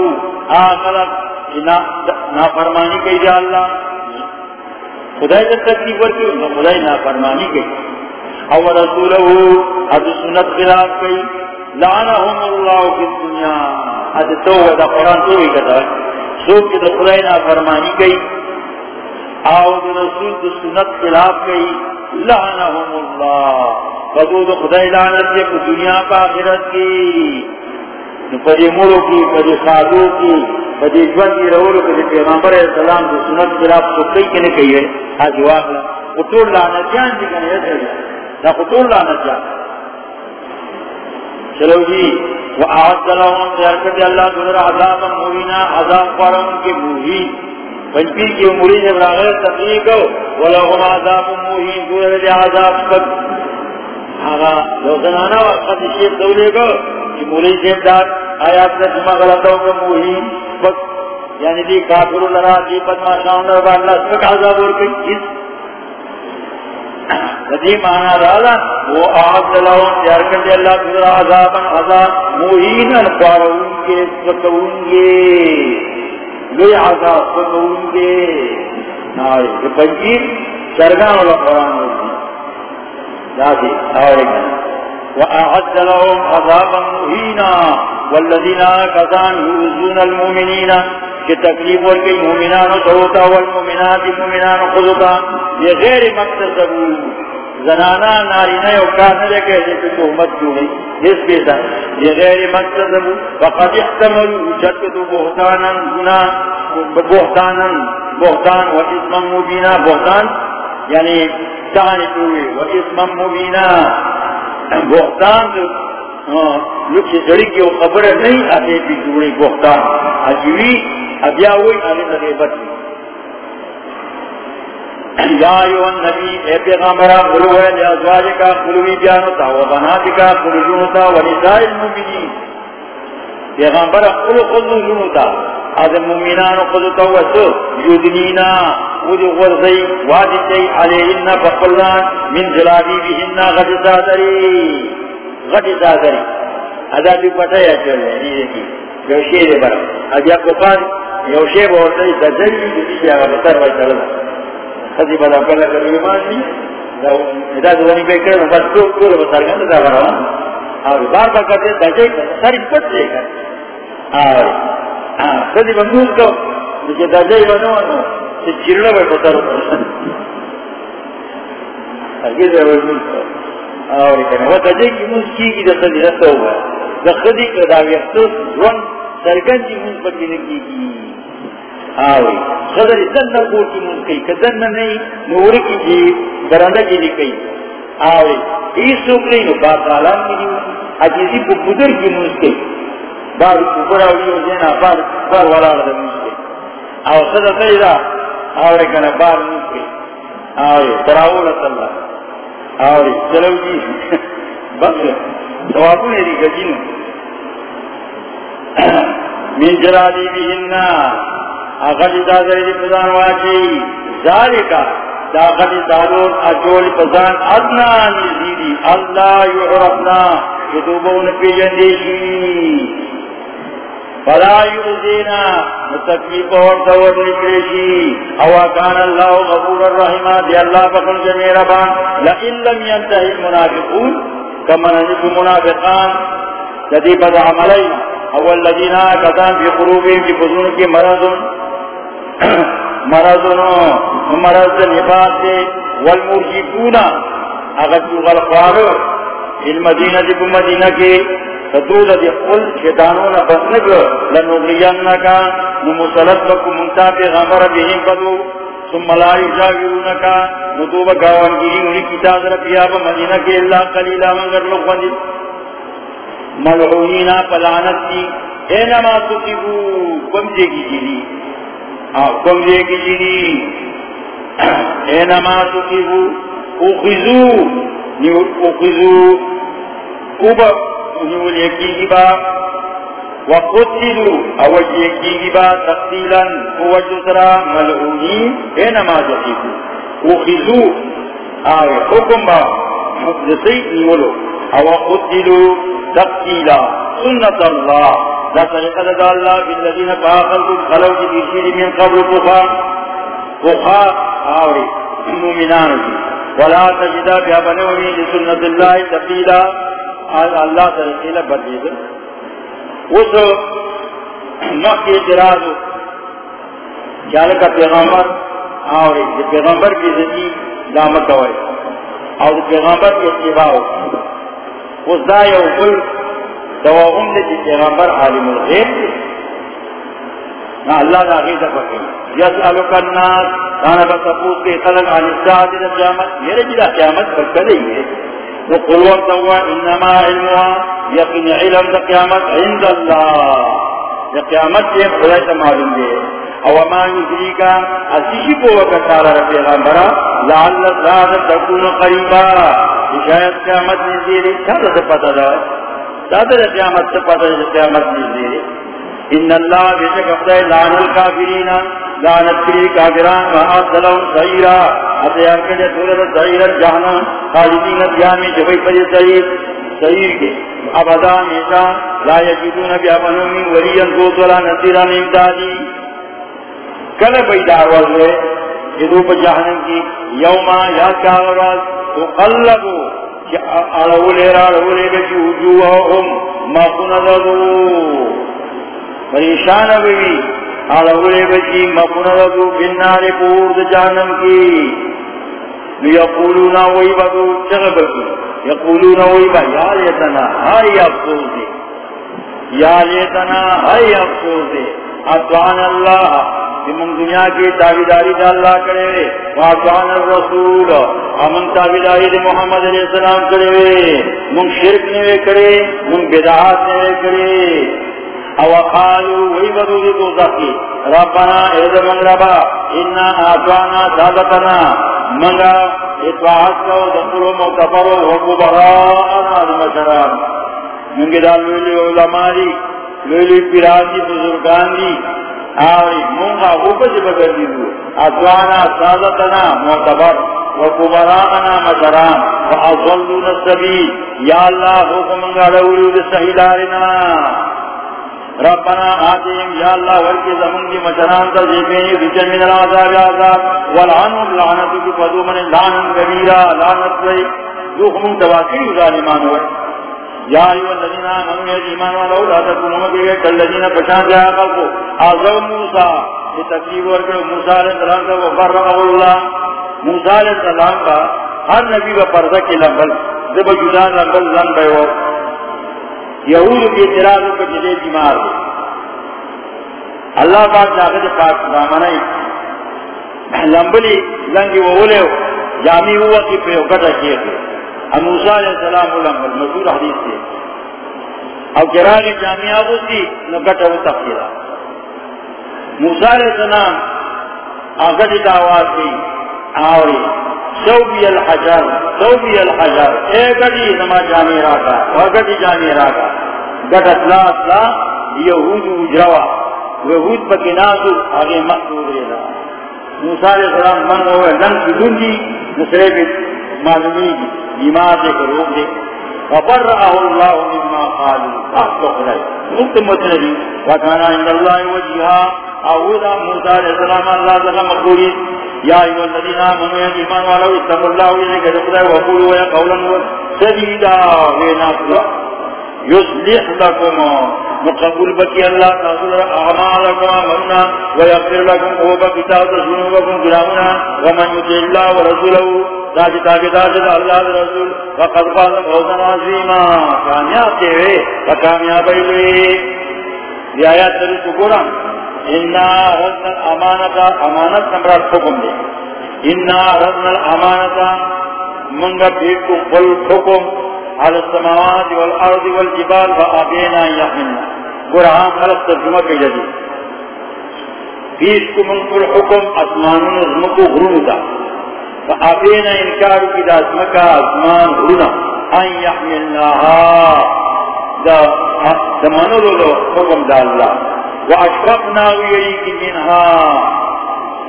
اخلق ان نا فرمانی کئی جا اللہ. خدای سے تکلیف ورکی خدای نا فرمانی کئی او رسوله حد سنت خلاف کئی لعنهم الله في الدنيا. حد توبہ دا قرآن تو ہی کہتا ہے سوک کی دا خدای نا فرمانی کئی او رسول سنت خلاف کئی لعنهم اللہ قدود خدای لعنت کے دنیا کا آخرت کی پدی مورو کی پدی خادو کی پدی جوان کی رولو پدی پیغمبر علیہ السلام جو سنت خلاف تو کئی کنے کئی ہے آج واقعا خطور لعنتیان جی کنے ایسا جا نا خطور لعنتیان چلو جی وآعد لهم سیارکت اللہ دلر عذابا موینا عذاب قرم کے موہین پنچپیر کی اموری نے براغیر تقریب کو ولہم عذاب موہین دور دے عذاب سب آغا لو زنانا وقت شیف دولے کو کہ مولی شیف دار، آیات سے جمع غلطوں کو موہین بس یعنی دی کافر لرا دی بدما شاون در بار اللہ سبک عذاب اور کئی اس ندی معنی رالا وہ آعد لهم تیار کر دے اللہ دور عذابا عذاب موہین پارون کے سکون گے۔ لوی عذاب سنون گے۔ ناوی کہ پنجیر چرگان والا قرآن ہوتی جاتی آوری گا۔ وَأَعَدَّ لَهُمْ عَذَابًا مُهِينًا وَالَّذِينَ كَذَانْ يُؤْذُونَ الْمُؤْمِنِينَ کہ تکلیف ورکی مومنان توتا والمؤمنات مومنان خذتا یہ غیر مقصد دبو زنانا نارینا یو کار نہ دیکھے جیسے تہمت جو ہے اس پیسا یہ غیر مقصد فقد احتمل جدد بہتانا گنا بہتانا بہتان و اسم مبینا بہتان یعنی چاہنے چوئے و اسم مبینا بہتان ہاں، لوگ جڑی کی وہ خبر نہیں آتے بھی جوڑی بہتان۔ عجیوی ابیا ہوئی آنے لگے بچی۔ یا ایوہ النبی، اے پیغامبرہ قلو ہے لے کا قلوی بیانتا و بنات کا قلو جنوتا، و نساء المومنین۔ پیغامبرہ قلو قلو جنوتا۔ از المومنان قلوتا و یدنینا ودی غرزی وادی تی علیہن فقلان من جلابی بہن غد زادری غد زادری ادا بھی پتہ ہے چل رہے ہیں جو شیر برا. اب یا کفار یو شیر بورتا ہے دجلی بھی دیشی آگا بطر بھائی چلنا خزی بدا کلا کلا ایمان دی دا دوانی بے کرے بس تو کول بسار گند دا برا. اور بار بار کرتے دجے ساری پت لے کر اور خزی بندوز کو جے دجے بنو نو تے چیرنا بے بسار اگے دے ورن اور کنا وہ دجے کی موس کی کی دسل رسو ہوا دا خزی کا دا ویختو ون سرگن جی موس پکی نکی کی آوی خضر زن نکور کی موز کئی کہ زن نہیں نور کی جی درندہ کی لی کئی آوی ایس سوکری نو باق آلام کی دیو عجیزی کو بدر کی موز کئی بار کبر آوی و زینا بار بار والا رضا موز کئی آو خضر سیدہ کنا بار موز کئی آوی تراولت اللہ آوی چلو جی بس سوابو نیری گجینو من جرادی بہننا اغلی دادری پزان واچی ذالکا دا غلی دادور اجول پزان ادنا نزیدی اللہ یعرفنا کتوبون پی جندیشی فلا يؤذينا. متكلف ورطور لكريشي او كان الله غفور الرحمة دي الله بخل جميع ربان. لئن لم ينتهي المنافقون. كما نجد منافقان. الذي بدا عملين او الذين كتان في قلوبهم في بطون کی مرض مرض مرض نفاق والمرجفون اغدو غلقوارو المدینہ دی بمدینہ کی فتود دی قل، شیطانون بسنگ لنغیانکا، نمسلط بکو منتا پیغمبر بہیم بدو ثم لا یجاگرونکا نتوب گاوانگیری انہی کتاب ربیاب مدینہ کے اللہ قلیلہ منگر لوگ ملعونینا پلانت کی اینما تکیبو کمجے کی جیلی؟ کمجے کی جیلی؟ اینما تکیبو اخذو اخذو اوبا نیول یکی با وقتلو اوج یکی با تقتیلا اوج سرا ملعونی اینما تقیبو اخذو آئے حکم با. حفظتی نیولو او قتلو تقتیلا سنت اللہ لا طریقہ دا اللہ بالذین فاقل خلو کی من قبل کفا کفا آوری مومنانو ولا تجدہ بیا بنونی لسنت اللہ تقتیلا اللہ طریقہ بدید اس مخی اعتراض جالکہ پیغمبر ہاں، آوری پیغمبر کی زدی دامت ہوئے اور پیغمبر کی اتباع اس دا یو کل دواغم دے جی پیغمبر عالم الغیب دے نا اللہ دا غیدہ پکے یسألو کنناس کانا بسپوس کے خلق عن الساعت قیامت۔ میرے جی جدا قیامت پر کدے ہی ہے انما علمها یقین علم دا قیامت عند اللہ دا قیامت کے خدای تا معلوم دے او ما یدری کا اسیشی کو وقت تعالی پیغمبرہ لعل الساعت تکون قریبا شاید قیامت نزدیری چاہتا سے پتا دا چاہتا سے قیامت سے پتا دا قیامت نزدیری ان اللہ بیشک افضائی لعن الكافرین لعنت کری کافران وحاد دلون سعیرا اتیار کجا سورت سعیرا جہنا خالدین دیامی جبئی پر سعیر سعیر کے ابدا میشا لا یجدون بیا بنومی ولین دوت ولا نصیران امدادی کل بیدہ آواز ہوئے جدو پا جہنم کی یوما یاد کا آواز تقلبو اڑولے راڑولے بچی وجوہم ما کنددو پریشان ہوئی اڑولے بچی ما کنددو بنار پورد جانم کی۔ یقولونا وی بدو چغبکی یقولونا وی با، یا لیتنا، ہائی افسوس دے۔ یا لیتنا، ہائی افسوس دے۔ اتوان اللہ من دنیا کی تابیداری دا اللہ کرے واتوان الرسول امن تابیداری دا محمد علیہ السلام کرے من شرک نوے کرے، من بدعات نوے کرے۔ او قالو وی بدو ربنا اید من ربا، انا آتوانا سادتنا. منگا اتواعت کو دخلو مغتفرو وقبراءنا دمشران منگی دا لولی علماء دی لولی پیران دی، بزرگان دی. آوری مونگا اوپس بدر دیدو اتوانا سادتنا معتبر وکبرانا مشران. فاضلون السبیل. یا اللہ حکمنگا لولیو دی صحیح دارنا ربنا آتیم یا اللہ ورکی زمن کی مشران تا زیبینی رجن من العذاب عذاب والعنم لعنتو کی فدو من لعنن کبیرا لعنت وی جو خمون تواکری ظالمان ہوئے یا ایو الذین آمنوا ایمان والا لا تکونوا مگر کالذین پشان جا کو اعظم موسی یہ تکلیف ورکو موسی علیہ السلام کو برہ اللہ موسی علیہ السلام کا ہر نبی کا پردہ کے لمبل جب جدا لمبل لن بے یہود کے اعتراض کو جدے بیمار ہے۔ اللہ پاک جاگے پاک دامن لمبلی لنگی وولے جامی ہوا کہ پہ کٹا کیے تھے۔ موسیٰ علیہ السلام علم مشہور حدیث سے او کراغ جامعہ ہوتی نگٹا وہ تفکیرا موسیٰ علیہ السلام آگٹی دعوات کی آوری۔ سوبی الحجر سوبی الحجر۔ اے گڑی نما جانے راکا وگٹی جانے راکا گٹ اطلاع اطلاع یہود اجروا۔ یہود پکی نازو، آگے مقصود رہا موسیٰ علیہ السلام من ہوئے لن کی دن دی نسرے بھی معلومی دی بیمار دے کر روک دے۔ فبرعہ اللہ مما قالوا. اخبق لیے مکتمت نبی وکانا عند الله وجیہا اولا موسى علیہ السلام الله تعالی مقبولی یا ایوہ الذین آمنوا یا ایمان والا اتقوا اللہ ویلے کہ دخلہ وقولوا یا قولا سدیدا وینا یصلح لکم مقبول بکی اللہ تعالی اعمالکم امنا ویغفر لکم قوبا کتاب ذنوبکم گرامنا ومن یطع اللہ ورسولہ ذات تابعدار اللہ رسول وقد فاز فوزا عظیما کامیاب دے وکامیاب ایلے یہ آیات تریس کو گورا انا رزنا الامانتا امانت نمبر حکم دے انا رزنا الامانتا منگا پیٹو قل حکم على السماوات والارض والجبال فابینا یحملنا گورا ہم خلق ترجمہ کے جدی پیش کو منکر حکم اسمانون ازمکو غرون دا فابینا انکارو کی دا اسمکا اسمان غرونا. ان یحملناها دا دا منولو دا حکم دا اللہ واشفقنا ویریکی منها.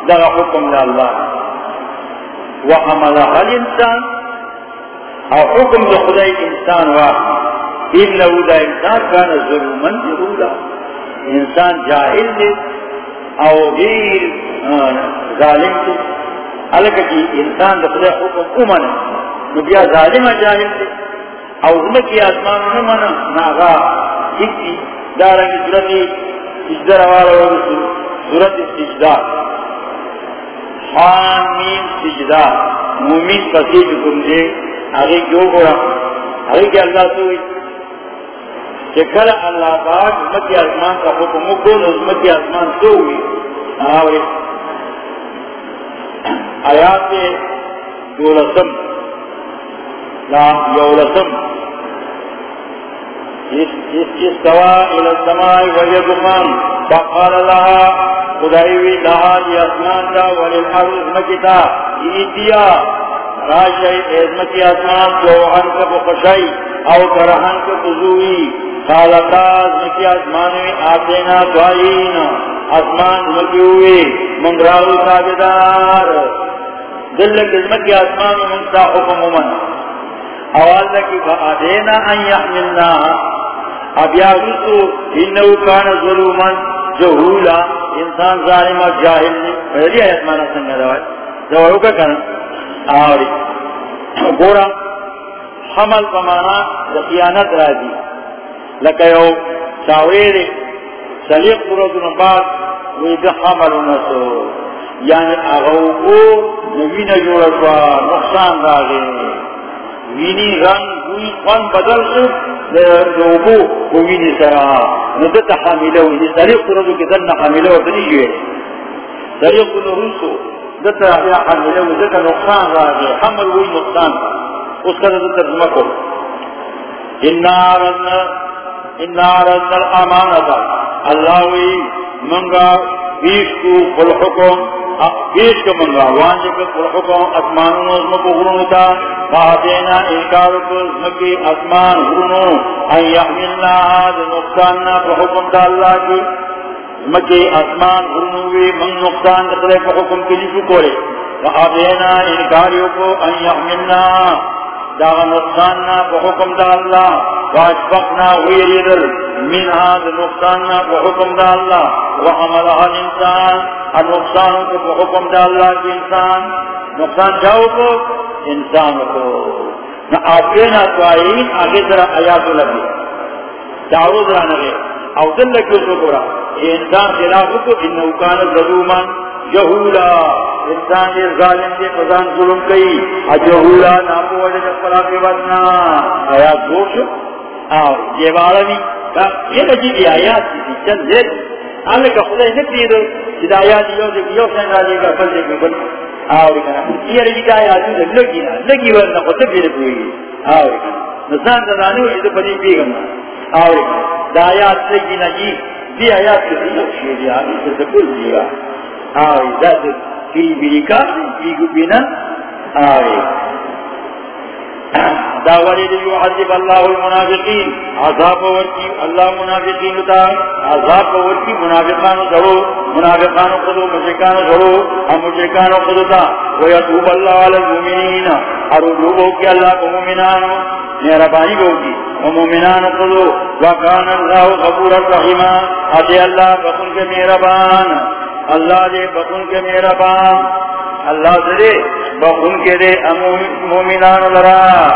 دا حکم دا اللہ وحملها الانسان او حکم دا خدای انسان واحد انہو دا انسان کانا ظلومن جہولا انسان جاہل دے او غیر ظالم دے حلکہ کی انسان دا خدای حکم امن نبیا ظالم جاہل دے او زمکی آسمان نمانا ناغا اکی دارنگی صورتی سجدہ ورسول صورت سجدہ سجدہ مومین پسیج کم دے آگے کیوں گوڑا آگے کہ اللہ سوئی کہ کل اللہ پاک امتی آسمان کا حکم کن امتی آسمان سے سوئی آوے آیات دولسم لا یولسم۔ استوى الى السماء وهي دخان فقال لها خدایوی لها دی اسمان دا وللارض مکتا۔ ایتیا راشی ازمکی اسمان جوہن کا بخشائی او کرہن کا بزوئی خالقا ازمکی اسمانوی آتینا دوائین اسمان مکیوی منگراو تابدار۔ دلک ازمکی اسمان منتا حکم من اواز لکی فآدینا ان یحملنا۔ اب یا رسو انہو کان ظلومن جہولا۔ انسان ظالم اور جاہل نے پہلی آیت مانا سنگا دوائی۔ دوائی کا کرنا آوری گورا حمل پمانا خیانت راضی لکہ یو چاویر سلیق پروتن بعد وی دا حمل نسو. یعنی اغو کو نوین جوڑا نقصان را راگے وینی رنگ وی قن بدل شد لوبو وینی سرا. ندت حاملہ وینی. طریق رضو کی ذن حاملہ و دنی جوئے طریق نروسو دت یا حاملہ و دت نقصان راگے حمل وی نقصان. اس کا دت ترجمہ کو انا رضنا انا رضنا الامانتا اللہ وی، منگا بیش کو قل حکم بیش کا منگا. وانجے کا قل حکم اسمان نوزم کو غرون تا. فاتینا انکار کو مکی اسمان غرونو. ان یحملنا آد نقصاننا پر حکم دا اللہ کی. مکی اسمان غرونوی من نقصان دخلے پر حکم کی لیسو کولے۔ فاتینا انکاریو کو ان یحملنا۔ دا نقصاننا پر حکم دا اللہ۔ واشفقنا ویریدل من آد نقصاننا پر حکم دا اللہ۔ وحملها الانسان۔ النقصان پر حکم دا اللہ کی انسان۔ نقصان جاؤ کو؟ انسان کو۔ نہ آپ نہ تو آئی آگے ذرا آیات لگے۔ داؤ ذرا نہ او دل لگے اس کو یہ انسان خلاف کو ان نوکان ظلومن جہولا انسان یہ ظالم کے پردان ظلم کئی. اجہولا ناپو وجہ پلا کے بدنا آیات دوش اور یہ والا بھی یہ عجیب آیات کی چند دیر اللہ کا خدا نے دیر ہدایات یو دے یو سن راجے کا بل دے بل آوری کنا یہ رہی جائے آجو دے لگی نا، لگی ورنہ خود پھر کوئی آوری کنا نسان دانو یہ پدی پی اور دایات سے دا آیات جی دی آیات کے دیو شیری آگی سے سکل دیگا آوری دا سے کی بیری کار کی گو بینا آوری داوری دی یعذب اللہ المنافقین. عذاب ورکی، اللہ منافقین تا عذاب ورکی، منافقان ضرور منافقان خدو مشرکان ضرور ہم مشرکان خدو تا. ویتوب اللہ علی المؤمنین. ارجو کی اللہ کو مومنان، مہربانی ہوگی. وہ مومنان خودو، وکان اللہ غفور الرحیم ادے اللہ بطن کے مہربان. اللہ دے بطن کے میرا بام اللہ دے بطن کے دے مومنان لرا۔